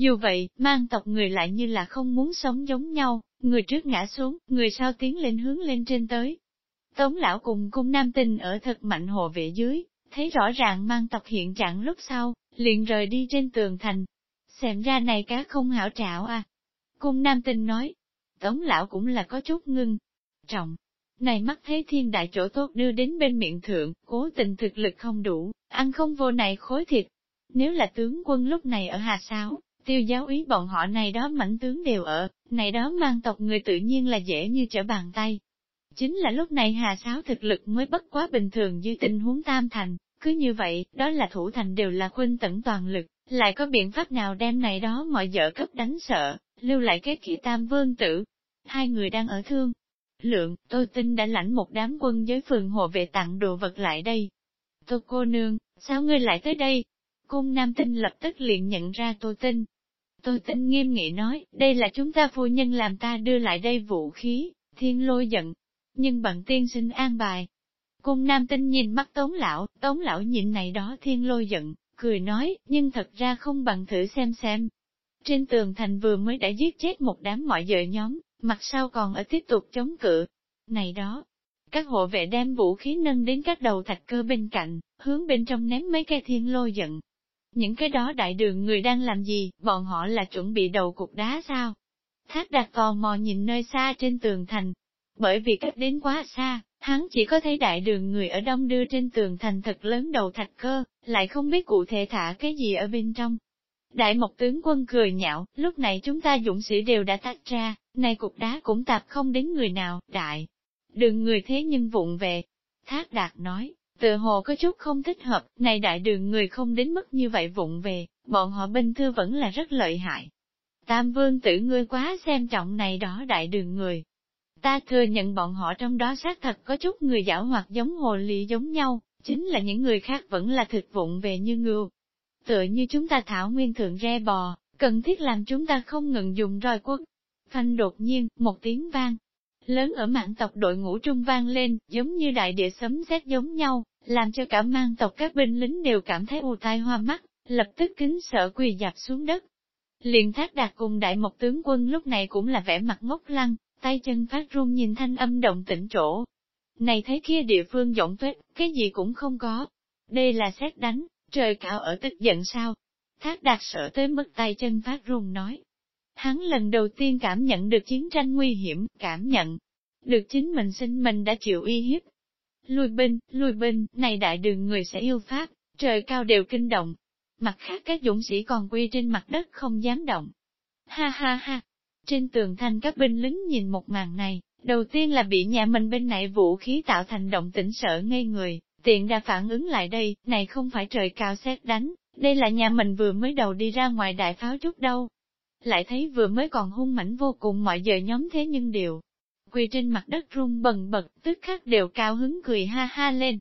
Dù vậy, mang tộc người lại như là không muốn sống giống nhau, người trước ngã xuống, người sau tiến lên hướng lên trên tới. Tống lão cùng cung nam tinh ở thật mạnh hồ vệ dưới, thấy rõ ràng mang tộc hiện trạng lúc sau, liền rời đi trên tường thành. Xem ra này cá không hảo trạo à. Cung nam tinh nói, tống lão cũng là có chút ngưng, trọng. Này mắt thấy thiên đại chỗ tốt đưa đến bên miệng thượng, cố tình thực lực không đủ, ăn không vô này khối thịt. Nếu là tướng quân lúc này ở Hà Sáo, tiêu giáo ý bọn họ này đó mảnh tướng đều ở, này đó mang tộc người tự nhiên là dễ như trở bàn tay. Chính là lúc này Hà Sáo thực lực mới bất quá bình thường như tình huống tam thành, cứ như vậy, đó là thủ thành đều là khuynh tận toàn lực, lại có biện pháp nào đem này đó mọi vợ cấp đánh sợ, lưu lại cái kỹ tam vương tử. Hai người đang ở thương, Lượng, tôi tin đã lãnh một đám quân giới phường hộ vệ tặng đồ vật lại đây. Tô cô nương, sao ngươi lại tới đây? Cung nam tinh lập tức liền nhận ra tôi tin. Tôi tin nghiêm nghị nói, đây là chúng ta phu nhân làm ta đưa lại đây vũ khí, thiên lôi giận. Nhưng bằng tiên sinh an bài. Cung nam tinh nhìn mắt tống lão, tống lão nhìn này đó thiên lôi giận, cười nói, nhưng thật ra không bằng thử xem xem. Trên tường thành vừa mới đã giết chết một đám mọi vợ nhóm, mặt sau còn ở tiếp tục chống cự. Này đó, các hộ vệ đem vũ khí nâng đến các đầu thạch cơ bên cạnh, hướng bên trong ném mấy cây thiên lôi giận. Những cái đó đại đường người đang làm gì, bọn họ là chuẩn bị đầu cục đá sao? Thác đạt tò mò nhìn nơi xa trên tường thành. Bởi vì cách đến quá xa, hắn chỉ có thấy đại đường người ở đông đưa trên tường thành thật lớn đầu thạch cơ, lại không biết cụ thể thả cái gì ở bên trong. Đại mộc tướng quân cười nhạo, lúc này chúng ta dũng sĩ đều đã tách ra, này cục đá cũng tạp không đến người nào, đại. Đường người thế nhưng vụng về. Thác đạt nói, tự hồ có chút không thích hợp, này đại đường người không đến mức như vậy vụng về, bọn họ binh thư vẫn là rất lợi hại. Tam vương tử ngươi quá xem trọng này đó đại đường người. Ta thừa nhận bọn họ trong đó xác thật có chút người giả hoạt giống hồ ly giống nhau, chính là những người khác vẫn là thực vụng về như ngưu. Tựa như chúng ta thảo nguyên thượng re bò, cần thiết làm chúng ta không ngừng dùng roi quốc. Phanh đột nhiên, một tiếng vang, lớn ở mạng tộc đội ngũ trung vang lên, giống như đại địa sấm sét giống nhau, làm cho cả mang tộc các binh lính đều cảm thấy u tai hoa mắt, lập tức kính sợ quỳ dạp xuống đất. Liền thác đạt cùng đại mộc tướng quân lúc này cũng là vẻ mặt ngốc lăng, tay chân phát run nhìn thanh âm động tĩnh chỗ. Này thấy kia địa phương rộng tuyết, cái gì cũng không có. Đây là xét đánh, trời cao ở tức giận sao? Thác đạt sợ tới mức tay chân phát run nói. Hắn lần đầu tiên cảm nhận được chiến tranh nguy hiểm, cảm nhận được chính mình sinh mình đã chịu uy hiếp. Lui binh, lui binh, này đại đường người sẽ yêu Pháp, trời cao đều kinh động. Mặt khác các dũng sĩ còn quy trên mặt đất không dám động. Ha ha ha, trên tường thành các binh lính nhìn một màn này, đầu tiên là bị nhà mình bên này vũ khí tạo thành động tĩnh sợ ngây người, tiện đã phản ứng lại đây, này không phải trời cao xét đánh, đây là nhà mình vừa mới đầu đi ra ngoài đại pháo chút đâu. Lại thấy vừa mới còn hung mảnh vô cùng mọi giờ nhóm thế nhưng đều quỳ trên mặt đất run bần bật, tức khắc đều cao hứng cười ha ha lên.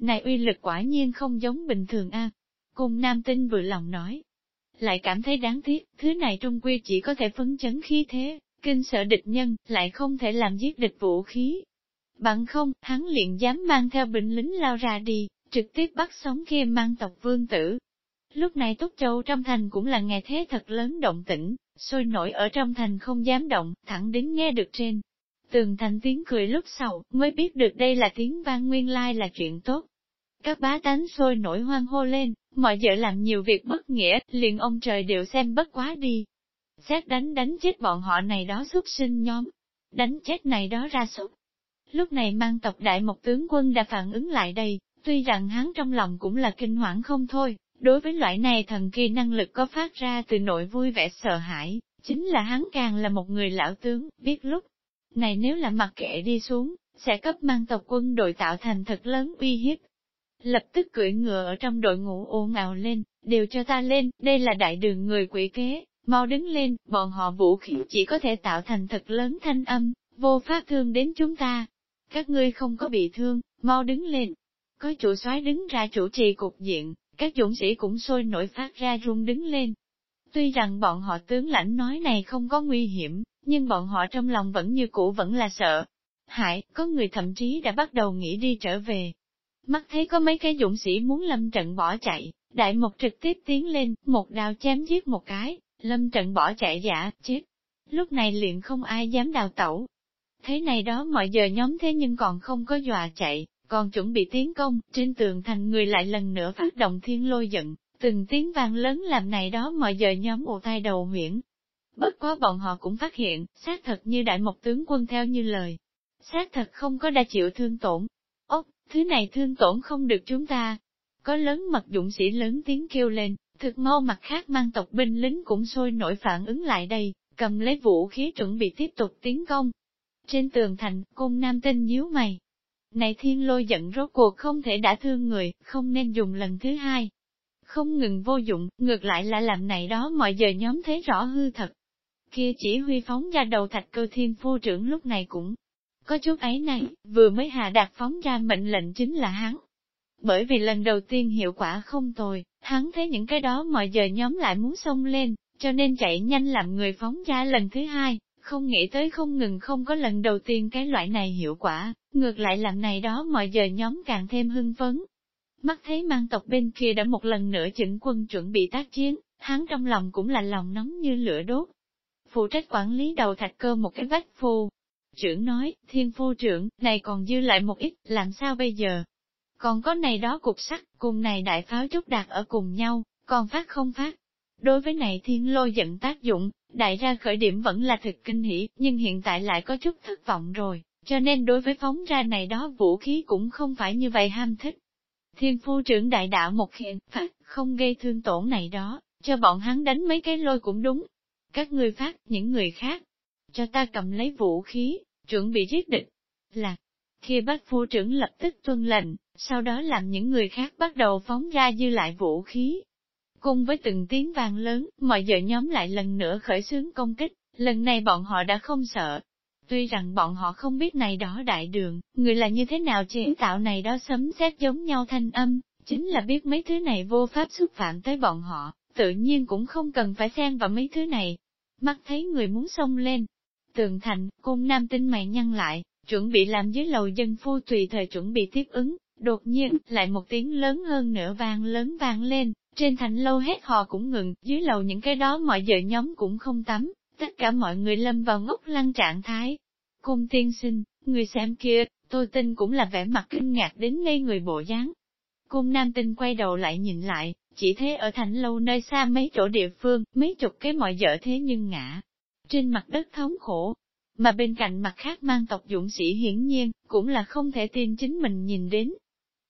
Này uy lực quả nhiên không giống bình thường a. Cùng nam tinh vừa lòng nói. Lại cảm thấy đáng tiếc, thứ này trung quy chỉ có thể phấn chấn khí thế, kinh sợ địch nhân, lại không thể làm giết địch vũ khí. Bằng không, hắn liền dám mang theo binh lính lao ra đi, trực tiếp bắt sống kia mang tộc vương tử. Lúc này Túc Châu trong thành cũng là nghe thế thật lớn động tĩnh, sôi nổi ở trong thành không dám động, thẳng đến nghe được trên. Tường thành tiếng cười lúc sau, mới biết được đây là tiếng vang nguyên lai là chuyện tốt. Các bá tánh sôi nổi hoang hô lên, mọi vợ làm nhiều việc bất nghĩa, liền ông trời đều xem bất quá đi. Xét đánh đánh chết bọn họ này đó xuất sinh nhóm, đánh chết này đó ra súc. Lúc này mang tộc đại một tướng quân đã phản ứng lại đây, tuy rằng hắn trong lòng cũng là kinh hoảng không thôi, đối với loại này thần kỳ năng lực có phát ra từ nội vui vẻ sợ hãi, chính là hắn càng là một người lão tướng, biết lúc này nếu là mặc kệ đi xuống, sẽ cấp mang tộc quân đội tạo thành thật lớn uy hiếp. Lập tức cưỡi ngựa ở trong đội ngũ ồn ào lên, đều cho ta lên, đây là đại đường người quỷ kế, mau đứng lên, bọn họ vũ khí chỉ có thể tạo thành thật lớn thanh âm, vô phát thương đến chúng ta. Các ngươi không có bị thương, mau đứng lên. Có chủ soái đứng ra chủ trì cục diện, các dũng sĩ cũng sôi nổi phát ra run đứng lên. Tuy rằng bọn họ tướng lãnh nói này không có nguy hiểm, nhưng bọn họ trong lòng vẫn như cũ vẫn là sợ. Hại, có người thậm chí đã bắt đầu nghĩ đi trở về. Mắt thấy có mấy cái dũng sĩ muốn lâm trận bỏ chạy, đại mục trực tiếp tiến lên, một đào chém giết một cái, lâm trận bỏ chạy giả, chết. Lúc này liền không ai dám đào tẩu. Thế này đó mọi giờ nhóm thế nhưng còn không có dọa chạy, còn chuẩn bị tiến công, trên tường thành người lại lần nữa phát động thiên lôi giận, từng tiếng vang lớn làm này đó mọi giờ nhóm ù tai đầu huyễn, Bất quá bọn họ cũng phát hiện, xác thật như đại mộc tướng quân theo như lời. Xác thật không có đa chịu thương tổn. Ốc, thứ này thương tổn không được chúng ta. Có lớn mặt dũng sĩ lớn tiếng kêu lên, thực mau mặt khác mang tộc binh lính cũng sôi nổi phản ứng lại đây, cầm lấy vũ khí chuẩn bị tiếp tục tiến công. Trên tường thành, cung nam tinh nhíu mày. Này thiên lôi giận rốt cuộc không thể đã thương người, không nên dùng lần thứ hai. Không ngừng vô dụng, ngược lại là làm này đó mọi giờ nhóm thấy rõ hư thật, kia chỉ huy phóng ra đầu thạch cơ thiên phu trưởng lúc này cũng có chút ấy này, vừa mới hạ đạt phóng ra mệnh lệnh chính là hắn. Bởi vì lần đầu tiên hiệu quả không tồi, hắn thấy những cái đó mọi giờ nhóm lại muốn xông lên, cho nên chạy nhanh làm người phóng ra lần thứ hai, không nghĩ tới không ngừng không có lần đầu tiên cái loại này hiệu quả, ngược lại làm này đó mọi giờ nhóm càng thêm hưng phấn. Mắt thấy mang tộc bên kia đã một lần nữa chỉnh quân chuẩn bị tác chiến, hắn trong lòng cũng là lòng nóng như lửa đốt. Phụ trách quản lý đầu thạch cơ một cái vách phù. Trưởng nói, thiên phu trưởng, này còn dư lại một ít, làm sao bây giờ? Còn có này đó cục sắt, cùng này đại pháo trúc đạt ở cùng nhau, còn phát không phát. Đối với này thiên lôi dẫn tác dụng, đại ra khởi điểm vẫn là thực kinh hỉ, nhưng hiện tại lại có chút thất vọng rồi, cho nên đối với phóng ra này đó vũ khí cũng không phải như vậy ham thích. Thiên phu trưởng đại đạo một hiện, phát, không gây thương tổn này đó, cho bọn hắn đánh mấy cái lôi cũng đúng. Các ngươi phát, những người khác, cho ta cầm lấy vũ khí, chuẩn bị giết địch. Là, khi bác phu trưởng lập tức tuân lệnh, sau đó làm những người khác bắt đầu phóng ra dư lại vũ khí. Cùng với từng tiếng vang lớn, mọi giờ nhóm lại lần nữa khởi xướng công kích, lần này bọn họ đã không sợ. Tuy rằng bọn họ không biết này đó đại đường, người là như thế nào chế tạo này đó sấm sét giống nhau thanh âm, chính là biết mấy thứ này vô pháp xúc phạm tới bọn họ, tự nhiên cũng không cần phải xen vào mấy thứ này. Mắt thấy người muốn xông lên, tường thành, cung nam tinh mày nhăn lại, chuẩn bị làm dưới lầu dân phu tùy thời chuẩn bị tiếp ứng, đột nhiên, lại một tiếng lớn hơn nữa vang lớn vang lên, trên thành lâu hết hò cũng ngừng, dưới lầu những cái đó mọi giờ nhóm cũng không tắm, tất cả mọi người lâm vào ngốc lăng trạng thái. Cung tiên sinh, người xem kia, tôi tin cũng là vẻ mặt kinh ngạc đến ngây người bộ dáng. Cung nam tinh quay đầu lại nhìn lại, chỉ thế ở thành lâu nơi xa mấy chỗ địa phương, mấy chục cái mọi dở thế nhưng ngã. Trên mặt đất thống khổ, mà bên cạnh mặt khác mang tộc dũng sĩ hiển nhiên, cũng là không thể tin chính mình nhìn đến.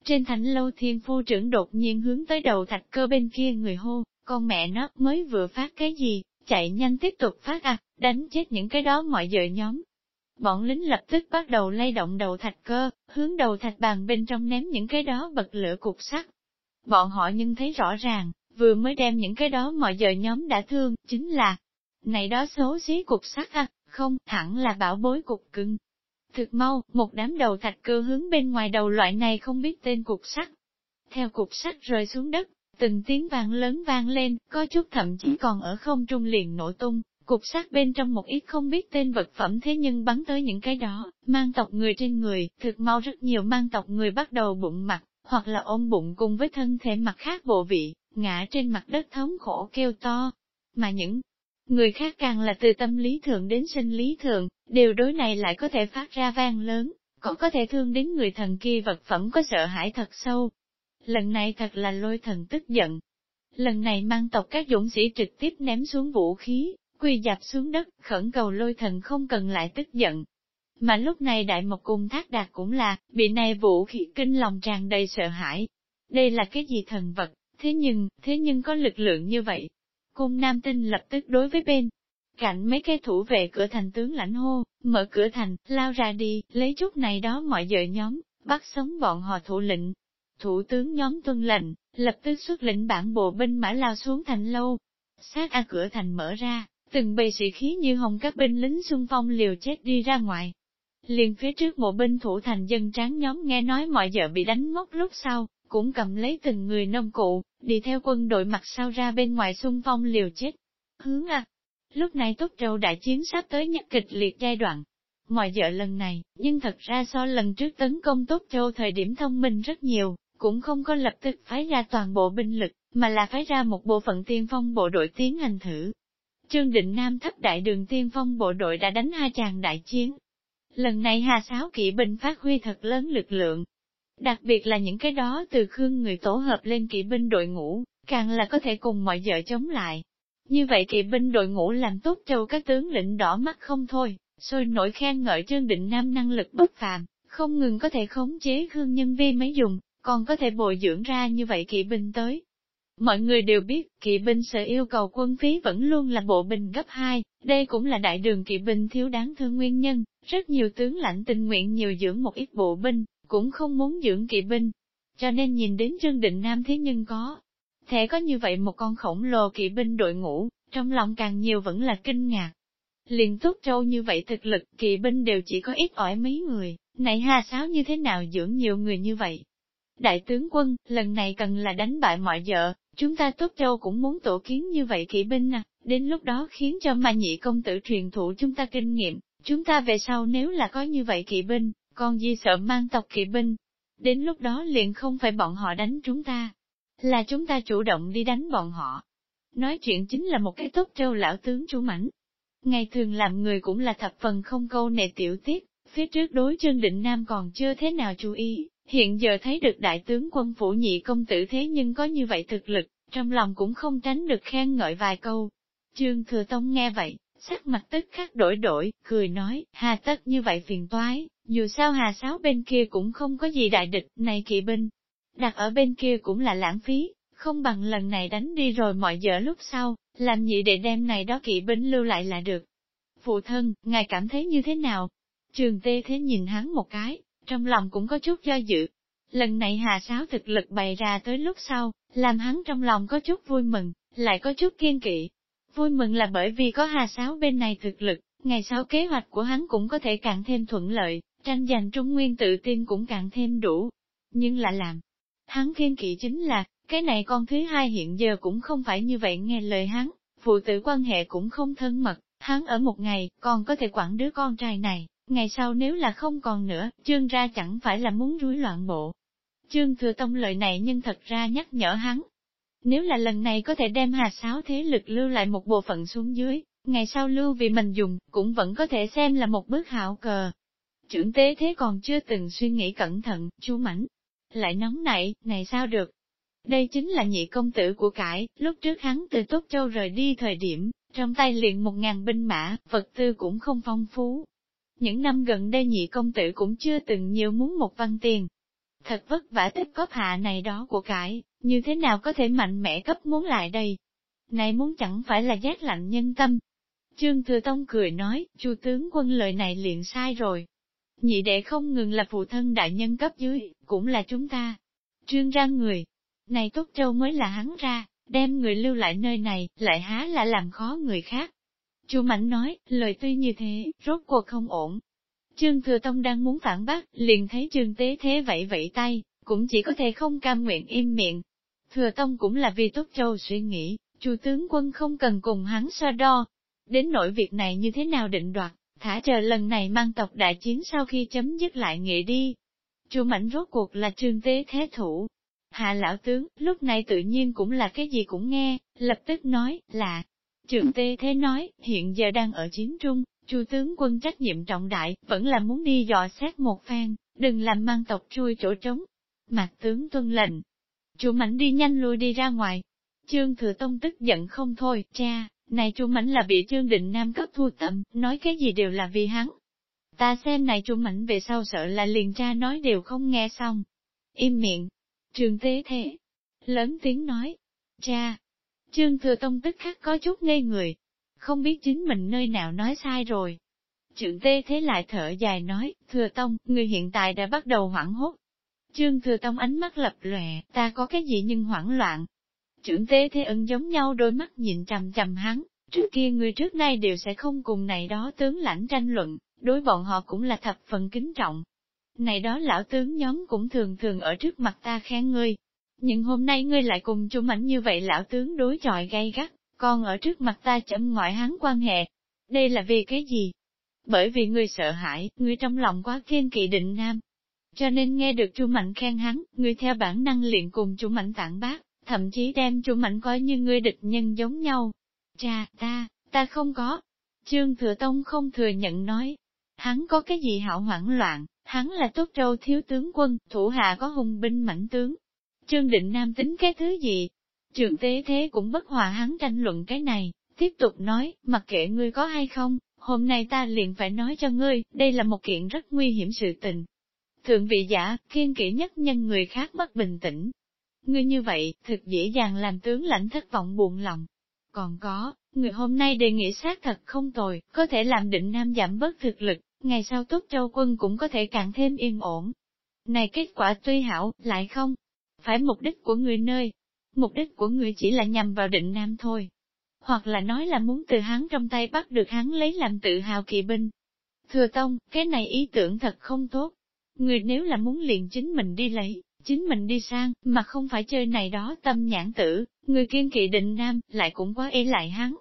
Trên thánh lâu thiên phu trưởng đột nhiên hướng tới đầu thạch cơ bên kia người hô, con mẹ nó mới vừa phát cái gì, chạy nhanh tiếp tục phát à, đánh chết những cái đó mọi dở nhóm. Bọn lính lập tức bắt đầu lay động đầu thạch cơ, hướng đầu thạch bàn bên trong ném những cái đó bật lửa cục sắt. Bọn họ nhưng thấy rõ ràng, vừa mới đem những cái đó mọi giờ nhóm đã thương, chính là, này đó xấu xí cục sắt à, không, hẳn là bảo bối cục cưng. Thực mau, một đám đầu thạch cơ hướng bên ngoài đầu loại này không biết tên cục sắt. Theo cục sắt rơi xuống đất, từng tiếng vang lớn vang lên, có chút thậm chí còn ở không trung liền nổ tung, cục sắt bên trong một ít không biết tên vật phẩm thế nhưng bắn tới những cái đó, mang tộc người trên người, thực mau rất nhiều mang tộc người bắt đầu bụng mặt, hoặc là ôm bụng cùng với thân thể mặt khác bộ vị, ngã trên mặt đất thống khổ kêu to. Mà những Người khác càng là từ tâm lý thượng đến sinh lý thượng, điều đối này lại có thể phát ra vang lớn, còn có thể thương đến người thần kia vật phẩm có sợ hãi thật sâu. Lần này thật là lôi thần tức giận. Lần này mang tộc các dũng sĩ trực tiếp ném xuống vũ khí, quỳ dạp xuống đất, khẩn cầu lôi thần không cần lại tức giận. Mà lúc này đại mộc cùng thác đạt cũng là, bị này vũ khí kinh lòng tràn đầy sợ hãi. Đây là cái gì thần vật, thế nhưng, thế nhưng có lực lượng như vậy, Cung nam tinh lập tức đối với bên, cạnh mấy cái thủ vệ cửa thành tướng lãnh hô, mở cửa thành, lao ra đi, lấy chút này đó mọi vợ nhóm, bắt sống bọn họ thủ lệnh. Thủ tướng nhóm tuân lệnh, lập tức xuất lệnh bản bộ binh mã lao xuống thành lâu. Sát a cửa thành mở ra, từng bầy sĩ khí như hồng các binh lính xung phong liều chết đi ra ngoài. Liền phía trước mộ binh thủ thành dân tráng nhóm nghe nói mọi vợ bị đánh ngốc lúc sau, cũng cầm lấy từng người nông cụ, đi theo quân đội mặt sau ra bên ngoài xung phong liều chết. Hướng à! Lúc này tốt trâu đại chiến sắp tới nhất kịch liệt giai đoạn. Mọi vợ lần này, nhưng thật ra so lần trước tấn công tốt châu thời điểm thông minh rất nhiều, cũng không có lập tức phái ra toàn bộ binh lực, mà là phái ra một bộ phận tiên phong bộ đội tiến hành thử. Trương Định Nam thấp đại đường tiên phong bộ đội đã đánh hai chàng đại chiến. Lần này Hà Sáo kỵ binh phát huy thật lớn lực lượng, Đặc biệt là những cái đó từ khương người tổ hợp lên kỵ binh đội ngũ, càng là có thể cùng mọi vợ chống lại. Như vậy kỵ binh đội ngũ làm tốt châu các tướng lĩnh đỏ mắt không thôi, sôi nổi khen ngợi Trương Định Nam năng lực bất phàm, không ngừng có thể khống chế khương nhân vi mấy dùng, còn có thể bồi dưỡng ra như vậy kỵ binh tới. Mọi người đều biết, kỵ binh sở yêu cầu quân phí vẫn luôn là bộ binh gấp 2, đây cũng là đại đường kỵ binh thiếu đáng thương nguyên nhân, rất nhiều tướng lãnh tình nguyện nhiều dưỡng một ít bộ binh, cũng không muốn dưỡng kỵ binh. Cho nên nhìn đến Trương Định Nam thế nhưng có. Thể có như vậy một con khổng lồ kỵ binh đội ngũ, trong lòng càng nhiều vẫn là kinh ngạc. liền tốt trâu như vậy thực lực, kỵ binh đều chỉ có ít ỏi mấy người, này hà sáo như thế nào dưỡng nhiều người như vậy. Đại tướng quân, lần này cần là đánh bại mọi vợ, chúng ta tốt châu cũng muốn tổ kiến như vậy kỵ binh à, đến lúc đó khiến cho mà nhị công tử truyền thụ chúng ta kinh nghiệm, chúng ta về sau nếu là có như vậy kỵ binh, còn gì sợ mang tộc kỵ binh. Đến lúc đó liền không phải bọn họ đánh chúng ta, là chúng ta chủ động đi đánh bọn họ. Nói chuyện chính là một cái tốt trâu lão tướng chủ mảnh. Ngày thường làm người cũng là thập phần không câu nệ tiểu tiết, phía trước đối chân Định Nam còn chưa thế nào chú ý, hiện giờ thấy được đại tướng quân phủ nhị công tử thế nhưng có như vậy thực lực, trong lòng cũng không tránh được khen ngợi vài câu. Trương Thừa Tông nghe vậy, sắc mặt tức khắc đổi đổi, cười nói, hà tất như vậy phiền toái, dù sao hà sáo bên kia cũng không có gì đại địch, này kỵ binh. Đặt ở bên kia cũng là lãng phí, không bằng lần này đánh đi rồi mọi giờ lúc sau, làm nhị để đem này đó kỵ binh lưu lại là được. Phụ thân, ngài cảm thấy như thế nào? Trường tê thế nhìn hắn một cái, trong lòng cũng có chút do dự. Lần này hà sáo thực lực bày ra tới lúc sau, làm hắn trong lòng có chút vui mừng, lại có chút kiên kỵ. Vui mừng là bởi vì có hà sáo bên này thực lực, ngày sau kế hoạch của hắn cũng có thể càng thêm thuận lợi, tranh giành trung nguyên tự tin cũng càng thêm đủ. Nhưng là làm, hắn kiên kỵ chính là, cái này con thứ hai hiện giờ cũng không phải như vậy nghe lời hắn, phụ tử quan hệ cũng không thân mật, hắn ở một ngày, còn có thể quản đứa con trai này, ngày sau nếu là không còn nữa, chương ra chẳng phải là muốn rối loạn bộ. Chương thừa tông lời này nhưng thật ra nhắc nhở hắn. Nếu là lần này có thể đem hà sáo thế lực lưu lại một bộ phận xuống dưới, ngày sau lưu vì mình dùng, cũng vẫn có thể xem là một bước hảo cờ. Trưởng tế thế còn chưa từng suy nghĩ cẩn thận, chú mảnh. Lại nóng nảy, này sao được? Đây chính là nhị công tử của cải, lúc trước hắn từ Tốt Châu rời đi thời điểm, trong tay liền một ngàn binh mã, vật tư cũng không phong phú. Những năm gần đây nhị công tử cũng chưa từng nhiều muốn một văn tiền. Thật vất vả tích góp hạ này đó của cải, như thế nào có thể mạnh mẽ cấp muốn lại đây? Này muốn chẳng phải là giác lạnh nhân tâm. Trương Thừa Tông cười nói, chu tướng quân lời này liền sai rồi. Nhị đệ không ngừng là phụ thân đại nhân cấp dưới, cũng là chúng ta. Trương ra người, này Tốt Châu mới là hắn ra, đem người lưu lại nơi này, lại há là làm khó người khác. Chu Mạnh nói, lời tuy như thế, rốt cuộc không ổn. Trương Thừa Tông đang muốn phản bác, liền thấy Trương Tế Thế vậy vậy tay, cũng chỉ có thể không cam nguyện im miệng. Thừa Tông cũng là vì Tốt Châu suy nghĩ, Chu tướng quân không cần cùng hắn so đo. Đến nỗi việc này như thế nào định đoạt, thả chờ lần này mang tộc đại chiến sau khi chấm dứt lại nghị đi. Chu Mạnh rốt cuộc là Trương Tế Thế thủ, Hạ lão tướng, lúc này tự nhiên cũng là cái gì cũng nghe, lập tức nói, là, trường tê thế nói, hiện giờ đang ở chiến trung, chu tướng quân trách nhiệm trọng đại, vẫn là muốn đi dò xét một phen, đừng làm mang tộc chui chỗ trống. Mạc tướng tuân lệnh, chu mảnh đi nhanh lui đi ra ngoài. Trương Thừa Tông tức giận không thôi, cha, này chu mảnh là bị Trương Định Nam cấp thu tậm, nói cái gì đều là vì hắn. Ta xem này chu mảnh về sau sợ là liền cha nói đều không nghe xong. Im miệng, Trường tế thế. Lớn tiếng nói. Cha. Trương Thừa Tông tức khắc có chút ngây người. Không biết chính mình nơi nào nói sai rồi. Trượng Tê Thế lại thở dài nói, Thừa Tông, người hiện tại đã bắt đầu hoảng hốt. Trương Thừa Tông ánh mắt lập lòe, ta có cái gì nhưng hoảng loạn. Trưởng Tê Thế ẩn giống nhau đôi mắt nhìn trầm trầm hắn, trước kia người trước nay đều sẽ không cùng này đó tướng lãnh tranh luận, đối bọn họ cũng là thập phần kính trọng, này đó lão tướng nhóm cũng thường thường ở trước mặt ta khen ngươi. Nhưng hôm nay ngươi lại cùng chung ảnh như vậy lão tướng đối chọi gay gắt, còn ở trước mặt ta chậm ngoại hắn quan hệ. Đây là vì cái gì? Bởi vì ngươi sợ hãi, ngươi trong lòng quá kiên kỵ định nam. Cho nên nghe được Chu Mạnh khen hắn, ngươi theo bản năng liền cùng Chu Mạnh tản bác, thậm chí đem Chu Mạnh coi như ngươi địch nhân giống nhau. Cha, ta, ta không có. Trương Thừa Tông không thừa nhận nói. Hắn có cái gì hảo hoảng loạn, Hắn là tốt trâu thiếu tướng quân, thủ hạ có hùng binh mãnh tướng. Trương Định Nam tính cái thứ gì? Trường tế thế cũng bất hòa hắn tranh luận cái này, tiếp tục nói, mặc kệ ngươi có hay không, hôm nay ta liền phải nói cho ngươi, đây là một kiện rất nguy hiểm sự tình. Thượng vị giả, kiên kỹ nhất nhân người khác bất bình tĩnh. Ngươi như vậy, thực dễ dàng làm tướng lãnh thất vọng buồn lòng. Còn có, người hôm nay đề nghị xác thật không tồi, có thể làm định nam giảm bớt thực lực, ngày sau tốt châu quân cũng có thể càng thêm yên ổn. Này kết quả tuy hảo, lại không, phải mục đích của người nơi. Mục đích của người chỉ là nhằm vào định nam thôi. hoặc là nói là muốn từ hắn trong tay bắt được hắn lấy làm tự hào kỵ binh. Thừa Tông, cái này ý tưởng thật không tốt. Người nếu là muốn liền chính mình đi lấy, chính mình đi sang, mà không phải chơi này đó tâm nhãn tử, người kiên kỵ định nam, lại cũng quá ê lại hắn.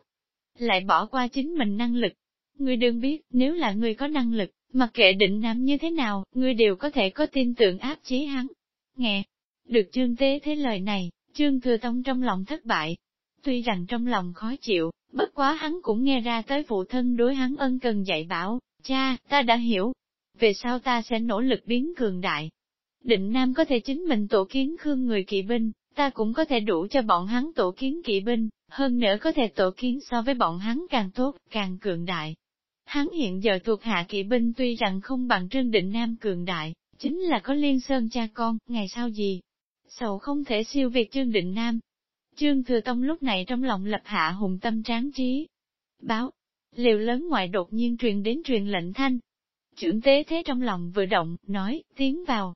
Lại bỏ qua chính mình năng lực. Người đừng biết, nếu là người có năng lực, mặc kệ định nam như thế nào, người đều có thể có tin tưởng áp chế hắn. Nghe, được trương tế thế lời này, trương thừa tông trong lòng thất bại. Tuy rằng trong lòng khó chịu, bất quá hắn cũng nghe ra tới phụ thân đối hắn ân cần dạy bảo, cha, ta đã hiểu. Về sau ta sẽ nỗ lực biến cường đại, Định Nam có thể chính mình tổ kiến khương người kỵ binh, ta cũng có thể đủ cho bọn hắn tổ kiến kỵ binh, hơn nữa có thể tổ kiến so với bọn hắn càng tốt, càng cường đại. Hắn hiện giờ thuộc hạ kỵ binh tuy rằng không bằng Trương Định Nam cường đại, chính là có liên sơn cha con, ngày sau gì? Sầu không thể siêu việt Trương Định Nam. Trương Thừa Tông lúc này trong lòng lập hạ hùng tâm tráng trí. Báo, liều lớn ngoại đột nhiên truyền đến truyền lệnh thanh. Trưởng tế thế trong lòng vừa động, nói, tiến vào,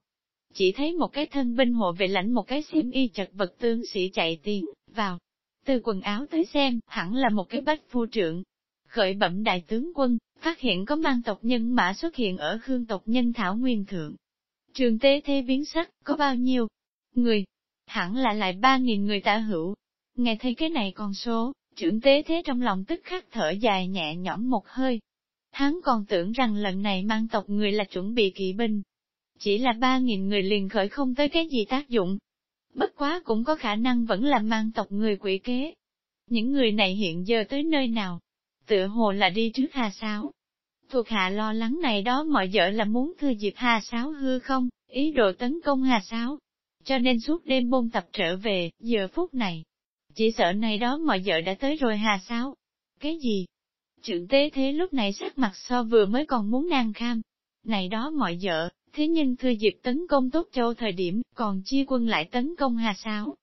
chỉ thấy một cái thân binh hộ vệ lãnh một cái xiêm y chật vật tương sĩ chạy tiến, vào. Từ quần áo tới xem, hẳn là một cái bách phu trưởng. Khởi bẩm đại tướng quân, phát hiện có mang tộc nhân mã xuất hiện ở khương tộc nhân thảo nguyên thượng. Trường tế thế biến sắc, có bao nhiêu? Người, hẳn là lại ba nghìn người tả hữu. Nghe thấy cái này con số, trưởng tế thế trong lòng tức khắc thở dài nhẹ nhõm một hơi. Hắn còn tưởng rằng lần này mang tộc người là chuẩn bị kỵ binh, chỉ là ba nghìn người liền khởi không tới cái gì tác dụng. Bất quá cũng có khả năng vẫn là mang tộc người quỷ kế. Những người này hiện giờ tới nơi nào? Tựa hồ là đi trước Hà Sáo. Thuộc hạ lo lắng này đó mọi vợ là muốn thừa dịp Hà Sáo hư không, ý đồ tấn công Hà Sáo. Cho nên suốt đêm bôn tập trở về, giờ phút này. Chỉ sợ này đó mọi vợ đã tới rồi Hà sao? Cái gì? Trưởng tế thế lúc này sắc mặt so vừa mới còn muốn nàng kham. Này đó mọi vợ, thế nhưng thưa dịp tấn công Tốt Châu thời điểm, còn chia quân lại tấn công Hà Sáo.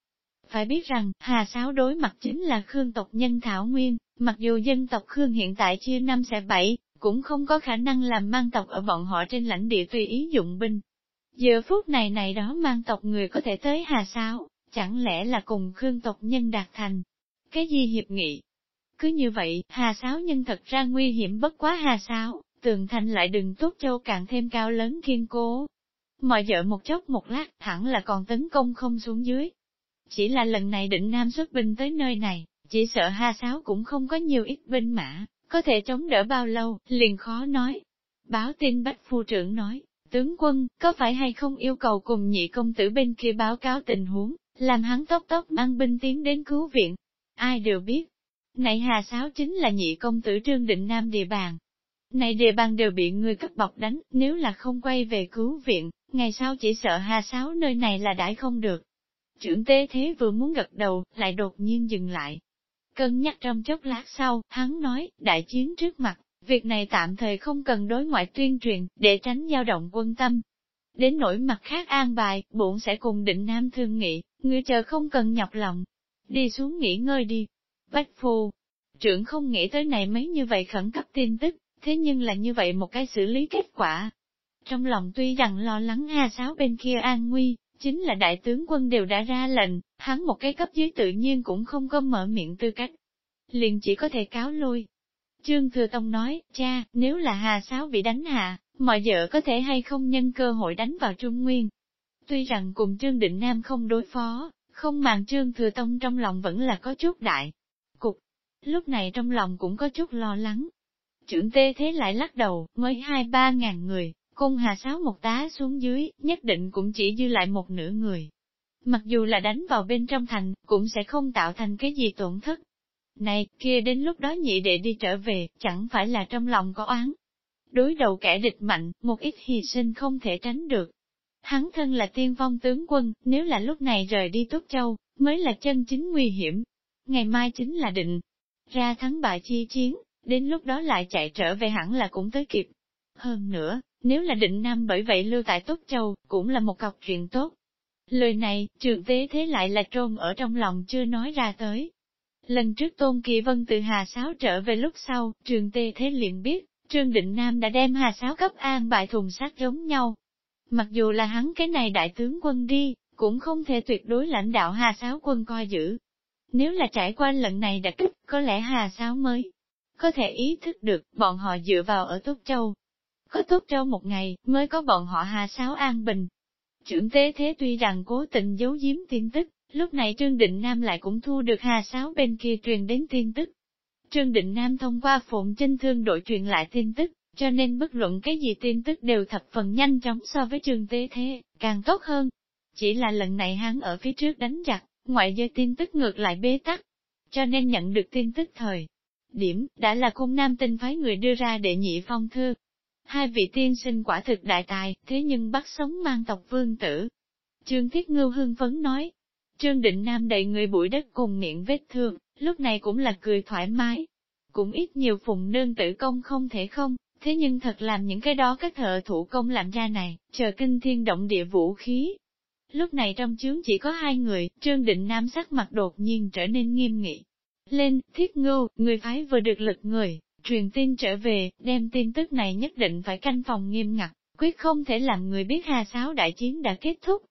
Phải biết rằng, Hà Sáo đối mặt chính là Khương tộc nhân Thảo Nguyên, mặc dù dân tộc Khương hiện tại chia năm sẽ bảy, cũng không có khả năng làm mang tộc ở bọn họ trên lãnh địa tùy ý dụng binh. Giờ phút này này đó mang tộc người có thể tới Hà sao, chẳng lẽ là cùng Khương tộc nhân đạt thành. Cái gì hiệp nghị? Cứ như vậy, Hà Sáo nhân thật ra nguy hiểm bất quá Hà Sáo, tường thành lại đừng tốt châu càng thêm cao lớn kiên cố. Mọi vợ một chốc một lát, hẳn là còn tấn công không xuống dưới. Chỉ là lần này định Nam xuất binh tới nơi này, chỉ sợ hà sáo cũng không có nhiều ít binh mã, có thể chống đỡ bao lâu, liền khó nói. Báo tin bách phu trưởng nói, tướng quân, có phải hay không yêu cầu cùng nhị công tử bên kia báo cáo tình huống, làm hắn tốc tốc mang binh tiến đến cứu viện. Ai đều biết, này hà sáo chính là nhị công tử trương định nam địa bàn, này địa bàn đều bị người cấp bọc đánh, nếu là không quay về cứu viện, ngày sau chỉ sợ hà sáo nơi này là đãi không được. Trưởng tế thế vừa muốn gật đầu, lại đột nhiên dừng lại. Cân nhắc trong chốc lát sau, hắn nói, đại chiến trước mặt, việc này tạm thời không cần đối ngoại tuyên truyền, để tránh dao động quân tâm. Đến nỗi mặt khác an bài, bổn sẽ cùng định nam thương nghị, người chờ không cần nhọc lòng. Đi xuống nghỉ ngơi đi. Bách phù, trưởng không nghĩ tới này mấy như vậy khẩn cấp tin tức, thế nhưng là như vậy một cái xử lý kết quả. Trong lòng tuy rằng lo lắng Hà Sáo bên kia an nguy, chính là đại tướng quân đều đã ra lệnh, hắn một cái cấp dưới tự nhiên cũng không có mở miệng tư cách. Liền chỉ có thể cáo lui. Trương Thừa Tông nói, cha, nếu là Hà Sáo bị đánh hạ, mọi vợ có thể hay không nhân cơ hội đánh vào Trung Nguyên. Tuy rằng cùng Trương Định Nam không đối phó, không màng Trương Thừa Tông trong lòng vẫn là có chút đại. Cục, lúc này trong lòng cũng có chút lo lắng, Trưởng tê thế lại lắc đầu, mới hai ba ngàn người, cung hà sáo một tá xuống dưới, nhất định cũng chỉ dư lại một nửa người. Mặc dù là đánh vào bên trong thành, cũng sẽ không tạo thành cái gì tổn thất. Này, kia đến lúc đó nhị đệ đi trở về, chẳng phải là trong lòng có oán. Đối đầu kẻ địch mạnh, một ít hy sinh không thể tránh được. Hắn thân là tiên phong tướng quân, nếu là lúc này rời đi Tốt Châu, mới là chân chính nguy hiểm. Ngày mai chính là định ra thắng bại chi chiến, đến lúc đó lại chạy trở về hẳn là cũng tới kịp. Hơn nữa, nếu là định nam bởi vậy lưu tại Tốt Châu, cũng là một cọc chuyện tốt. Lời này, trường tế thế lại là trôn ở trong lòng chưa nói ra tới. Lần trước Tôn Kỳ Vân từ Hà Sáo trở về lúc sau, trường tê thế liền biết, Trương Định Nam đã đem Hà Sáo cấp an bại thùng sát giống nhau. Mặc dù là hắn cái này đại tướng quân đi, cũng không thể tuyệt đối lãnh đạo Hà Sáo quân coi giữ. Nếu là trải qua lần này đã kích, có lẽ Hà Sáo mới có thể ý thức được, bọn họ dựa vào ở Tốt Châu. Có Tốt Châu một ngày, mới có bọn họ Hà Sáo an bình. Trưởng tế thế tuy rằng cố tình giấu giếm tin tức, lúc này Trương Định Nam lại cũng thu được Hà Sáo bên kia truyền đến tin tức. Trương Định Nam thông qua phụng chân thương đội truyền lại tin tức, cho nên bất luận cái gì tin tức đều thập phần nhanh chóng so với Trương Tế Thế, càng tốt hơn. Chỉ là lần này hắn ở phía trước đánh giặc, ngoại giới tin tức ngược lại bế tắc, cho nên nhận được tin tức thời. Điểm, đã là cung nam tinh phái người đưa ra để nhị phong thư. Hai vị tiên sinh quả thực đại tài, thế nhưng bắt sống mang tộc vương tử. Trương Thiết Ngưu hưng phấn nói. Trương Định Nam đầy người bụi đất cùng miệng vết thương, lúc này cũng là cười thoải mái. Cũng ít nhiều phùng nương tử công không thể không, thế nhưng thật làm những cái đó các thợ thủ công làm ra này, chờ kinh thiên động địa vũ khí, Lúc này trong chướng chỉ có hai người, Trương Định Nam sắc mặt đột nhiên trở nên nghiêm nghị. Lên, thiết ngưu, người phái vừa được lực người, truyền tin trở về, đem tin tức này nhất định phải canh phòng nghiêm ngặt, quyết không thể làm người biết Hà Sáo đại chiến đã kết thúc.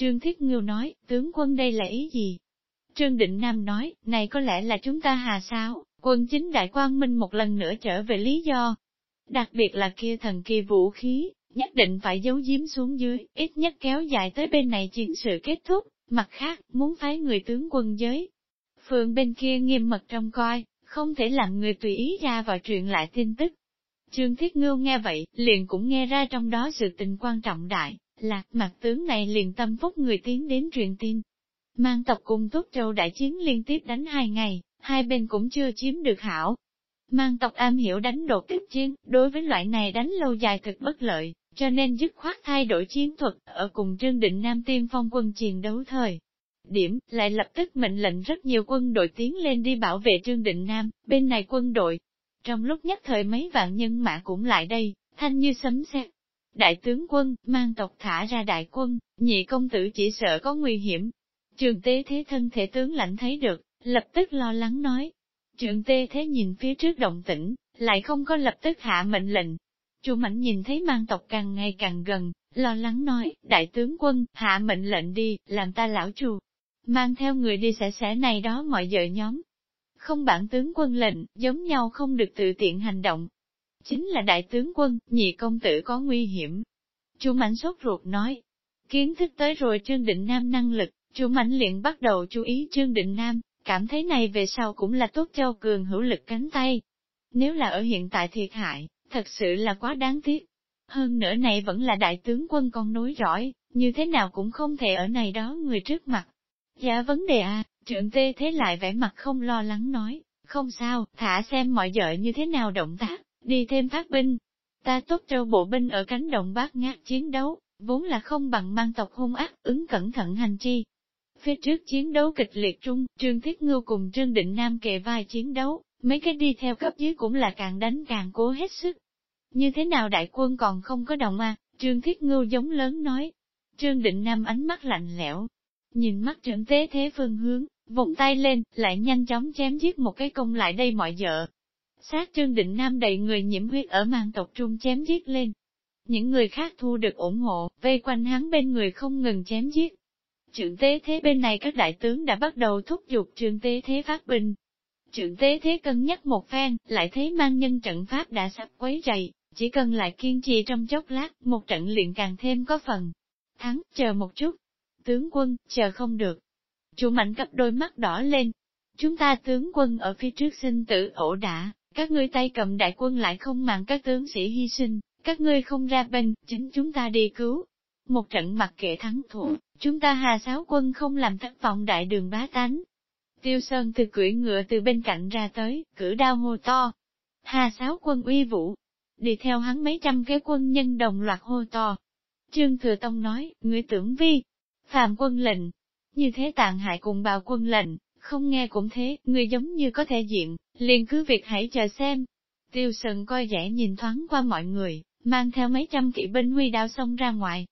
Trương Thiết Ngưu nói, tướng quân đây là ý gì? Trương Định Nam nói, này có lẽ là chúng ta Hà Sáo, quân chính đại quang minh một lần nữa trở về lý do. Đặc biệt là kia thần kỳ vũ khí, nhất định phải giấu giếm xuống dưới, ít nhất kéo dài tới bên này chiến sự kết thúc, mặt khác, muốn phái người tướng quân giới. Phượng bên kia nghiêm mật trong coi, không thể làm người tùy ý ra vào truyền lại tin tức. Trương Thiết Ngưu nghe vậy, liền cũng nghe ra trong đó sự tình quan trọng đại, lạc mặt tướng này liền tâm phúc người tiến đến truyền tin. Mang tộc cùng Tốt Châu đại chiến liên tiếp đánh hai ngày, hai bên cũng chưa chiếm được hảo. Mang tộc am hiểu đánh đột kích chiến, đối với loại này đánh lâu dài thực bất lợi, cho nên dứt khoát thay đổi chiến thuật, ở cùng Trương Định Nam tiên phong quân chiến đấu thời. Điểm, lại lập tức mệnh lệnh rất nhiều quân đội tiến lên đi bảo vệ Trương Định Nam, bên này quân đội. Trong lúc nhất thời mấy vạn nhân mã cũng lại đây, thanh như sấm sét. Đại tướng quân, mang tộc thả ra đại quân, nhị công tử chỉ sợ có nguy hiểm. Trường tế thế thân thể tướng lãnh thấy được, lập tức lo lắng nói. Trường tê thế nhìn phía trước động tĩnh, lại không có lập tức hạ mệnh lệnh, Chu Mạnh nhìn thấy mang tộc càng ngày càng gần, lo lắng nói, đại tướng quân, hạ mệnh lệnh đi, làm ta lão chù. Mang theo người đi sẽ sẽ này đó mọi vợ nhóm. Không bản tướng quân lệnh, giống nhau không được tự tiện hành động. Chính là đại tướng quân, nhị công tử có nguy hiểm. Chu Mạnh sốt ruột nói. Kiến thức tới rồi Trương Định Nam năng lực, Chu Mạnh liền bắt đầu chú ý Trương Định Nam, cảm thấy này về sau cũng là tốt cho cường hữu lực cánh tay. Nếu là ở hiện tại thiệt hại, thật sự là quá đáng tiếc. Hơn nữa này vẫn là đại tướng quân con nối giỏi như thế nào cũng không thể ở này đó người trước mặt. Dạ vấn đề à, trưởng tê thế lại vẻ mặt không lo lắng nói, không sao, thả xem mọi vợ như thế nào động tác, đi thêm phát binh. Ta tốt trâu bộ binh ở cánh đồng bát ngát chiến đấu, vốn là không bằng mang tộc hung ác, ứng cẩn thận hành chi. Phía trước chiến đấu kịch liệt trung, Trương Thiết Ngưu cùng Trương Định Nam kề vai chiến đấu, mấy cái đi theo cấp dưới cũng là càng đánh càng cố hết sức. Như thế nào đại quân còn không có động à, Trương Thiết Ngưu giống lớn nói. Trương Định Nam ánh mắt lạnh lẽo, nhìn mắt trưởng tế thế phương hướng, vụng tay lên, lại nhanh chóng chém giết một cái công lại đây mọi vợ. Sát Trương Định Nam đầy người nhiễm huyết ở mang tộc trung chém giết lên. Những người khác thu được ủng hộ, vây quanh hắn bên người không ngừng chém giết. Trưởng tế thế bên này các đại tướng đã bắt đầu thúc giục trường tế thế phát binh, Trưởng tế thế cân nhắc một phen, lại thấy mang nhân trận pháp đã sắp quấy rầy, chỉ cần lại kiên trì trong chốc lát, một trận luyện càng thêm có phần. Thắng, chờ một chút. Tướng quân, chờ không được. Chủ mạnh cặp đôi mắt đỏ lên. Chúng ta tướng quân ở phía trước sinh tử ổ đã, các ngươi tay cầm đại quân lại không màng các tướng sĩ hy sinh, các ngươi không ra bên, chính chúng ta đi cứu. Một trận mặc kệ thắng thua, chúng ta hà sáu quân không làm thất vọng đại đường bá tánh, Tiêu Sơn từ cưỡi ngựa từ bên cạnh ra tới, cử đao hô to. Hà sáu quân uy vũ. Đi theo hắn mấy trăm cái quân nhân đồng loạt hô to. Trương Thừa Tông nói, ngươi tưởng vi. Phạm quân lệnh. Như thế tàn hại cùng bào quân lệnh, không nghe cũng thế, người giống như có thể diện, liền cứ việc hãy chờ xem. Tiêu Sần coi rẻ nhìn thoáng qua mọi người, mang theo mấy trăm kỵ binh huy đao xông ra ngoài.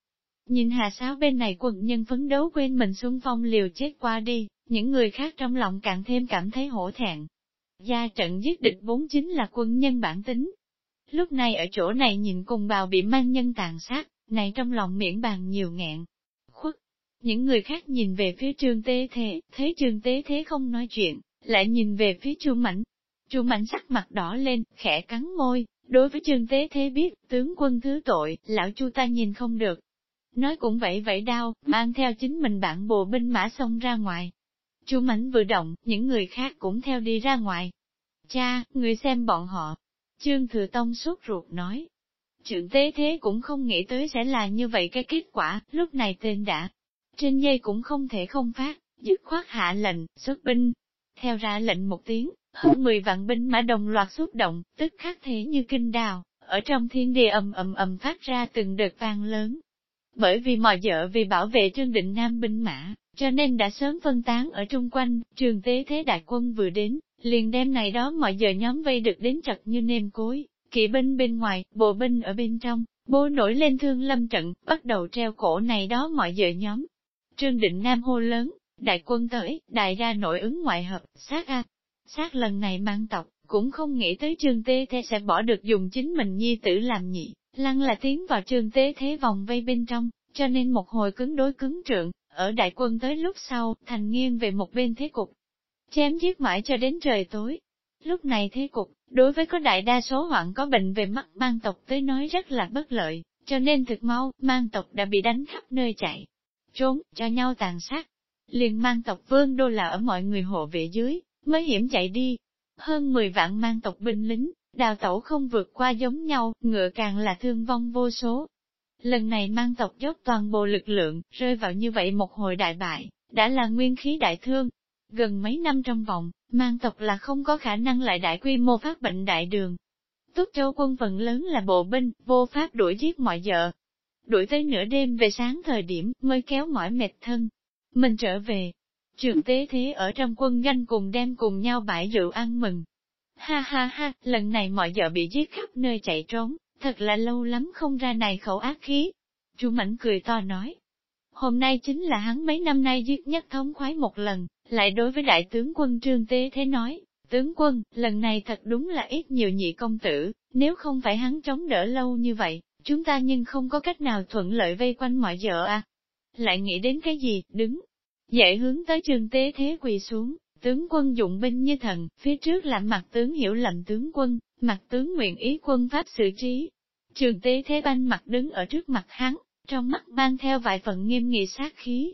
Nhìn hà sáo bên này quần nhân phấn đấu quên mình xuân phong liều chết qua đi, những người khác trong lòng càng thêm cảm thấy hổ thẹn. Gia trận giết địch vốn chính là quân nhân bản tính. Lúc này ở chỗ này nhìn cùng bào bị mang nhân tàn sát, này trong lòng miễn bàn nhiều nghẹn. Những người khác nhìn về phía trương tế thế, thấy trương tế thế không nói chuyện, lại nhìn về phía chu mảnh. Chu mảnh sắc mặt đỏ lên, khẽ cắn môi, đối với trương tế thế biết, tướng quân thứ tội, lão chu ta nhìn không được. Nói cũng vậy vậy đau, mang theo chính mình bạn bộ binh mã xông ra ngoài. Chu mảnh vừa động, những người khác cũng theo đi ra ngoài. Cha, người xem bọn họ. Trương Thừa Tông suốt ruột nói. trường tế thế cũng không nghĩ tới sẽ là như vậy cái kết quả, lúc này tên đã. Trên dây cũng không thể không phát, dứt khoát hạ lệnh, xuất binh. Theo ra lệnh một tiếng, hơn 10 vạn binh mã đồng loạt xuất động, tức khắc thế như kinh đào, ở trong thiên địa ầm ầm ầm phát ra từng đợt vang lớn. Bởi vì mọi vợ vì bảo vệ Trương Định Nam binh mã, cho nên đã sớm phân tán ở trung quanh, trường tế thế đại quân vừa đến, liền đem này đó mọi giờ nhóm vây được đến chặt như nêm cối, kỵ binh bên ngoài, bộ binh ở bên trong, bố nổi lên thương lâm trận, bắt đầu treo cổ này đó mọi giờ nhóm. Trương Định Nam hô lớn, đại quân tới, đại ra nội ứng ngoại hợp, sát a. Sát lần này mang tộc, cũng không nghĩ tới trương tế thế sẽ bỏ được dùng chính mình nhi tử làm nhị, lăng là tiến vào trương tế thế vòng vây bên trong, cho nên một hồi cứng đối cứng trượng, ở đại quân tới lúc sau, thành nghiêng về một bên thế cục. Chém giết mãi cho đến trời tối. Lúc này thế cục, đối với có đại đa số hoạn có bệnh về mắt mang tộc tới nói rất là bất lợi, cho nên thực mau, mang tộc đã bị đánh khắp nơi chạy, trốn, cho nhau tàn sát. Liền mang tộc vương đô là ở mọi người hộ vệ dưới, mới hiểm chạy đi. Hơn 10 vạn mang tộc binh lính, đào tẩu không vượt qua giống nhau, ngựa càng là thương vong vô số, Lần này mang tộc dốc toàn bộ lực lượng, rơi vào như vậy một hồi đại bại, đã là nguyên khí đại thương. Gần mấy năm trong vòng, mang tộc là không có khả năng lại đại quy mô phát bệnh đại đường. Túc Châu quân phần lớn là bộ binh, vô pháp đuổi giết mọi vợ. Đuổi tới nửa đêm về sáng thời điểm mới kéo mỏi mệt thân. Mình trở về. Trường tế thế ở trong quân danh cùng đem cùng nhau bãi rượu ăn mừng. Ha ha ha, lần này mọi vợ bị giết khắp nơi chạy trốn, thật là lâu lắm không ra này khẩu ác khí. Chu Mảnh cười to nói, hôm nay chính là hắn mấy năm nay giết nhất thống khoái một lần, lại đối với đại tướng quân Trương Tế Thế nói, tướng quân, lần này thật đúng là ít nhiều nhị công tử, nếu không phải hắn chống đỡ lâu như vậy, chúng ta nhưng không có cách nào thuận lợi vây quanh mọi vợ à. Lại nghĩ đến cái gì, đứng, dậy hướng tới trường Tế Thế quỳ xuống, tướng quân dụng binh như thần, phía trước là mặt tướng hiểu lầm tướng quân, mặt tướng nguyện ý quân pháp xử trí. Trường tế thế banh mặt đứng ở trước mặt hắn, trong mắt mang theo vài phần nghiêm nghị sát khí.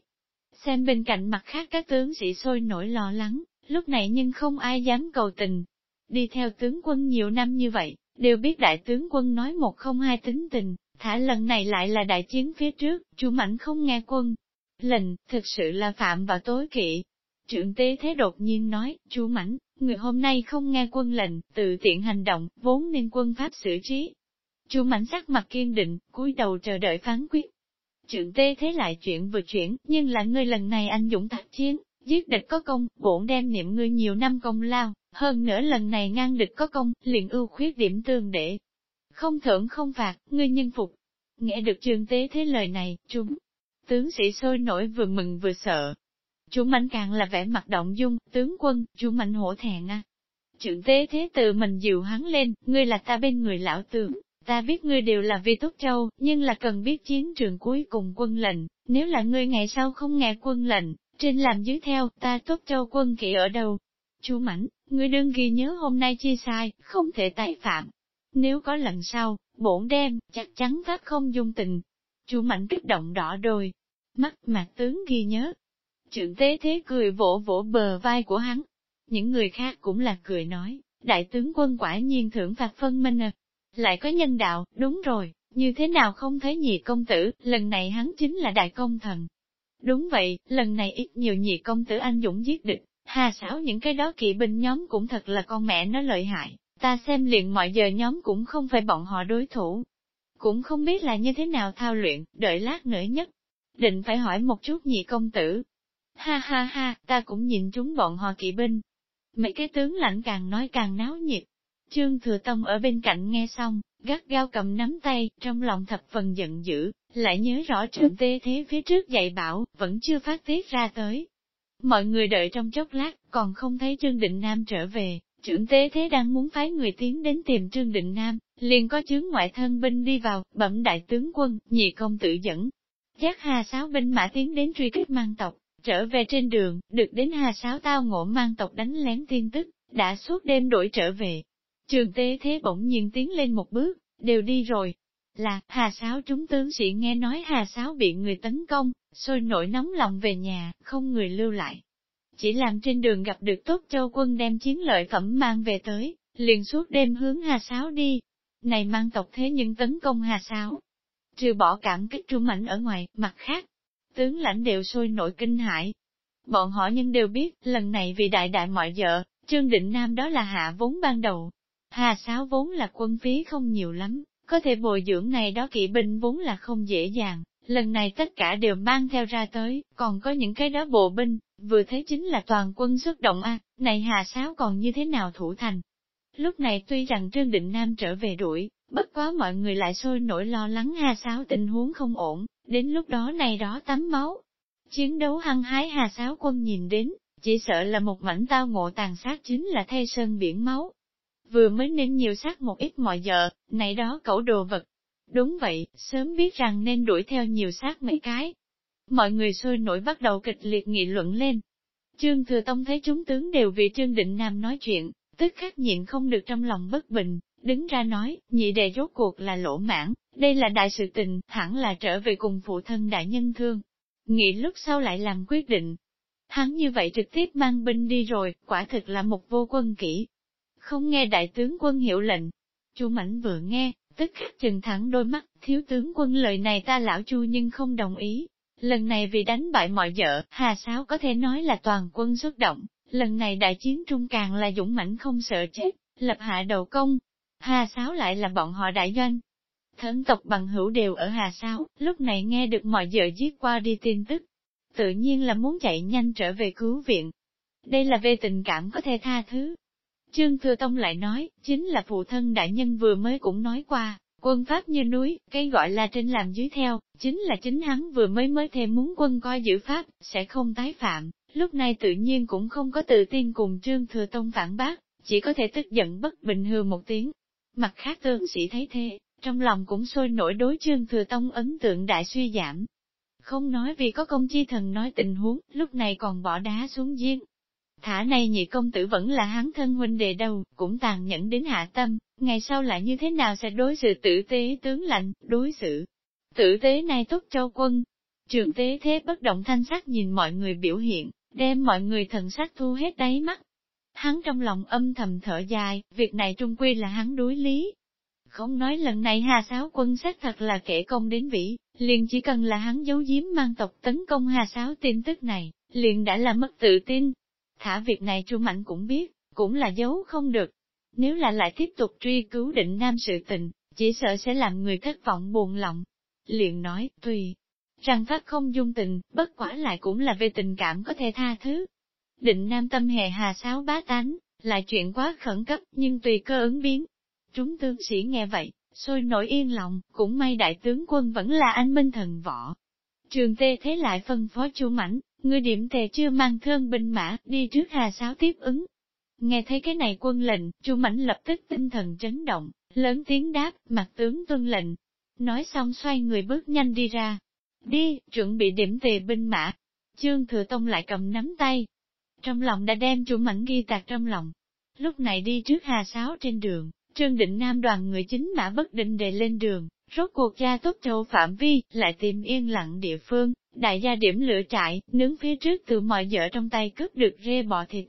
Xem bên cạnh mặt khác các tướng sĩ sôi nổi lo lắng, lúc này nhưng không ai dám cầu tình. Đi theo tướng quân nhiều năm như vậy, đều biết đại tướng quân nói một không hai tính tình, thả lần này lại là đại chiến phía trước, chủ mảnh không nghe quân. Lệnh, thực sự là phạm vào tối kỵ. Trưởng tế thế đột nhiên nói, chú mảnh, người hôm nay không nghe quân lệnh, tự tiện hành động, vốn nên quân pháp xử trí. Chú mảnh sắc mặt kiên định, cúi đầu chờ đợi phán quyết. Trưởng tế thế lại chuyện vừa chuyển, nhưng là ngươi lần này anh dũng tác chiến, giết địch có công, bổn đem niệm ngươi nhiều năm công lao, hơn nữa lần này ngang địch có công, liền ưu khuyết điểm tương để. Không thưởng không phạt, ngươi nhân phục. Nghe được trường tế thế lời này, chúng, tướng sĩ sôi nổi vừa mừng vừa sợ, Chú mạnh càng là vẻ mặt động dung, tướng quân, chú mạnh hổ thẹn à. Trượng tế thế tự mình dịu hắn lên, ngươi là ta bên người lão tướng, ta biết ngươi đều là vì tốt châu, nhưng là cần biết chiến trường cuối cùng quân lệnh, nếu là ngươi ngày sau không nghe quân lệnh, trên làm dưới theo, ta tốt châu quân kỵ ở đâu? Chú Mảnh, ngươi đừng ghi nhớ hôm nay chi sai, không thể tái phạm. Nếu có lần sau, bổn đem, chắc chắn các không dung tình. Chú mạnh kích động đỏ đôi, mắt mặt tướng ghi nhớ, Trưởng tế thế cười vỗ vỗ bờ vai của hắn. Những người khác cũng là cười nói, đại tướng quân quả nhiên thưởng phạt phân minh à. Lại có nhân đạo, đúng rồi, như thế nào không thấy nhị công tử, lần này hắn chính là đại công thần. Đúng vậy, lần này ít nhiều nhị công tử anh dũng giết địch, hà xảo những cái đó kỵ binh nhóm cũng thật là con mẹ nó lợi hại, ta xem liền mọi giờ nhóm cũng không phải bọn họ đối thủ. Cũng không biết là như thế nào thao luyện, đợi lát nữa nhất. Định phải hỏi một chút nhị công tử, Ha ha ha, ta cũng nhìn chúng bọn họ kỵ binh. Mấy cái tướng lãnh càng nói càng náo nhiệt. Trương Thừa Tông ở bên cạnh nghe xong, gắt gao cầm nắm tay, trong lòng thập phần giận dữ, lại nhớ rõ trưởng tê thế phía trước dạy bảo, vẫn chưa phát tiết ra tới. Mọi người đợi trong chốc lát, còn không thấy Trương Định Nam trở về, trưởng tế thế đang muốn phái người tiến đến tìm Trương Định Nam, liền có chướng ngoại thân binh đi vào, bẩm đại tướng quân, nhị công tử dẫn. Giác Hà Sáo binh mã tiến đến truy kích mang tộc, trở về trên đường, được đến Hà Sáo tao ngộ mang tộc đánh lén tin tức, đã suốt đêm đổi trở về. Trường tế thế bỗng nhiên tiến lên một bước, đều đi rồi. Là, Hà Sáo chúng tướng sĩ nghe nói Hà Sáo bị người tấn công, sôi nổi nóng lòng về nhà, không người lưu lại. Chỉ làm trên đường gặp được tốt châu quân đem chiến lợi phẩm mang về tới, liền suốt đêm hướng Hà Sáo đi. Này mang tộc thế nhưng tấn công Hà Sáo. Trừ bỏ cảm kích trung ảnh ở ngoài, mặt khác, tướng lãnh đều sôi nổi kinh hãi. Bọn họ nhưng đều biết, lần này vì đại đại mọi vợ, Trương Định Nam đó là hạ vốn ban đầu. Hà Sáo vốn là quân phí không nhiều lắm, có thể bồi dưỡng này đó kỵ binh vốn là không dễ dàng, lần này tất cả đều mang theo ra tới, còn có những cái đó bộ binh, vừa thấy chính là toàn quân xuất động a này Hà Sáo còn như thế nào thủ thành. Lúc này tuy rằng Trương Định Nam trở về đuổi, bất quá mọi người lại sôi nổi lo lắng Hà Sáo tình huống không ổn, đến lúc đó này đó tắm máu. Chiến đấu hăng hái Hà Sáo quân nhìn đến, chỉ sợ là một mảnh tao ngộ tàn sát chính là thay sơn biển máu. Vừa mới nên nhiều sát một ít mọi giờ, này đó cẩu đồ vật. Đúng vậy, sớm biết rằng nên đuổi theo nhiều sát mấy cái. Mọi người sôi nổi bắt đầu kịch liệt nghị luận lên. Trương Thừa Tông thấy chúng tướng đều vì Trương Định Nam nói chuyện, tức khắc nhịn không được trong lòng bất bình, đứng ra nói, nhị đề rốt cuộc là lỗ mãn, đây là đại sự tình, hẳn là trở về cùng phụ thân đại nhân thương. Nghĩ lúc sau lại làm quyết định. Hắn như vậy trực tiếp mang binh đi rồi, quả thực là một vô quân kỹ. Không nghe đại tướng quân hiệu lệnh. Chu Mảnh vừa nghe, tức khắc chừng thẳng đôi mắt, thiếu tướng quân lời này ta lão chu nhưng không đồng ý. Lần này vì đánh bại mọi vợ, Hà Sáo có thể nói là toàn quân xuất động, lần này đại chiến trung càng là dũng mãnh không sợ chết, lập hạ đầu công, Hà Sáo lại là bọn họ đại doanh. Thân tộc bằng hữu đều ở Hà Sáo, lúc này nghe được mọi vợ giết qua đi tin tức. Tự nhiên là muốn chạy nhanh trở về cứu viện. Đây là về tình cảm có thể tha thứ. Trương Thừa Tông lại nói, chính là phụ thân đại nhân vừa mới cũng nói qua, quân pháp như núi, cái gọi là trên làm dưới theo, chính là chính hắn vừa mới mới thêm muốn quân coi giữ pháp, sẽ không tái phạm, lúc này tự nhiên cũng không có tự tin cùng Trương Thừa Tông phản bác, chỉ có thể tức giận bất bình hư một tiếng, Mặt khác tương sĩ thấy thế, trong lòng cũng sôi nổi đối trương thừa tông ấn tượng đại suy giảm. Không nói vì có công chi thần nói tình huống, lúc này còn bỏ đá xuống giếng. Thả này nhị công tử vẫn là hắn thân huynh đệ đầu, cũng tàn nhẫn đến hạ tâm, ngày sau lại như thế nào sẽ đối xử tử tế tướng lạnh, đối xử. Tử tế này tốt châu quân. Trường tế thế bất động thanh sắc nhìn mọi người biểu hiện, đem mọi người thần sắc thu hết đáy mắt, Hắn trong lòng âm thầm thở dài, việc này trung quy là hắn đối lý. Không nói lần này Hà Sáo quân xét thật là kẻ công đến vĩ, liền chỉ cần là hắn giấu giếm mang tộc tấn công Hà Sáo tin tức này, liền đã là mất tự tin. Thả việc này Chu Mạnh cũng biết, cũng là giấu không được. Nếu là lại tiếp tục truy cứu định nam sự tình, chỉ sợ sẽ làm người thất vọng buồn lòng. Liền nói, tùy, rằng phát không dung tình, bất quả lại cũng là về tình cảm có thể tha thứ, Định nam tâm hề hà sáo bá tánh, là chuyện quá khẩn cấp nhưng tùy cơ ứng biến. Chúng tướng sĩ nghe vậy, sôi nổi yên lòng, cũng may đại tướng quân vẫn là anh minh thần võ. Trường tê thế lại phân phó chu mảnh, người điểm tề chưa mang thương binh mã, đi trước hà sáo tiếp ứng. Nghe thấy cái này quân lệnh, chu mãnh lập tức tinh thần chấn động, lớn tiếng đáp, mặt tướng tuân lệnh. Nói xong xoay người bước nhanh đi ra. Đi, chuẩn bị điểm tề binh mã. Trương Thừa Tông lại cầm nắm tay, trong lòng đã đem chủ mảnh ghi tạc trong lòng. Lúc này đi trước hà sáo trên đường, Trương Định Nam đoàn người chính mã bất định đề lên đường, rốt cuộc gia tốt châu phạm vi, lại tìm yên lặng địa phương, đại gia điểm lửa trại, nướng phía trước từ mọi vợ trong tay cướp được rê bò thịt,